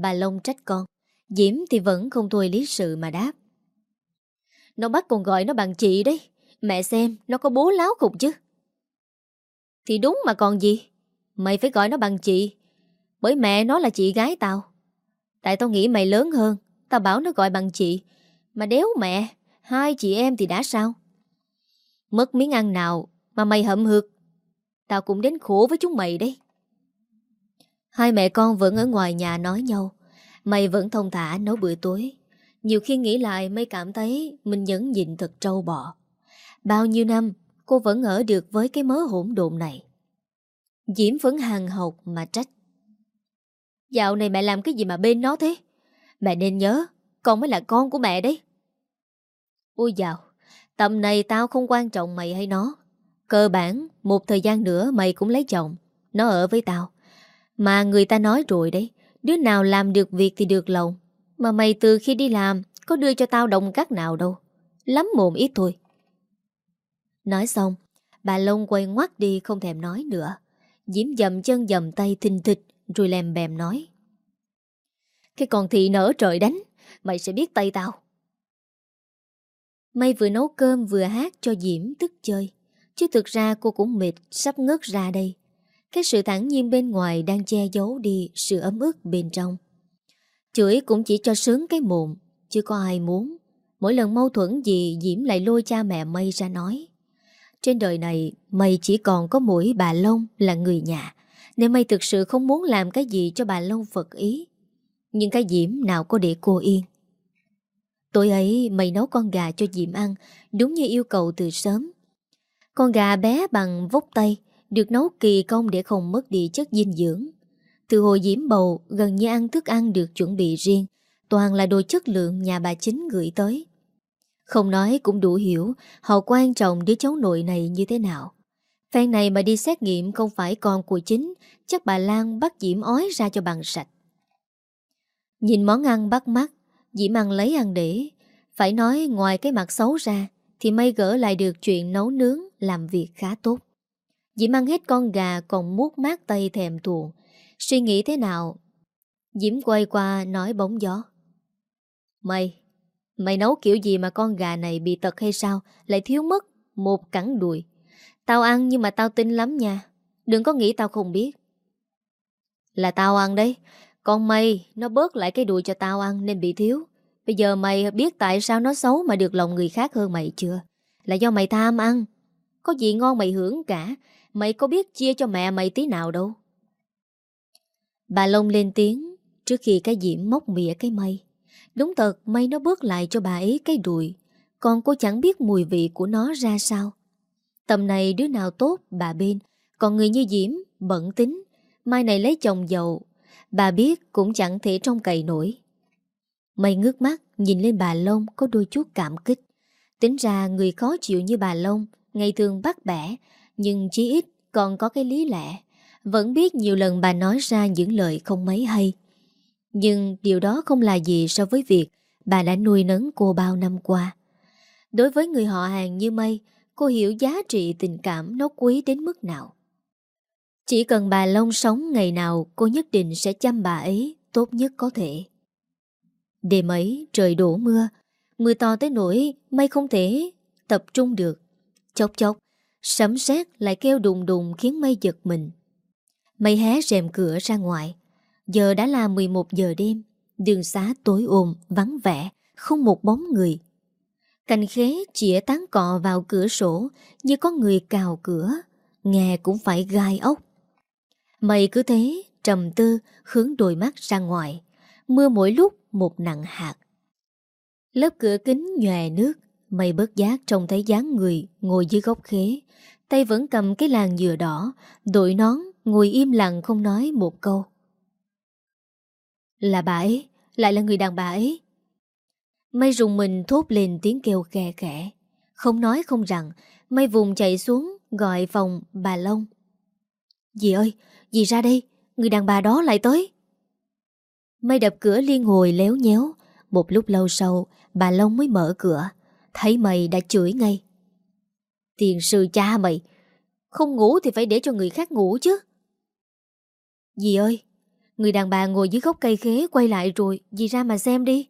Bà Long trách con. Diễm thì vẫn không thôi lý sự mà đáp. Nó bắt còn gọi nó bằng chị đấy. Mẹ xem, nó có bố láo khùng chứ. Thì đúng mà còn gì? Mày phải gọi nó bằng chị. Bởi mẹ nó là chị gái tao. Tại tao nghĩ mày lớn hơn. Tao bảo nó gọi bằng chị. Mà đéo mẹ, Hai chị em thì đã sao? Mất miếng ăn nào Mà mày hậm hực? Tao cũng đến khổ với chúng mày đấy. Hai mẹ con vẫn ở ngoài nhà nói nhau. Mày vẫn thông thả nấu bữa tối. Nhiều khi nghĩ lại, mày cảm thấy Mình nhẫn nhịn thật trâu bọ. Bao nhiêu năm, Cô vẫn ở được với cái mớ hỗn độn này. Diễm vẫn hàng học mà trách. Dạo này mẹ làm cái gì mà bên nó thế? Mẹ nên nhớ, Con mới là con của mẹ đấy. Ôi dạo Tầm này tao không quan trọng mày hay nó. Cơ bản, Một thời gian nữa mày cũng lấy chồng. Nó ở với tao. Mà người ta nói rồi đấy, Đứa nào làm được việc thì được lòng. Mà mày từ khi đi làm, Có đưa cho tao đồng cắt nào đâu. Lắm mồm ít thôi. Nói xong, Bà Long quay ngoắt đi không thèm nói nữa. Diễm dầm chân dầm tay thình thịch, Rồi lèm bèm nói. Cái con thị nở trời đánh, Mày sẽ biết tay tao. Mày vừa nấu cơm vừa hát cho Diễm tức chơi, Chứ thực ra cô cũng mệt Sắp ngất ra đây. Cái sự thẳng nhiên bên ngoài đang che giấu đi Sự ấm ức bên trong. Chửi cũng chỉ cho sướng cái mồm, Chứ có ai muốn. Mỗi lần mâu thuẫn gì Diễm lại lôi cha mẹ Mây ra nói. Trên đời này, Mây chỉ còn có mỗi bà Long là người nhà, Nên Mây thực sự không muốn làm cái gì cho bà Long phật ý. Nhưng cái Diễm nào có để cô yên? Tối ấy mày nấu con gà cho Diễm ăn, Đúng như yêu cầu từ sớm. Con gà bé bằng vốc tay được nấu kỳ công để không mất đi chất dinh dưỡng. Từ hồi Diễm bầu, Gần như ăn thức ăn được chuẩn bị riêng, Toàn là đồ chất lượng nhà bà chính gửi tới. Không nói cũng đủ hiểu Họ quan trọng đứa cháu nội này như thế nào. Phen này mà đi xét nghiệm không phải con của chính, Chắc bà Lan bắt Diễm ói ra cho bằng sạch. Nhìn món ăn bắt mắt, Diễm ăn lấy ăn để, Phải nói ngoài cái mặt xấu ra Thì may gỡ lại được chuyện nấu nướng Làm việc khá tốt. Diễm ăn hết con gà, còn muốt mát tay thèm thuồng. Suy nghĩ thế nào? Diễm quay qua, nói bóng gió. Mày Mày nấu kiểu gì mà con gà này bị tật hay sao? Lại thiếu mất Một cẳng đùi. Tao ăn nhưng mà tao tin lắm nha. Đừng có nghĩ tao không biết. Là tao ăn đấy. Con mày, nó bớt lại cái đùi cho tao ăn nên bị thiếu. Bây giờ mày biết tại sao nó xấu mà được lòng người khác hơn mày chưa? Là do mày tham ăn. Có gì ngon mày hưởng cả. Mày có biết chia cho mẹ mày tí nào đâu. Bà Long lên tiếng, Trước khi cái diễm móc mỉa cái mây. Đúng thật, mây nó bước lại cho bà ấy cái đùi. Còn cô chẳng biết mùi vị của nó ra sao. Tầm này đứa nào tốt, bà bên. Còn người như Diễm bận tính. Mai này lấy chồng giàu. Bà biết cũng chẳng thể trông cậy nổi. Mây ngước mắt, Nhìn lên bà Long có đôi chút cảm kích. Tính ra người khó chịu như bà Long, Ngày thường bắt bẻ nhưng chí ít còn có cái lý lẽ. Vẫn biết nhiều lần bà nói ra những lời không mấy hay. Nhưng điều đó không là gì so với việc Bà đã nuôi nấng cô bao năm qua. Đối với người họ hàng như Mây Cô hiểu giá trị tình cảm nó quý đến mức nào. Chỉ cần bà Long sống ngày nào cô nhất định sẽ chăm bà ấy tốt nhất có thể. Đêm ấy trời đổ mưa, mưa to tới nỗi mây không thể tập trung được. Chốc chốc, sấm sét lại kêu đùng đùng khiến mây giật mình. Mây hé rèm cửa ra ngoài. Giờ đã là 11 giờ đêm, đường xá tối ồn, vắng vẻ, không một bóng người. Cành khế chĩa tán cọ vào cửa sổ như có người cào cửa, nghe cũng phải gai ốc. Mây cứ thế, trầm tư, hướng đôi mắt ra ngoài. Mưa mỗi lúc một nặng hạt. Lớp cửa kính nhòe nước, mây bớt giác trông thấy dáng người ngồi dưới gốc khế. Tay vẫn cầm cái làn dừa đỏ, đội nón, ngồi im lặng không nói một câu. Là bà ấy, lại là người đàn bà ấy. Mây rùng mình thốt lên tiếng kêu khe khẽ. Không nói không rằng, mây vùng chạy xuống, gọi phòng bà Long. Dì ơi, Dì ra đây Người đàn bà đó lại tới Mây đập cửa liên hồi léo nhéo Một lúc lâu sau Bà Long mới mở cửa Thấy mày đã chửi ngay Tiền sư cha mày Không ngủ thì phải để cho người khác ngủ chứ Dì ơi Người đàn bà ngồi dưới gốc cây khế quay lại rồi, dì ra mà xem đi.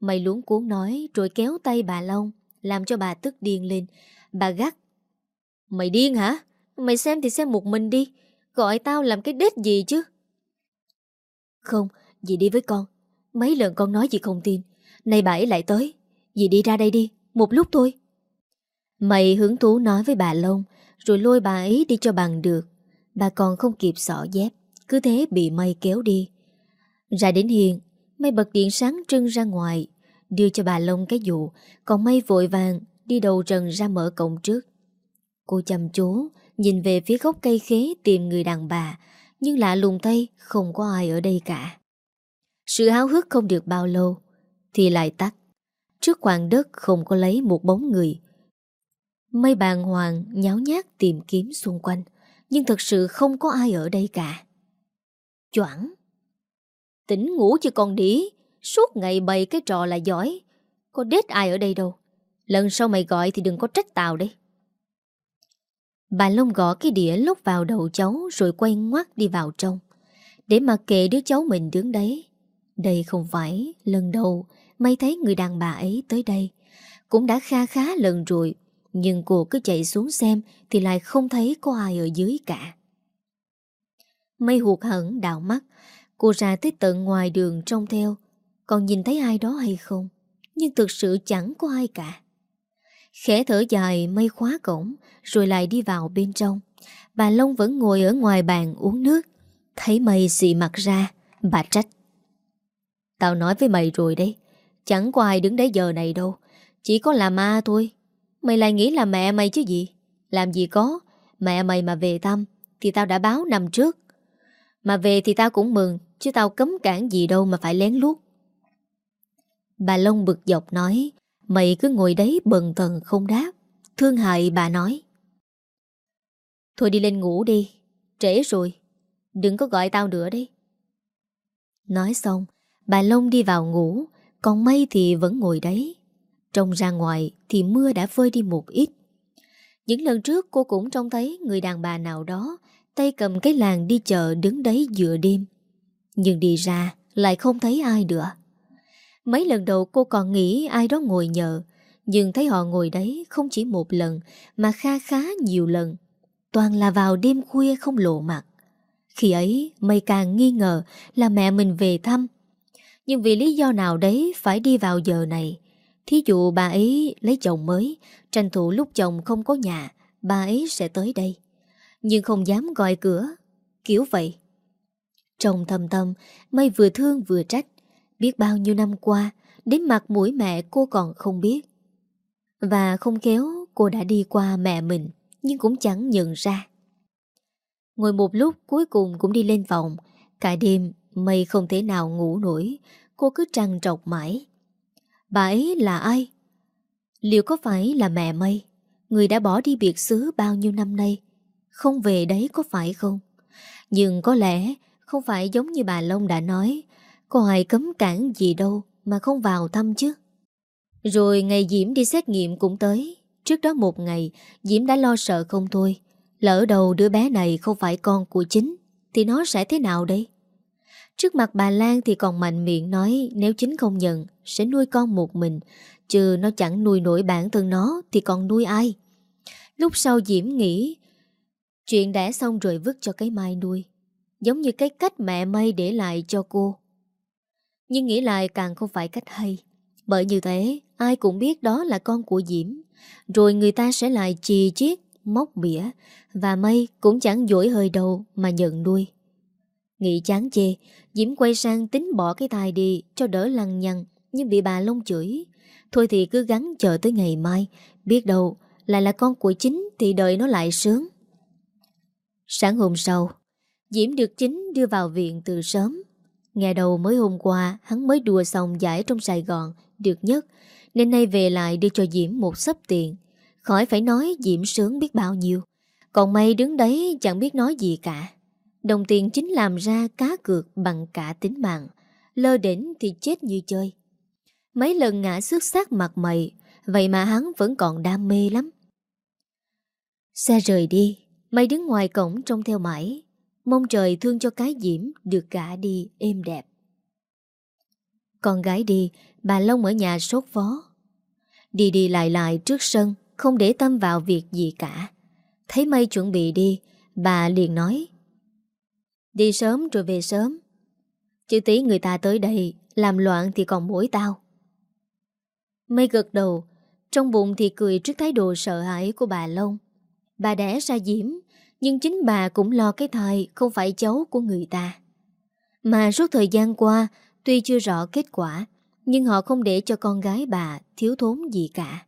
Mày luống cuốn nói rồi kéo tay bà Long, làm cho bà tức điên lên. Bà gắt. Mày điên hả? Mày xem thì xem một mình đi, gọi tao làm cái đết gì chứ? Không, dì đi với con. Mấy lần con nói dì không tin. Nay bà ấy lại tới. Dì đi ra đây đi, một lúc thôi. Mày hứng thú nói với bà Long, rồi lôi bà ấy đi cho bằng được. Bà còn không kịp xỏ dép, cứ thế bị mây kéo đi. Ra đến hiền, mây bật điện sáng trưng ra ngoài, đưa cho bà Long cái dụ, còn mây vội vàng đi đầu trần ra mở cổng trước. Cô chăm chú, nhìn về phía gốc cây khế tìm người đàn bà, nhưng lạ lùng tay không có ai ở đây cả. Sự háo hức không được bao lâu, thì lại tắt. Trước khoảng đất không có lấy một bóng người. Mây bàng hoàng nháo nhác tìm kiếm xung quanh, nhưng thật sự không có ai ở đây cả. Choảng. Tỉnh ngủ chứ còn đĩ, suốt ngày bày cái trò là giỏi. Có đết ai ở đây đâu. Lần sau mày gọi thì đừng có trách tao đấy. Bà Long gõ cái đĩa lúc vào đầu cháu rồi quay ngoắt đi vào trong. Để mà kệ đứa cháu mình đứng đấy. Đây không phải lần đầu May thấy người đàn bà ấy tới đây. Cũng đã kha khá lần rồi. Nhưng cô cứ chạy xuống xem thì lại không thấy có ai ở dưới cả. Mây hụt hẳn đảo mắt. Cô ra tới tận ngoài đường trông theo. Còn nhìn thấy ai đó hay không? Nhưng thực sự chẳng có ai cả. Khẽ thở dài mây khóa cổng, Rồi lại đi vào bên trong Bà Long vẫn ngồi ở ngoài bàn uống nước, Thấy mây xị mặt ra, Bà trách Tao nói với mày rồi đấy Chẳng có ai đứng đấy giờ này đâu. Chỉ có là ma thôi. Mày lại nghĩ là mẹ mày chứ gì? Làm gì có. Mẹ mày mà về thăm, Thì tao đã báo năm trước. Mà về thì tao cũng mừng, Chứ tao cấm cản gì đâu mà phải lén lút. Bà Long bực dọc nói, Mày cứ ngồi đấy bần thần không đáp. Thương hại bà nói, Thôi đi lên ngủ đi, Trễ rồi, Đừng có gọi tao nữa đi Nói xong, Bà Long đi vào ngủ còn mây thì vẫn ngồi đấy. Trông ra ngoài thì mưa đã phơi đi một ít. Những lần trước cô cũng trông thấy Người đàn bà nào đó Tay cầm cái làng đi chợ đứng đấy giữa đêm. Nhưng đi ra Lại không thấy ai nữa. Mấy lần đầu cô còn nghĩ ai đó ngồi nhờ, Nhưng thấy họ ngồi đấy không chỉ một lần, Mà kha khá nhiều lần. Toàn là vào đêm khuya không lộ mặt. Khi ấy mây càng nghi ngờ là mẹ mình về thăm. Nhưng vì lý do nào đấy phải đi vào giờ này. Thí dụ bà ấy lấy chồng mới, Tranh thủ lúc chồng không có nhà, Bà ấy sẽ tới đây. Nhưng không dám gọi cửa, Kiểu vậy. Trong thầm thầm, Mây vừa thương vừa trách. Biết bao nhiêu năm qua, Đến mặt mũi mẹ cô còn không biết. Và không khéo cô đã đi qua mẹ mình, Nhưng cũng chẳng nhận ra. Ngồi một lúc, cuối cùng cũng đi lên phòng. Cả đêm mây không thể nào ngủ nổi. Cô cứ trằn trọc mãi. Bà ấy là ai? Liệu có phải là mẹ mây? Người đã bỏ đi biệt xứ bao nhiêu năm nay? Không về đấy có phải không? Nhưng có lẽ không phải giống như bà Long đã nói. Có ai cấm cản gì đâu Mà không vào thăm chứ. Rồi ngày Diễm đi xét nghiệm cũng tới. Trước đó một ngày, Diễm đã lo sợ không thôi. Lỡ đầu đứa bé này không phải con của chính, Thì nó sẽ thế nào đây? Trước mặt bà Lan thì còn mạnh miệng nói, Nếu chính không nhận, Sẽ nuôi con một mình. Chứ nó chẳng nuôi nổi bản thân nó, Thì còn nuôi ai? Lúc sau Diễm nghĩ, Chuyện đã xong rồi, vứt cho cái mai nuôi. Giống như cái cách mẹ mây để lại cho cô. Nhưng nghĩ lại càng không phải cách hay. Bởi như thế, Ai cũng biết đó là con của Diễm. Rồi người ta sẽ lại chì chiết, Móc mỉa Và mây cũng chẳng dỗi hơi đầu Mà nhận nuôi. Nghĩ chán chê Diễm quay sang tính bỏ cái tài đi, Cho đỡ lằng nhằn Nhưng bị bà Long chửi Thôi thì cứ gắn chờ tới ngày mai, Biết đâu lại là con của chính Thì đợi nó lại sướng. Sáng hôm sau, Diễm được chính đưa vào viện từ sớm Nghe đầu mới hôm qua, hắn mới đùa xong giải trong Sài Gòn, được nhất, nên nay về lại đưa cho Diễm một sấp tiền. Khỏi phải nói Diễm sướng biết bao nhiêu. Còn mày đứng đấy chẳng biết nói gì cả. Đồng tiền chính làm ra cá cược bằng cả tính mạng. Lơ đỉnh thì chết như chơi. Mấy lần ngã xước xác mặt mày Vậy mà hắn vẫn còn đam mê lắm Xe rời đi Mày đứng ngoài cổng trông theo mãi Mong trời thương cho cái Diễm được cả đi êm đẹp. Con gái đi, bà Long ở nhà sốt vó. Đi đi lại lại trước sân, không để tâm vào việc gì cả. Thấy mây chuẩn bị đi, bà liền nói. Đi sớm rồi về sớm. Chứ tí người ta tới đây, làm loạn thì còn mỗi tao. Mây gật đầu, trong bụng thì cười trước thái độ sợ hãi của bà Long. Bà đẻ ra Diễm, nhưng chính bà cũng lo cái thai không phải cháu của người ta. Mà suốt thời gian qua, tuy chưa rõ kết quả, nhưng họ không để cho con gái bà thiếu thốn gì cả.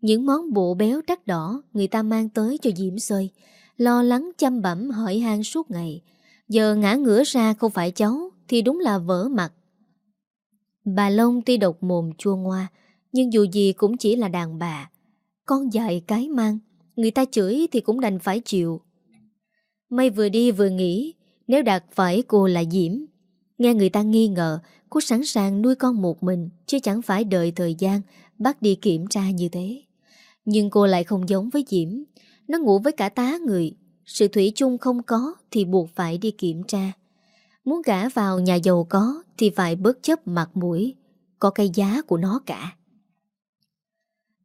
Những món bộ béo đắt đỏ người ta mang tới cho Diễm Sơi, lo lắng chăm bẩm hỏi han suốt ngày. Giờ ngã ngửa ra không phải cháu thì đúng là vỡ mặt. Bà Long tuy độc mồm chua ngoa, nhưng dù gì cũng chỉ là đàn bà. Con dạy cái mang, người ta chửi thì cũng đành phải chịu. Mây vừa đi vừa nghĩ, nếu đạt phải cô là Diễm. Nghe người ta nghi ngờ, cô sẵn sàng nuôi con một mình, chứ chẳng phải đợi thời gian bắt đi kiểm tra như thế. Nhưng cô lại không giống với Diễm. Nó ngủ với cả tá người. Sự thủy chung không có thì buộc phải đi kiểm tra. Muốn gả vào nhà giàu có thì phải bớt chấp mặt mũi. Có cái giá của nó cả.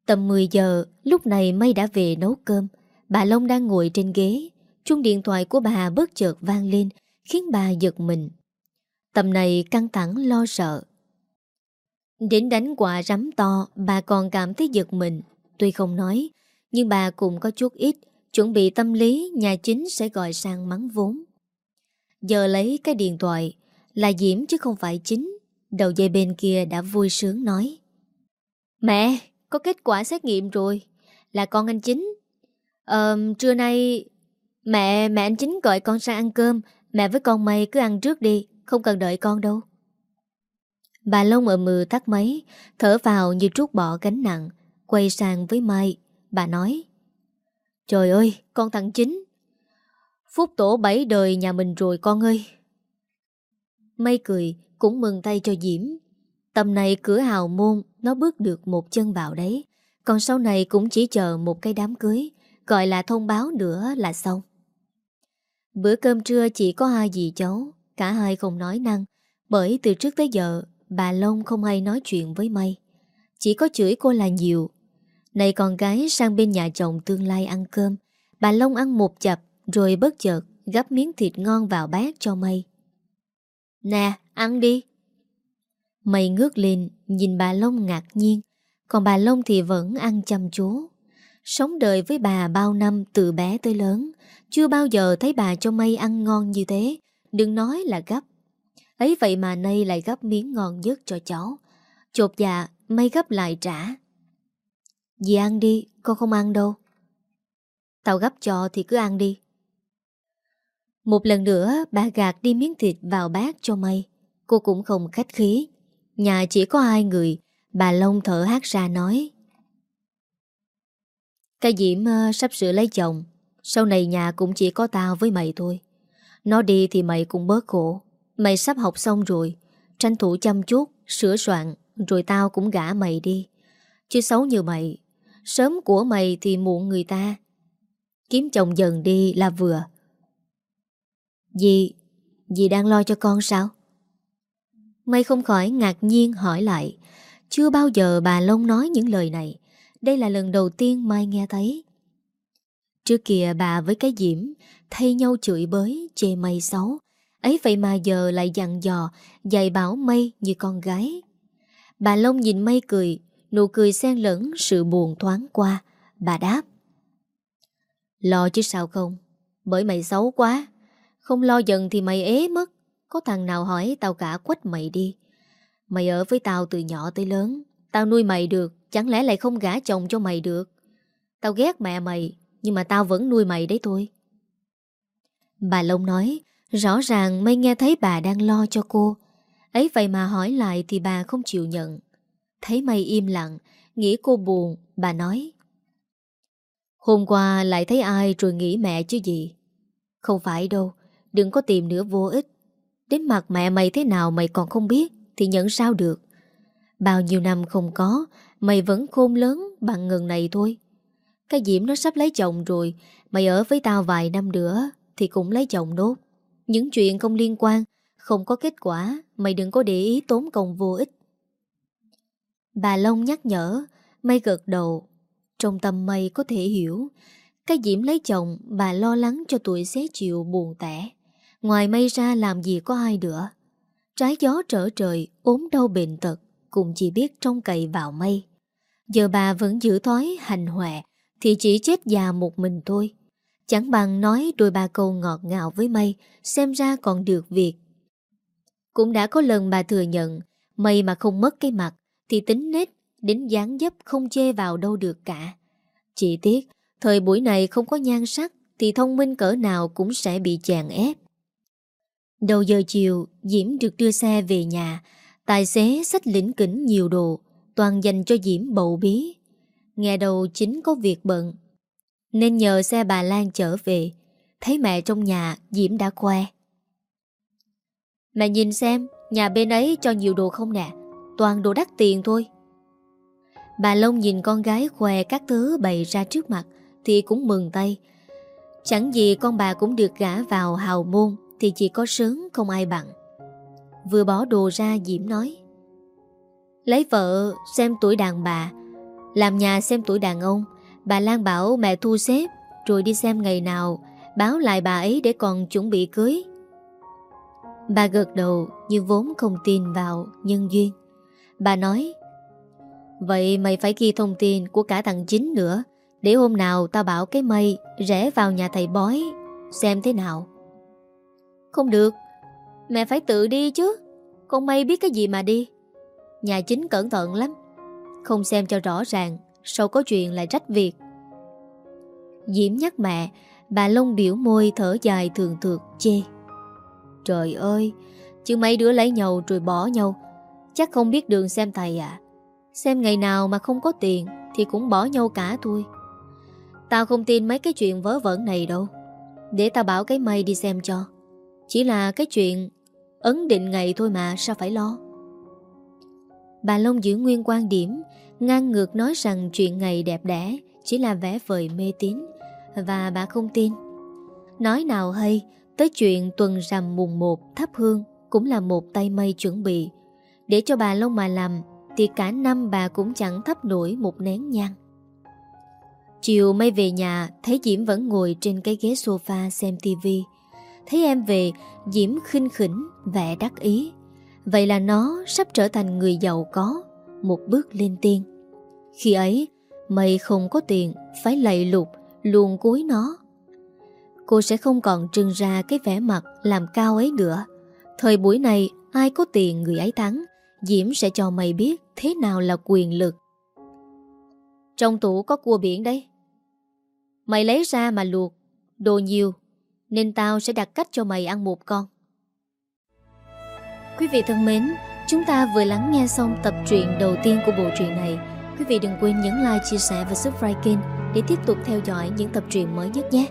Tầm 10 giờ, lúc này Mây đã về nấu cơm. Bà Long đang ngồi trên ghế. Chuông điện thoại của bà bất chợt vang lên, khiến bà giật mình. Tầm này căng thẳng lo sợ. Đến đánh quả rắm to, bà còn cảm thấy giật mình. Tuy không nói, nhưng bà cũng có chút ít, chuẩn bị tâm lý nhà chính sẽ gọi sang mắng vốn. Giờ lấy cái điện thoại, là Diễm chứ không phải chính. Đầu dây bên kia đã vui sướng nói. Mẹ, có kết quả xét nghiệm rồi. Là con anh chính. Ờ, trưa nay... Mẹ, mẹ anh chính gọi con sang ăn cơm. Mẹ với con mày cứ ăn trước đi. Không cần đợi con đâu. Bà Long ở mừ tắt máy, thở vào như trút bỏ gánh nặng. Quay sang với Mai, bà nói. Trời ơi, con thằng chính. Phúc tổ bảy đời nhà mình rồi con ơi. Mây cười, cũng mừng tay cho Diễm. Tầm này cửa hào môn, nó bước được một chân vào đấy. Còn sau này cũng chỉ chờ một cái đám cưới, gọi là thông báo nữa là xong. Bữa cơm trưa chỉ có hai dì cháu, cả hai không nói năng, bởi từ trước tới giờ bà Long không hay nói chuyện với Mây. Chỉ có chửi cô là nhiều. Này con gái sang bên nhà chồng tương lai ăn cơm, bà Long ăn một chập rồi bất chợt gắp miếng thịt ngon vào bát cho Mây. Nè, ăn đi. Mây ngước lên, nhìn bà Long ngạc nhiên, còn bà Long thì vẫn ăn chăm chú. Sống đời với bà bao năm từ bé tới lớn, chưa bao giờ thấy bà cho Mây ăn ngon như thế, đừng nói là gấp. Ấy vậy mà nay lại gấp miếng ngon nhất cho cháu. Chột dạ, Mây gấp lại trả. Dì ăn đi, con không ăn đâu. Tao gấp cho thì cứ ăn đi. Một lần nữa bà gạt đi miếng thịt vào bát cho Mây. Cô cũng không khách khí. Nhà chỉ có hai người, bà Long thở hát ra nói. Cái Diễm uh, sắp sửa lấy chồng, sau này nhà cũng chỉ có tao với mày thôi. Nó đi thì mày cũng bớt khổ. Mày sắp học xong rồi, tranh thủ chăm chút, sửa soạn, rồi tao cũng gả mày đi. Chứ xấu như mày, sớm của mày thì muộn người ta. Kiếm chồng dần đi là vừa. Dì, dì đang lo cho con sao? Mày không khỏi ngạc nhiên hỏi lại. Chưa bao giờ bà Long nói những lời này. Đây là lần đầu tiên Mai nghe thấy. Trước kia bà với cái diễm thay nhau chửi bới, chê mây xấu. Ấy vậy mà giờ lại dặn dò, dạy bảo mây như con gái. Bà Long nhìn mây cười, nụ cười xen lẫn sự buồn thoáng qua. Bà đáp. Lo chứ sao không? Bởi mày xấu quá. Không lo dần thì mày ế mất. Có thằng nào hỏi tao cả quách mày đi. Mày ở với tao từ nhỏ tới lớn. Tao nuôi mày được, chẳng lẽ lại không gả chồng cho mày được. Tao ghét mẹ mày, nhưng mà tao vẫn nuôi mày đấy thôi. Bà Long nói, rõ ràng mây nghe thấy bà đang lo cho cô. Ấy vậy mà hỏi lại thì bà không chịu nhận. Thấy mây im lặng, nghĩ cô buồn, bà nói. Hôm qua lại thấy ai rồi nghĩ mẹ chứ gì. Không phải đâu, đừng có tìm nữa vô ích. Đến mặt mẹ mày thế nào mày còn không biết Thì nhận sao được Bao nhiêu năm không có Mày vẫn khôn lớn bằng ngần này thôi Cái Diễm nó sắp lấy chồng rồi Mày ở với tao vài năm nữa Thì cũng lấy chồng đốt. Những chuyện không liên quan Không có kết quả Mày đừng có để ý tốn công vô ích Bà Long nhắc nhở Mây gật đầu. Trong tâm mây có thể hiểu, Cái Diễm lấy chồng Bà lo lắng cho tuổi xế chiều buồn tẻ. Ngoài mây ra làm gì có ai nữa. Trái gió trở trời, ốm đau bệnh tật, Cũng chỉ biết trông cậy vào mây Giờ bà vẫn giữ thói hành hoẹ Thì chỉ chết già một mình thôi. Chẳng bằng nói đôi ba câu ngọt ngào với mây Xem ra còn được việc. Cũng đã có lần bà thừa nhận Mây mà không mất cái mặt thì tính nết, đến dáng dấp không chê vào đâu được cả. Chỉ tiếc, Thời buổi này không có nhan sắc, Thì thông minh cỡ nào cũng sẽ bị chèn ép. Đầu giờ chiều, Diễm được đưa xe về nhà. Tài xế xách lĩnh kỉnh nhiều đồ, Toàn dành cho Diễm bầu bí. Nghe đầu chính có việc bận, Nên nhờ xe bà Lan chở về. Thấy mẹ trong nhà, Diễm đã khoe. Mẹ nhìn xem, Nhà bên ấy cho nhiều đồ không nè? Toàn đồ đắt tiền thôi. Bà Long nhìn con gái khoe các thứ bày ra trước mặt Thì cũng mừng tay. Chẳng gì con bà cũng được gã vào hào môn Thì chỉ có sớm không ai bằng. Vừa bỏ đồ ra, Diễm nói, Lấy vợ xem tuổi đàn bà, Làm nhà xem tuổi đàn ông. Bà Lan bảo mẹ thu xếp, Rồi đi xem ngày nào, Báo lại bà ấy để còn chuẩn bị cưới. Bà gật đầu như vốn không tin vào nhân duyên. Bà nói, Vậy mày phải ghi thông tin của cả thằng Chính nữa, Để hôm nào tao bảo cái mây Rẽ vào nhà thầy bói, Xem thế nào. Không được, Mẹ phải tự đi chứ, Con mây biết cái gì mà đi. Nhà chính cẩn thận lắm, Không xem cho rõ ràng, Sau có chuyện lại trách việc. Diễm nhắc mẹ, Bà lông biểu môi thở dài thường thượt chê. Trời ơi, Chứ mấy đứa lấy nhau rồi bỏ nhau Chắc không biết đường xem thầy à Xem ngày nào mà không có tiền Thì cũng bỏ nhau cả thôi. Tao không tin mấy cái chuyện vớ vẩn này đâu. Để tao bảo cái mây đi xem cho. Chỉ là cái chuyện Ấn định ngày thôi mà, sao phải lo? Bà Long giữ nguyên quan điểm, Ngang ngược nói rằng chuyện ngày đẹp đẽ Chỉ là vẻ vời mê tín, Và bà không tin. Nói nào hay, Tới chuyện tuần rằm mùng 1 thắp hương Cũng là một tay mây chuẩn bị để cho bà Long mà làm, Thì cả năm bà cũng chẳng thắp nổi một nén nhang. Chiều mây về nhà, Thấy Diễm vẫn ngồi trên cái ghế sofa xem tivi Thấy em về, Diễm khinh khỉnh, vẻ đắc ý. Vậy là nó sắp trở thành người giàu có, Một bước lên tiên. Khi ấy, Mày không có tiền, Phải lạy lục Luôn cúi nó. Cô sẽ không còn trưng ra cái vẻ mặt Làm cao ấy nữa. Thời buổi này, ai có tiền người ấy thắng Diễm sẽ cho mày biết Thế nào là quyền lực Trong tủ có cua biển đấy Mày lấy ra mà luộc Đồ nhiều Nên tao sẽ đặt cách cho mày ăn một con Quý vị thân mến, chúng ta vừa lắng nghe xong tập truyện đầu tiên của bộ truyện này. Quý vị đừng quên nhấn like, chia sẻ và subscribe kênh để tiếp tục theo dõi những tập truyện mới nhất nhé.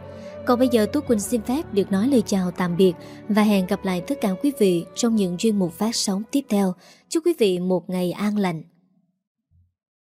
Còn bây giờ Tú Quỳnh xin phép được nói lời chào tạm biệt và hẹn gặp lại tất cả quý vị trong những chuyên mục phát sóng tiếp theo. Chúc quý vị một ngày an lành.